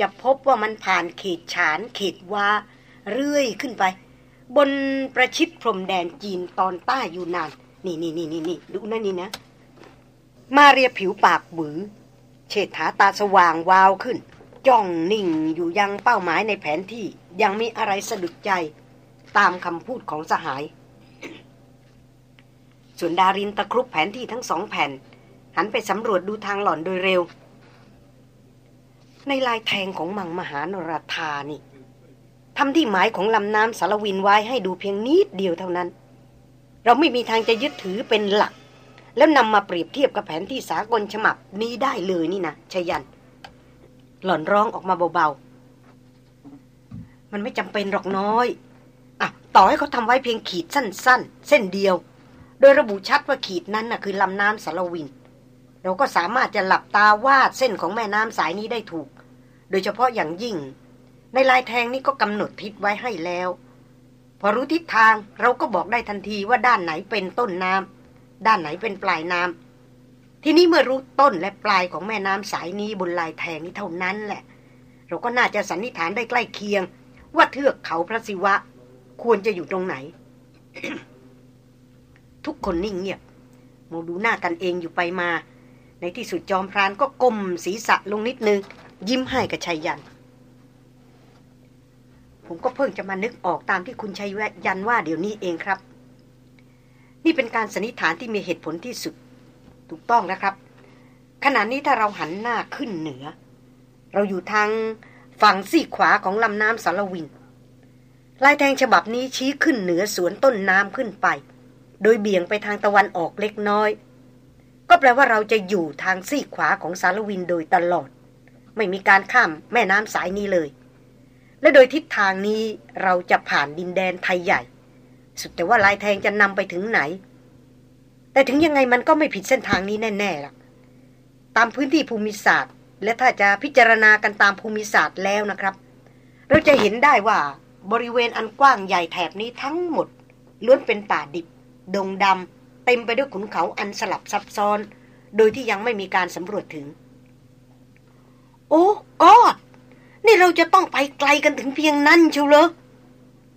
จะพบว่ามันผ่านเขตฉานเขตวาเรื่อยขึ้นไป บนประชิดพรมแดนจีนตอนใต้อยู่นาน นี่นี่นี่นี่นี่ดูนั่นนี่นะ มาเรียผิวปากบือเฉดฐาตาสว่างวาวขึ้น จ้องนิ่งอยู่ยังเป้าหมายในแผนที่ยังมีอะไรสะดุดใจ ตามคำพูดของสหาย ส่วนดารินตะครุบแผนที่ทั้งสองแผ่น หันไปสำรวจดูทางหล่อนโดยเร็ว ในลายแทงของมังมหานรธานี่ทำที่หมายของลำน้ำสารวินไว้ให้ดูเพียงนิดเดียวเท่านั้น เราไม่มีทางจะยึดถือเป็นหลัก แล้วนำมาเปรียบเทียบกับแผนที่สากลฉมับนี้ได้เลยนี่นะชยัน หล่อนร้องออกมาเบาๆ มันไม่จำเป็นหรอกน้อย ต่อให้เขาทำไว้เพียงขีดสั้น ๆ เส้นเดียว โดยระบุชัดว่าขีดนั้นน่ะคือลำน้ำสารวิน เราก็สามารถจะหลับตาวาดเส้นของแม่น้ำสายนี้ได้ถูก โดยเฉพาะอย่างยิ่ง ในลายแทงนี้ก็กำหนดทิศไว้ให้แล้ว พอรู้ทิศทางเราก็บอกได้ทันทีว่าด้านไหนเป็นต้นน้ำด้านไหนเป็นปลายน้ำทีนี้เมื่อรู้ต้นและปลายของแม่น้ำสายนี้บนลายแทงนี้เท่านั้นแหละ เราก็น่าจะสันนิษฐานได้ใกล้เคียง ว่าเทือกเขาพระศิวะ ควรจะอยู่ตรงไหน ทุกคนนิ่งเงียบมองดูหน้ากันเองอยู่ไปมา ในที่สุดจอมพรานก็ก้มศีรษะลงนิดนึง ยิ้มให้กับชัยยัน ผมก็เพิ่งจะมานึกออกตามที่คุณชัยยันว่าเดี๋ยวนี้เองครับ นี่เป็นการสันนิษฐานที่มีเหตุผลที่สุด ถูกต้องนะครับ ขณะนี้ถ้าเราหันหน้าขึ้นเหนือ เราอยู่ทางฝั่งซีขวาของลำน้ำสารวิน ลายแทงฉบับนี้ชี้ขึ้นเหนือสวนต้นน้ำขึ้นไป โดยเบี่ยงไปทางตะวันออกเล็กน้อย ก็แปลว่าเราจะอยู่ทางซีกขวาของสารวินโดยตลอด ไม่มีการข้ามแม่น้ำสายนี้เลย และโดยทิศทางนี้เราจะผ่านดินแดนไทยใหญ่ สุดแต่ว่าลายแทงจะนำไปถึงไหน แต่ถึงยังไงมันก็ไม่ผิดเส้นทางนี้แน่ๆล่ะ ตามพื้นที่ภูมิศาสตร์ และถ้าจะพิจารณากันตามภูมิศาสตร์แล้วนะครับ เราจะเห็นได้ว่า บริเวณอันกว้างใหญ่แถบนี้ทั้งหมด ล้วนเป็นป่าดิบ ดงดำเต็มไปด้วยขุนเขาอันสลับซับซ้อน โดยที่ยังไม่มีการสำรวจถึง โอ้กอดนี่เราจะต้องไปไกลกันถึงเพียงนั้นเชียวเหรอ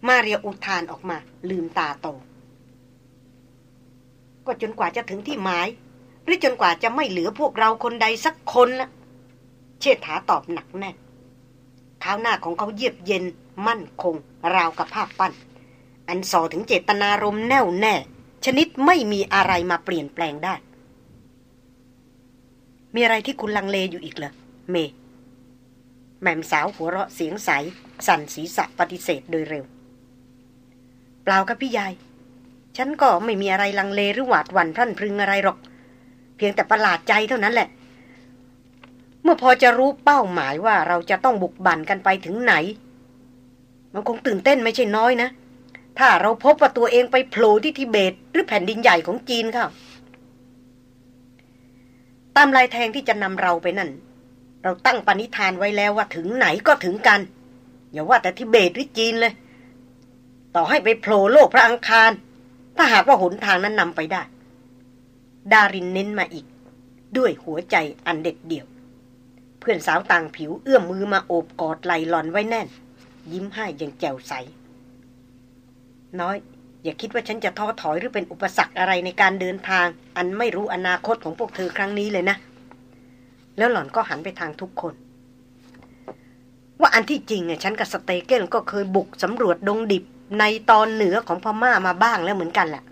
มาเรียอุทานออกมา ลืมตาโต ก็จนกว่าจะถึงที่หมาย หรือจนกว่าจะไม่เหลือพวกเราคนใดสักคนละเชษฐาตอบหนักแน่ข้าวหน้าของเขาเยียบเย็น มั่นคง ราวกับภาพปั้น อันส่อถึงเจตนารมณ์แน่วแน่ ชนิดไม่มีอะไรมาเปลี่ยนแปลงได้ มีอะไรที่คุณลังเลอยู่อีกเหรอเม แม่มสาวหัวเราะเสียงใส สั่นศีรษะปฏิเสธโดยเร็ว เปล่าครับพี่ยาย ฉันก็ไม่มีอะไรลังเลหรือหวาดหวั่นพรั่นพรึงอะไรหรอก เพียงแต่ประหลาดใจเท่านั้นแหละเมื่อพอจะรู้เป้าหมายว่าเราจะต้องบุกบั่นกันไปถึงไหน มันคงตื่นเต้นไม่ใช่น้อยนะ ถ้าเราพบว่าตัวเองไปโผล่ที่ทิเบต หรือแผ่นดินใหญ่ของจีนค่ะ ตามลายแทงที่จะนำเราไปนั่น เราตั้งปณิธานไว้แล้วว่าถึงไหนก็ถึงกัน อย่าว่าแต่ทิเบตหรือจีนเลย ต่อให้ไปโผล่โลกพระอังคาร ถ้าหากว่าหนทางนั้นนำไปได้ ดารินเน้นมาอีก ด้วยหัวใจอันเด็ดเดี่ยว เพื่อนสาวต่างผิวเอื้อมมือมาโอบกอดไหลหลอนไว้แน่น ยิ้มให้อย่างแจ่วใส น้อย อย่าคิดว่าฉันจะท้อถอยหรือเป็นอุปสรรคอะไรในการเดินทาง อันไม่รู้อนาคตของพวกเธอครั้งนี้เลยนะ แล้วหล่อนก็หันไปทางทุกคน ว่าอันที่จริงอะฉันกับสเตเกนก็เคยบุกสำรวจดงดิบในตอนเหนือของพม่ามาบ้างแล้วเหมือนกันแหละ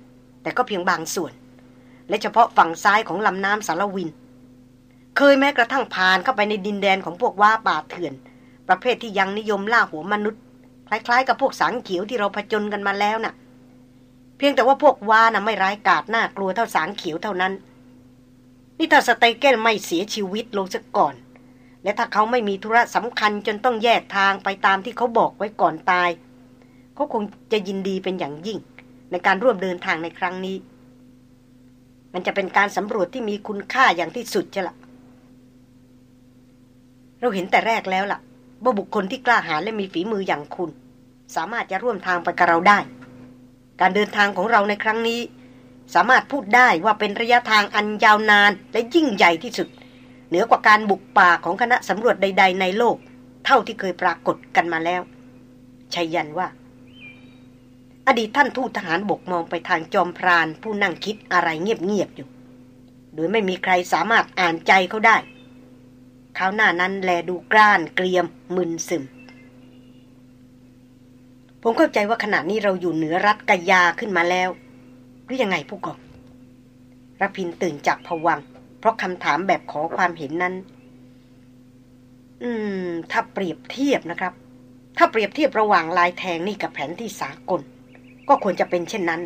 แต่ก็เพียงบางส่วน และเฉพาะฝั่งซ้ายของลำน้ำสารวิน เคยแม้กระทั่งผ่านเข้าไปในดินแดนของพวกว่าป่าเถื่อน ประเภทที่ยังนิยมล่าหัวมนุษย์ คล้ายๆ กับพวกสังเขียวที่เราผจญกันมาแล้วน่ะ เพียงแต่ว่าพวกวาน่ะไม่ร้ายกาจน่ากลัวเท่าสางเขียวเท่านั้น นี่ถ้าสเตเกนไม่เสียชีวิตลงซะก่อน และถ้าเขาไม่มีธุระสำคัญจนต้องแยกทางไปตามที่เขาบอกไว้ก่อนตายเขาคงจะยินดีเป็นอย่างยิ่ง ในการร่วมเดินทางในครั้งนี้ มันจะเป็นการสำรวจที่มีคุณค่าอย่างที่สุดจะละเราเห็นแต่แรกแล้วล่ะ ว่าบุคคลที่กล้าหาญและมีฝีมืออย่างคุณ สามารถจะร่วมทางไปกับเราได้ การเดินทางของเราในครั้งนี้ สามารถพูดได้ว่าเป็นระยะทางอันยาวนานและยิ่งใหญ่ที่สุด เหนือกว่าการบุกป่าของคณะสำรวจใด ๆ ในโลก เท่าที่เคยปรากฏกันมาแล้วชัยยันว่า อดีตท่านทูตทหารบกมองไปทางจอมพรานผู้นั่งคิดอะไรเงียบๆอยู่ โดยไม่มีใครสามารถอ่านใจเขาได้ เขาหน้านั้นแลดูกร้านเกรียมมึนซึม ผมเข้าใจว่าขณะนี้เราอยู่เหนือรัฐกยาขึ้นมาแล้ว หรือยังไงผู้กองรพินตื่นจากผวัง เพราะคำถามแบบขอความเห็นนั้น อืม ถ้าเปรียบเทียบนะครับ ถ้าเปรียบเทียบระหว่างลายแทงนี่กับแผนที่สากล ก็ควรจะเป็นเช่นนั้น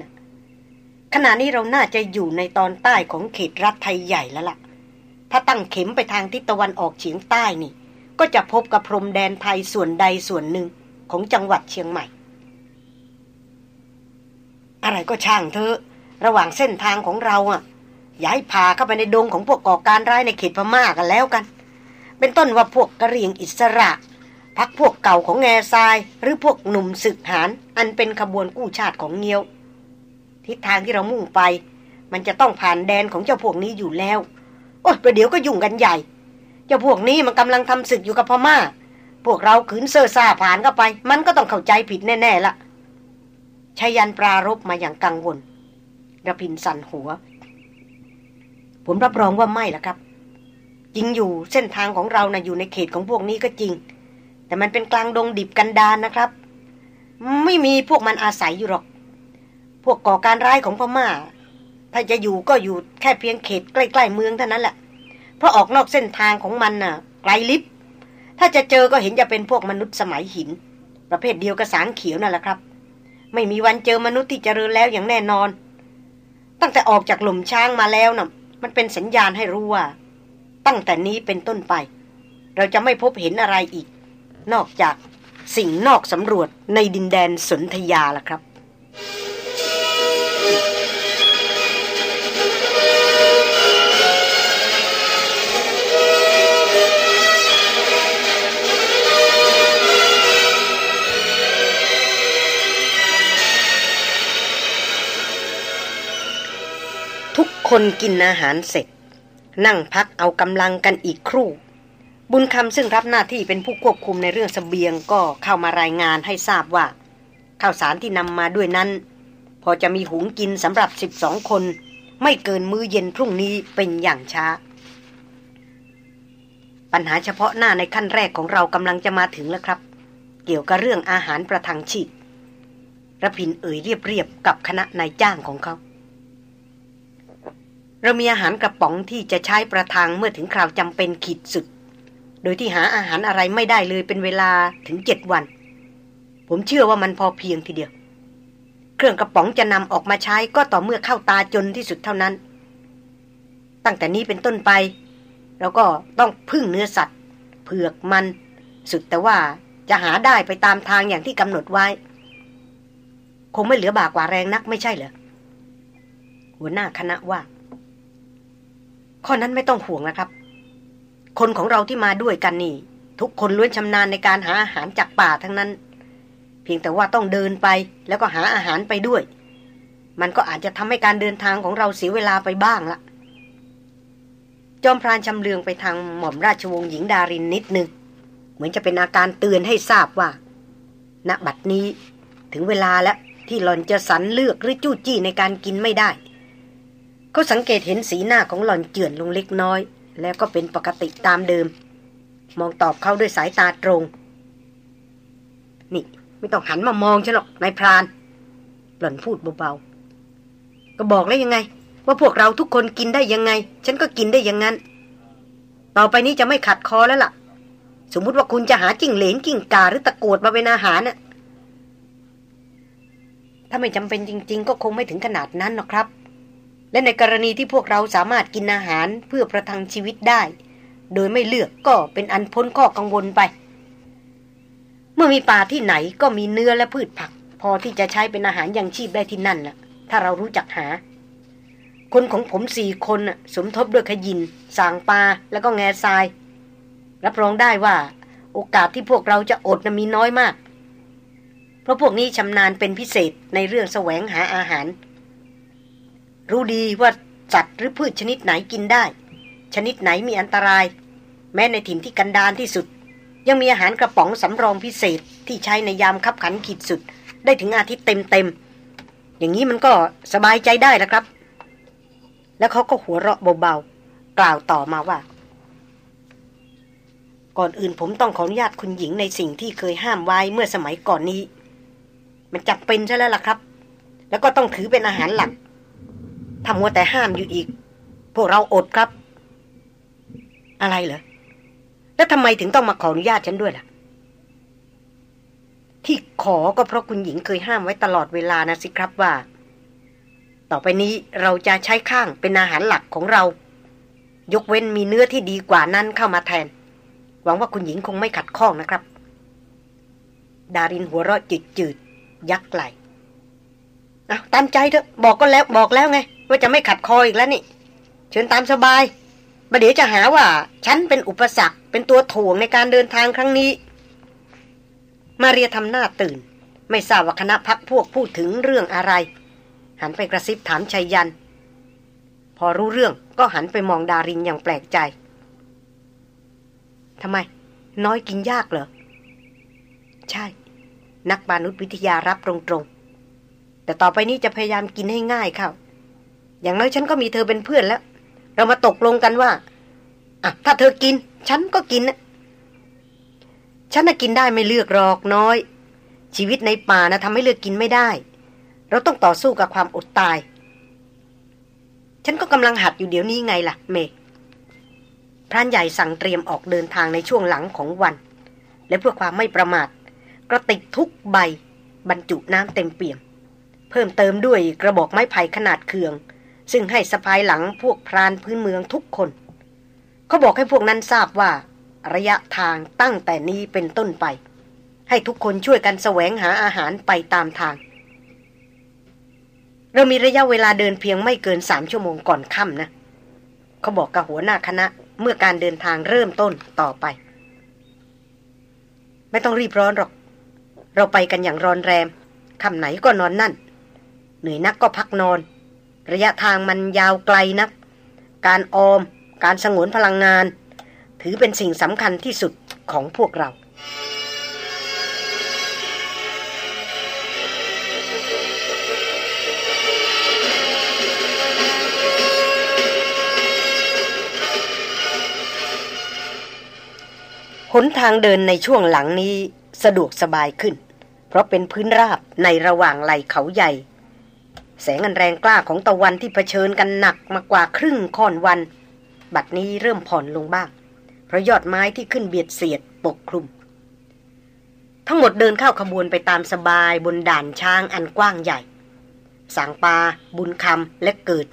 ขณะนี้เราน่าจะอยู่ในตอนใต้ของเขตรัฐไทยใหญ่แล้วละ่ะ ถ้าตั้งเข็มไปทางทิศตะวันออกเฉียงใต้นี่ ก็จะพบกับพรมแดนไทยส่วนใดส่วนหนึ่งของจังหวัดเชียงใหม่ อะไรก็ช่างเถอะ ระหว่างเส้นทางของเราอะย้ายพาเข้าไปในดงของพวกก่อการร้ายในเขตพม่ากันแล้วกัน เป็นต้นว่าพวกกระเรียงอิสระ พักพวกเก่าของแง่ทราย หรือพวกหนุ่มศึกหานอันเป็นขบวนกู้ชาติของเงียว ทิศทางที่เรามุ่งไป มันจะต้องผ่านแดนของเจ้าพวกนี้อยู่แล้ว อ้ยประเดี๋ยวก็ยุ่งกันใหญ่ เจ้าพวกนี้มันกำลังทำศึกอยู่กับพม่า พวกเราขืนเซ่อซ่าผ่านเข้าไป มันก็ต้องเข้าใจผิดแน่ๆละชายันปรารบมาอย่างกังวลระพินสั่นหัว ผมรับรองว่าไม่ละครับจริงอยู่เส้นทางของเรานะ่ะอยู่ในเขตของพวกนี้ก็จริง แต่มันเป็นกลางดงดิบกันดานนะครับ ไม่มีพวกมันอาศัยอยู่หรอก พวกก่อการร้ายของพม่า ถ้าจะอยู่ก็อยู่แค่เพียงเขตใกล้ๆเมืองเท่านั้นแหละ เพราะออกนอกเส้นทางของมันน่ะ ไกลลิบ ถ้าจะเจอก็เห็นจะเป็นพวกมนุษย์สมัยหิน ประเภทเดียวกับสางเขียวนั่นแหละครับ ไม่มีวันเจอมนุษย์ที่เจริญแล้วอย่างแน่นอน ตั้งแต่ออกจากหลุมช้างมาแล้วน่ะ มันเป็นสัญญาณให้รู้ว่า ตั้งแต่นี้เป็นต้นไป เราจะไม่พบเห็นอะไรอีก นอกจากสิ่งนอกสำรวจในดินแดนสนธยาล่ะครับ คนกินอาหารเสร็จ นั่งพักเอากำลังกันอีกครู่ บุญคำซึ่งรับหน้าที่เป็นผู้ควบคุมในเรื่องสเสบียงก็เข้ามารายงานให้ทราบว่า ข้าวสารที่นำมาด้วยนั้น พอจะมีหุงกินสำหรับสิบสองคน ไม่เกินมื้อเย็นพรุ่งนี้เป็นอย่างช้า ปัญหาเฉพาะหน้าในขั้นแรกของเรากำลังจะมาถึงแล้วครับ เกี่ยวกับเรื่องอาหารประทังชีพระพินเอ่ยเรียบๆกับคณะนายจ้างของเขา เรามีอาหารกระป๋องที่จะใช้ประทังเมื่อถึงคราวจำเป็นขีดสุด โดยที่หาอาหารอะไรไม่ได้เลยเป็นเวลาถึงเจ็ดวัน ผมเชื่อว่ามันพอเพียงทีเดียว เครื่องกระป๋องจะนำออกมาใช้ก็ต่อเมื่อเข้าตาจนที่สุดเท่านั้น ตั้งแต่นี้เป็นต้นไป เราก็ต้องพึ่งเนื้อสัตว์ เผือกมัน สุดแต่ว่าจะหาได้ไปตามทางอย่างที่กำหนดไว้ คงไม่เหลือบากว่าแรงนักไม่ใช่เหรอหัวหน้าคณะว่า ข้อนั้นไม่ต้องห่วงนะครับ คนของเราที่มาด้วยกันนี่ ทุกคนล้วนชำนาญในการหาอาหารจากป่าทั้งนั้น เพียงแต่ว่าต้องเดินไปแล้วก็หาอาหารไปด้วย มันก็อาจจะทำให้การเดินทางของเราเสียเวลาไปบ้างละจอมพรานชำเลืองไปทางหม่อมราชวงศ์หญิงดารินนิดนึง เหมือนจะเป็นอาการเตือนให้ทราบว่าณบัดนี้ถึงเวลาแล้วที่หล่อนจะสรรเลือกหรือจู้จี้ในการกินไม่ได้ เขาสังเกตเห็นสีหน้าของหล่อนเจือนลงเล็กน้อย แล้วก็เป็นปกติตามเดิม มองตอบเขาด้วยสายตาตรง นี่ ไม่ต้องหันมามองฉันหรอกนายพราน หล่อนพูดเบาๆ ก็บอกแล้วยังไง ว่าพวกเราทุกคนกินได้ยังไง ฉันก็กินได้อย่างนั้น ต่อไปนี้จะไม่ขัดคอแล้วล่ะ สมมุติว่าคุณจะหาจิ้งเหลนกิ้งกาหรือตะกวดมาเป็นอาหารน่ะถ้าไม่จำเป็นจริง ๆ ก็คงไม่ถึงขนาดนั้นหรอกครับ และในกรณีที่พวกเราสามารถกินอาหารเพื่อประทังชีวิตได้ โดยไม่เลือกก็เป็นอันพ้นข้อกังวลไป เมื่อมีป่าที่ไหนก็มีเนื้อและพืชผัก พอที่จะใช้เป็นอาหารยังชีพได้ที่นั่นล่ะ ถ้าเรารู้จักหา คนของผมสี่คนสมทบด้วยขยิน สางปลาแล้วก็แง่ทราย รับรองได้ว่า โอกาสที่พวกเราจะอดนะมีน้อยมาก เพราะพวกนี้ชำนาญเป็นพิเศษในเรื่องแสวงหาอาหาร รู้ดีว่าสัตว์หรือพืชชนิดไหนกินได้ ชนิดไหนมีอันตราย แม้ในถิ่นที่กันดานที่สุด ยังมีอาหารกระป๋องสำรองพิเศษที่ใช้ในยามคับขันขีดสุด ได้ถึงอาทิตย์เต็มๆอย่างนี้มันก็สบายใจได้แล้วครับ แล้วเขาก็หัวเราะเบาๆกล่าวต่อมาว่า ก่อนอื่นผมต้องขออนุญาตคุณหญิงในสิ่งที่เคยห้ามไว้เมื่อสมัยก่อนนี้ มันจับเป็นใช่แล้วล่ะครับ แล้วก็ต้องถือเป็นอาหารหลัก ทำมัวแต่ห้ามอยู่อีก พวกเราอดครับ อะไรเหรอ แล้วทำไมถึงต้องมาขออนุญาตฉันด้วยล่ะ ที่ขอก็เพราะคุณหญิงเคยห้ามไว้ตลอดเวลานะสิครับว่า ต่อไปนี้เราจะใช้ข้างเป็นอาหารหลักของเรา ยกเว้นมีเนื้อที่ดีกว่านั้นเข้ามาแทน หวังว่าคุณหญิงคงไม่ขัดข้องนะครับ ดารินหัวเราะจืดยักไหล เอาตามใจเถอะบอกก็แล้วบอกแล้วไง ว่าจะไม่ขัดคออีกแล้วนี่ เชิญตามสบายประเดี๋ยวจะหาว่า ฉันเป็นอุปสรรค เป็นตัวถ่วงในการเดินทางครั้งนี้ มาเรียทำหน้าตื่น ไม่ทราบว่าคณะพักพวกพูดถึงเรื่องอะไร หันไปกระซิบถามชัยยัน พอรู้เรื่องก็หันไปมองดารินอย่างแปลกใจทำไม น้อยกินยากเหรอ ใช่ นักมนุษยวิทยารับตรงๆ แต่ต่อไปนี้จะพยายามกินให้ง่ายเข้าอย่างน้อยฉันก็มีเธอเป็นเพื่อนแล้ว เรามาตกลงกันว่าอะถ้าเธอกิน ฉันก็กินนะฉันน่ะกินได้ไม่เลือกหรอกน้อย ชีวิตในป่านะทำให้เลือกกินไม่ได้ เราต้องต่อสู้กับความอดตาย ฉันก็กำลังหัดอยู่เดี๋ยวนี้ไงล่ะ เมพรานใหญ่สั่งเตรียมออกเดินทางในช่วงหลังของวัน และเพื่อความไม่ประมาทกระติกทุกใบ บรรจุน้ำเต็มเปี่ยม เพิ่มเติมด้วยกระบอกไม้ไผ่ขนาดเคือง ซึ่งให้สะพายหลังพวกพรานพื้นเมืองทุกคน เขาบอกให้พวกนั้นทราบว่า ระยะทางตั้งแต่นี้เป็นต้นไป ให้ทุกคนช่วยกันแสวงหาอาหารไปตามทาง เรามีระยะเวลาเดินเพียงไม่เกินสามชั่วโมงก่อนค่ำนะเขาบอกกับหัวหน้าคณะเมื่อการเดินทางเริ่มต้นต่อไป ไม่ต้องรีบร้อนหรอก เราไปกันอย่างรอนแรมคำไหนก็นอนนั่น นื่อยนักก็พักนอน ระยะทางมันยาวไกลนัก การออม การสงวนพลังงาน ถือเป็นสิ่งสำคัญที่สุดของพวกเราหนทางเดินในช่วงหลังนี้สะดวกสบายขึ้น เพราะเป็นพื้นราบในระหว่างไหลเขาใหญ่ แสงอันแรงกล้าของตะวันที่เผชิญกันหนักมากว่าครึ่งค่อนวัน บัดนี้เริ่มผ่อนลงบ้าง เพราะยอดไม้ที่ขึ้นเบียดเสียดปกคลุม ทั้งหมดเดินเข้าขบวนไปตามสบายบนด่านช้างอันกว้างใหญ่ สางปา บุญคำและเกิด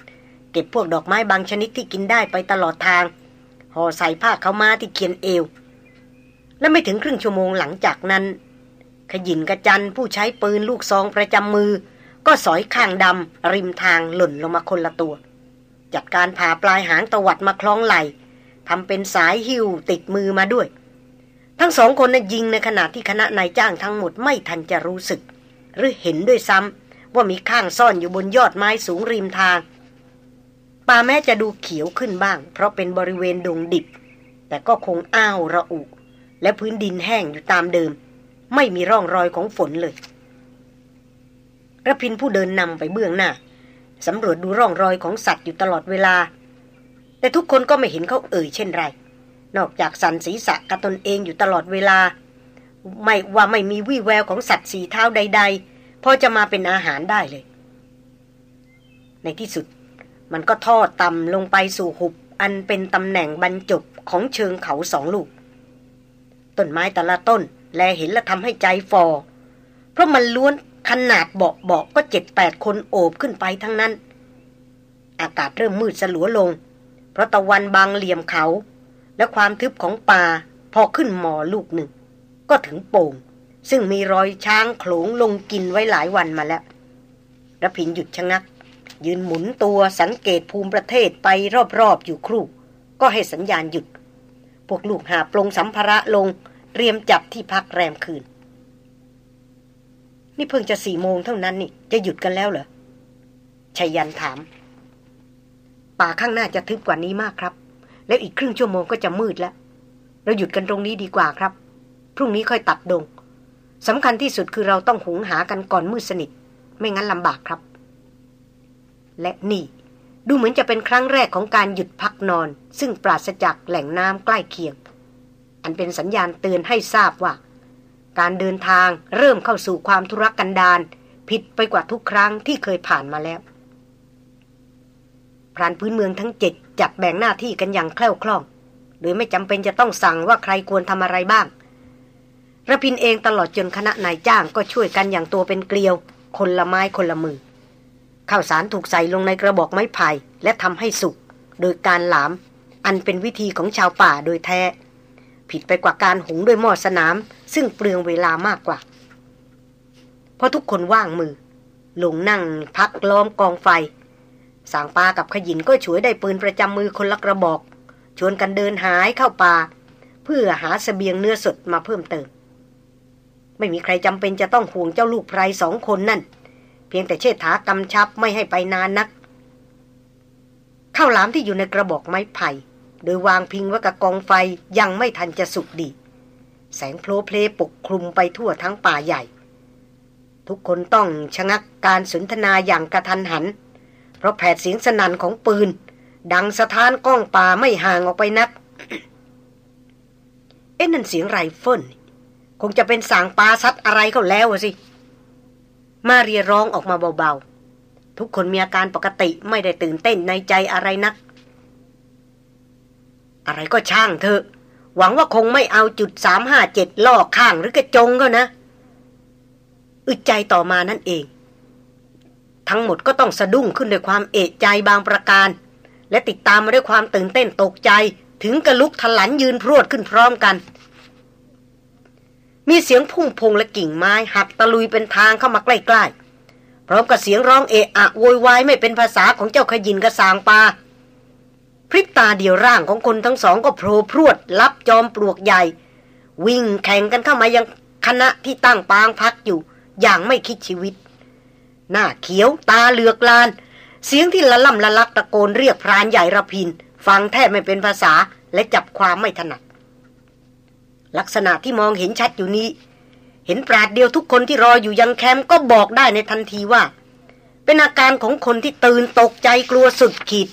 เก็บพวกดอกไม้บางชนิดที่กินได้ไปตลอดทางห่อใส่ผ้าเขามาที่เขียนเอว และไม่ถึงครึ่งชั่วโมงหลังจากนั้น ขยินกระจันผู้ใช้ปืนลูกซองประจำมือ ก็สอยข้างดำริมทางหล่นลงมาคนละตัว จัดการผ่าปลายหางตวัดมาคล้องไหลทำเป็นสายหิ้วติดมือมาด้วย ทั้งสองคนนั้นยิงในขณะที่คณะนายจ้างทั้งหมดไม่ทันจะรู้สึก หรือเห็นด้วยซ้ำว่ามีข้างซ่อนอยู่บนยอดไม้สูงริมทางป่าแม้จะดูเขียวขึ้นบ้าง เพราะเป็นบริเวณดงดิบ แต่ก็คงอ้าวระอุ และพื้นดินแห้งอยู่ตามเดิม ไม่มีร่องรอยของฝนเลย ระพินผู้เดินนำไปเบื้องหน้าสำรวจดูร่องรอยของสัตว์อยู่ตลอดเวลา แต่ทุกคนก็ไม่เห็นเขาเอ่ยเช่นไร นอกจากสันศีษะกับตนเองอยู่ตลอดเวลา ไม่ว่าไม่มีวี่แววของสัตว์สีเท้าใด ๆ พอจะมาเป็นอาหารได้เลย ในที่สุด มันก็ทอดต่ำลงไปสู่หุบ อันเป็นตำแหน่งบรรจบของเชิงเขาสองลูก ต้นไม้แต่ละต้น แลเห็นและทำให้ใจฟอ เพราะมันล้วน ขนาดเบาเบาก็เจ็ดแปดคนโอบขึ้นไปทั้งนั้น อากาศเริ่มมืดสลัวลง เพราะตะวันบางเหลี่ยมเขา และความทึบของป่าพอขึ้นหมอลูกหนึ่ง ก็ถึงโป่ง ซึ่งมีรอยช้างโขลงลงกินไว้หลายวันมาแล้วระพินหยุดชะงัก ยืนหมุนตัวสังเกตภูมิประเทศไปรอบๆอยู่ครู่ ก็ให้สัญญาณหยุด พวกลูกหาปลงสัมภาระลงเตรียมจับที่พักแรมคืน นี่เพิ่งจะสี่โมงเท่านั้นนี่ จะหยุดกันแล้วเหรอชยันถาม ป่าข้างหน้าจะทึบกว่านี้มากครับ แล้วอีกครึ่งชั่วโมงก็จะมืดแล้ว เราหยุดกันตรงนี้ดีกว่าครับ พรุ่งนี้ค่อยตัดดงสำคัญที่สุดคือเราต้องหุงหากันก่อนมืดสนิท ไม่งั้นลำบากครับ และนี่ ดูเหมือนจะเป็นครั้งแรกของการหยุดพักนอน ซึ่งปราศจากแหล่งน้ำใกล้เคียง อันเป็นสัญญาณเตือนให้ทราบว่า การเดินทางเริ่มเข้าสู่ความทุรกันดารผิดไปกว่าทุกครั้งที่เคยผ่านมาแล้ว พรานพื้นเมืองทั้งเจ็ดจัดแบ่งหน้าที่กันอย่างแคล่วคล่อง โดยไม่จำเป็นจะต้องสั่งว่าใครควรทำอะไรบ้างระพินเองตลอดจนคณะนายจ้างก็ช่วยกันอย่างตัวเป็นเกลียว คนละไม้คนละมือข้าวสารถูกใส่ลงในกระบอกไม้ไผ่และทำให้สุก โดยการหลาม อันเป็นวิธีของชาวป่าโดยแท้ ผิดไปกว่าการหุงด้วยหม้อสนาม ซึ่งเปลืองเวลามากกว่า เพราะทุกคนว่างมือ ลงนั่งพักล้อมกองไฟ สางปากับขยินก็ช่วยได้ปืนประจำมือคนละกระบอก ชวนกันเดินหายเข้าป่า เพื่อหาสเสบียงเนื้อสดมาเพิ่มเติม ไม่มีใครจำเป็นจะต้องห่วงเจ้าลูกไพรสองคนนั่น เพียงแต่เชิดถากำชับไม่ให้ไปนานนักข้าวหลามที่อยู่ในกระบอกไม้ไผ่ โดยวางพิงไว้กับกองไฟยังไม่ทันจะสุกดี แสงโพลเพลปกคลุมไปทั่วทั้งป่าใหญ่ ทุกคนต้องชะงักการสนทนาอย่างกระทันหัน เพราะแผดเสียงสนั่นของปืน ดังสะท้านก้องป่าไม่ห่างออกไปนัก เอ๊ะนั่นเสียงไรเฟิลคงจะเป็นสางปลาซัดอะไรเขาแล้วสิ มาเรียร้องออกมาเบาๆ ทุกคนมีอาการปกติไม่ได้ตื่นเต้นในใจอะไรนัก อะไรก็ช่างเถอะ หวังว่าคงไม่เอาจุดสามห้าเจ็ดล่อข้างหรือกระจงก็นะ อึดใจต่อมานั่นเอง ทั้งหมดก็ต้องสะดุ้งขึ้นด้วยความเอะใจบางประการ และติดตามมาด้วยความตื่นเต้นตกใจถึงกระลุกทลันยืนพรวดขึ้นพร้อมกัน มีเสียงพุ่งพงและกิ่งไม้หักตะลุยเป็นทางเข้ามาใกล้ๆพร้อมกับเสียงร้องเอะอะโวยวายไม่เป็นภาษาของเจ้าขยินกระสางปา พริบตาเดียวร่างของคนทั้งสองก็โผล่พรวดรับจอมปลวกใหญ่ วิ่งแข่งกันเข้ามายังคณะที่ตั้งปางพักอยู่ อย่างไม่คิดชีวิต หน้าเขียวตาเหลือกลาน เสียงที่ละล่ำละลักตะโกนเรียกพรานใหญ่ระพิน ฟังแทบไม่เป็นภาษาและจับความไม่ถนัด ลักษณะที่มองเห็นชัดอยู่นี้ เห็นปราดเดียวทุกคนที่รออยู่ยังแคมป์ก็บอกได้ในทันทีว่า เป็นอาการของคนที่ตื่นตกใจกลัวสุดขีด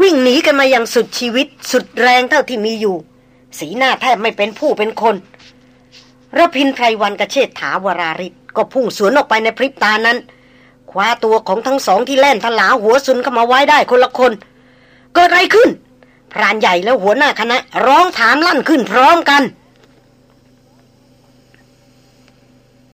วิ่งหนีกันมาอย่างสุดชีวิตสุดแรงเท่าที่มีอยู่ สีหน้าแทบไม่เป็นผู้เป็นคนระพินไพรวันกระเชษฐาวราริศก็พุ่งสวนออกไปในพริบตานั้นคว้าตัวของทั้งสองที่แล่นทลาหัวซุนเข้ามาไว้ได้คนละคน เกิดอะไรขึ้น พรานใหญ่และหัวหน้าคณะ ร้องถามลั่นขึ้นพร้อมกัน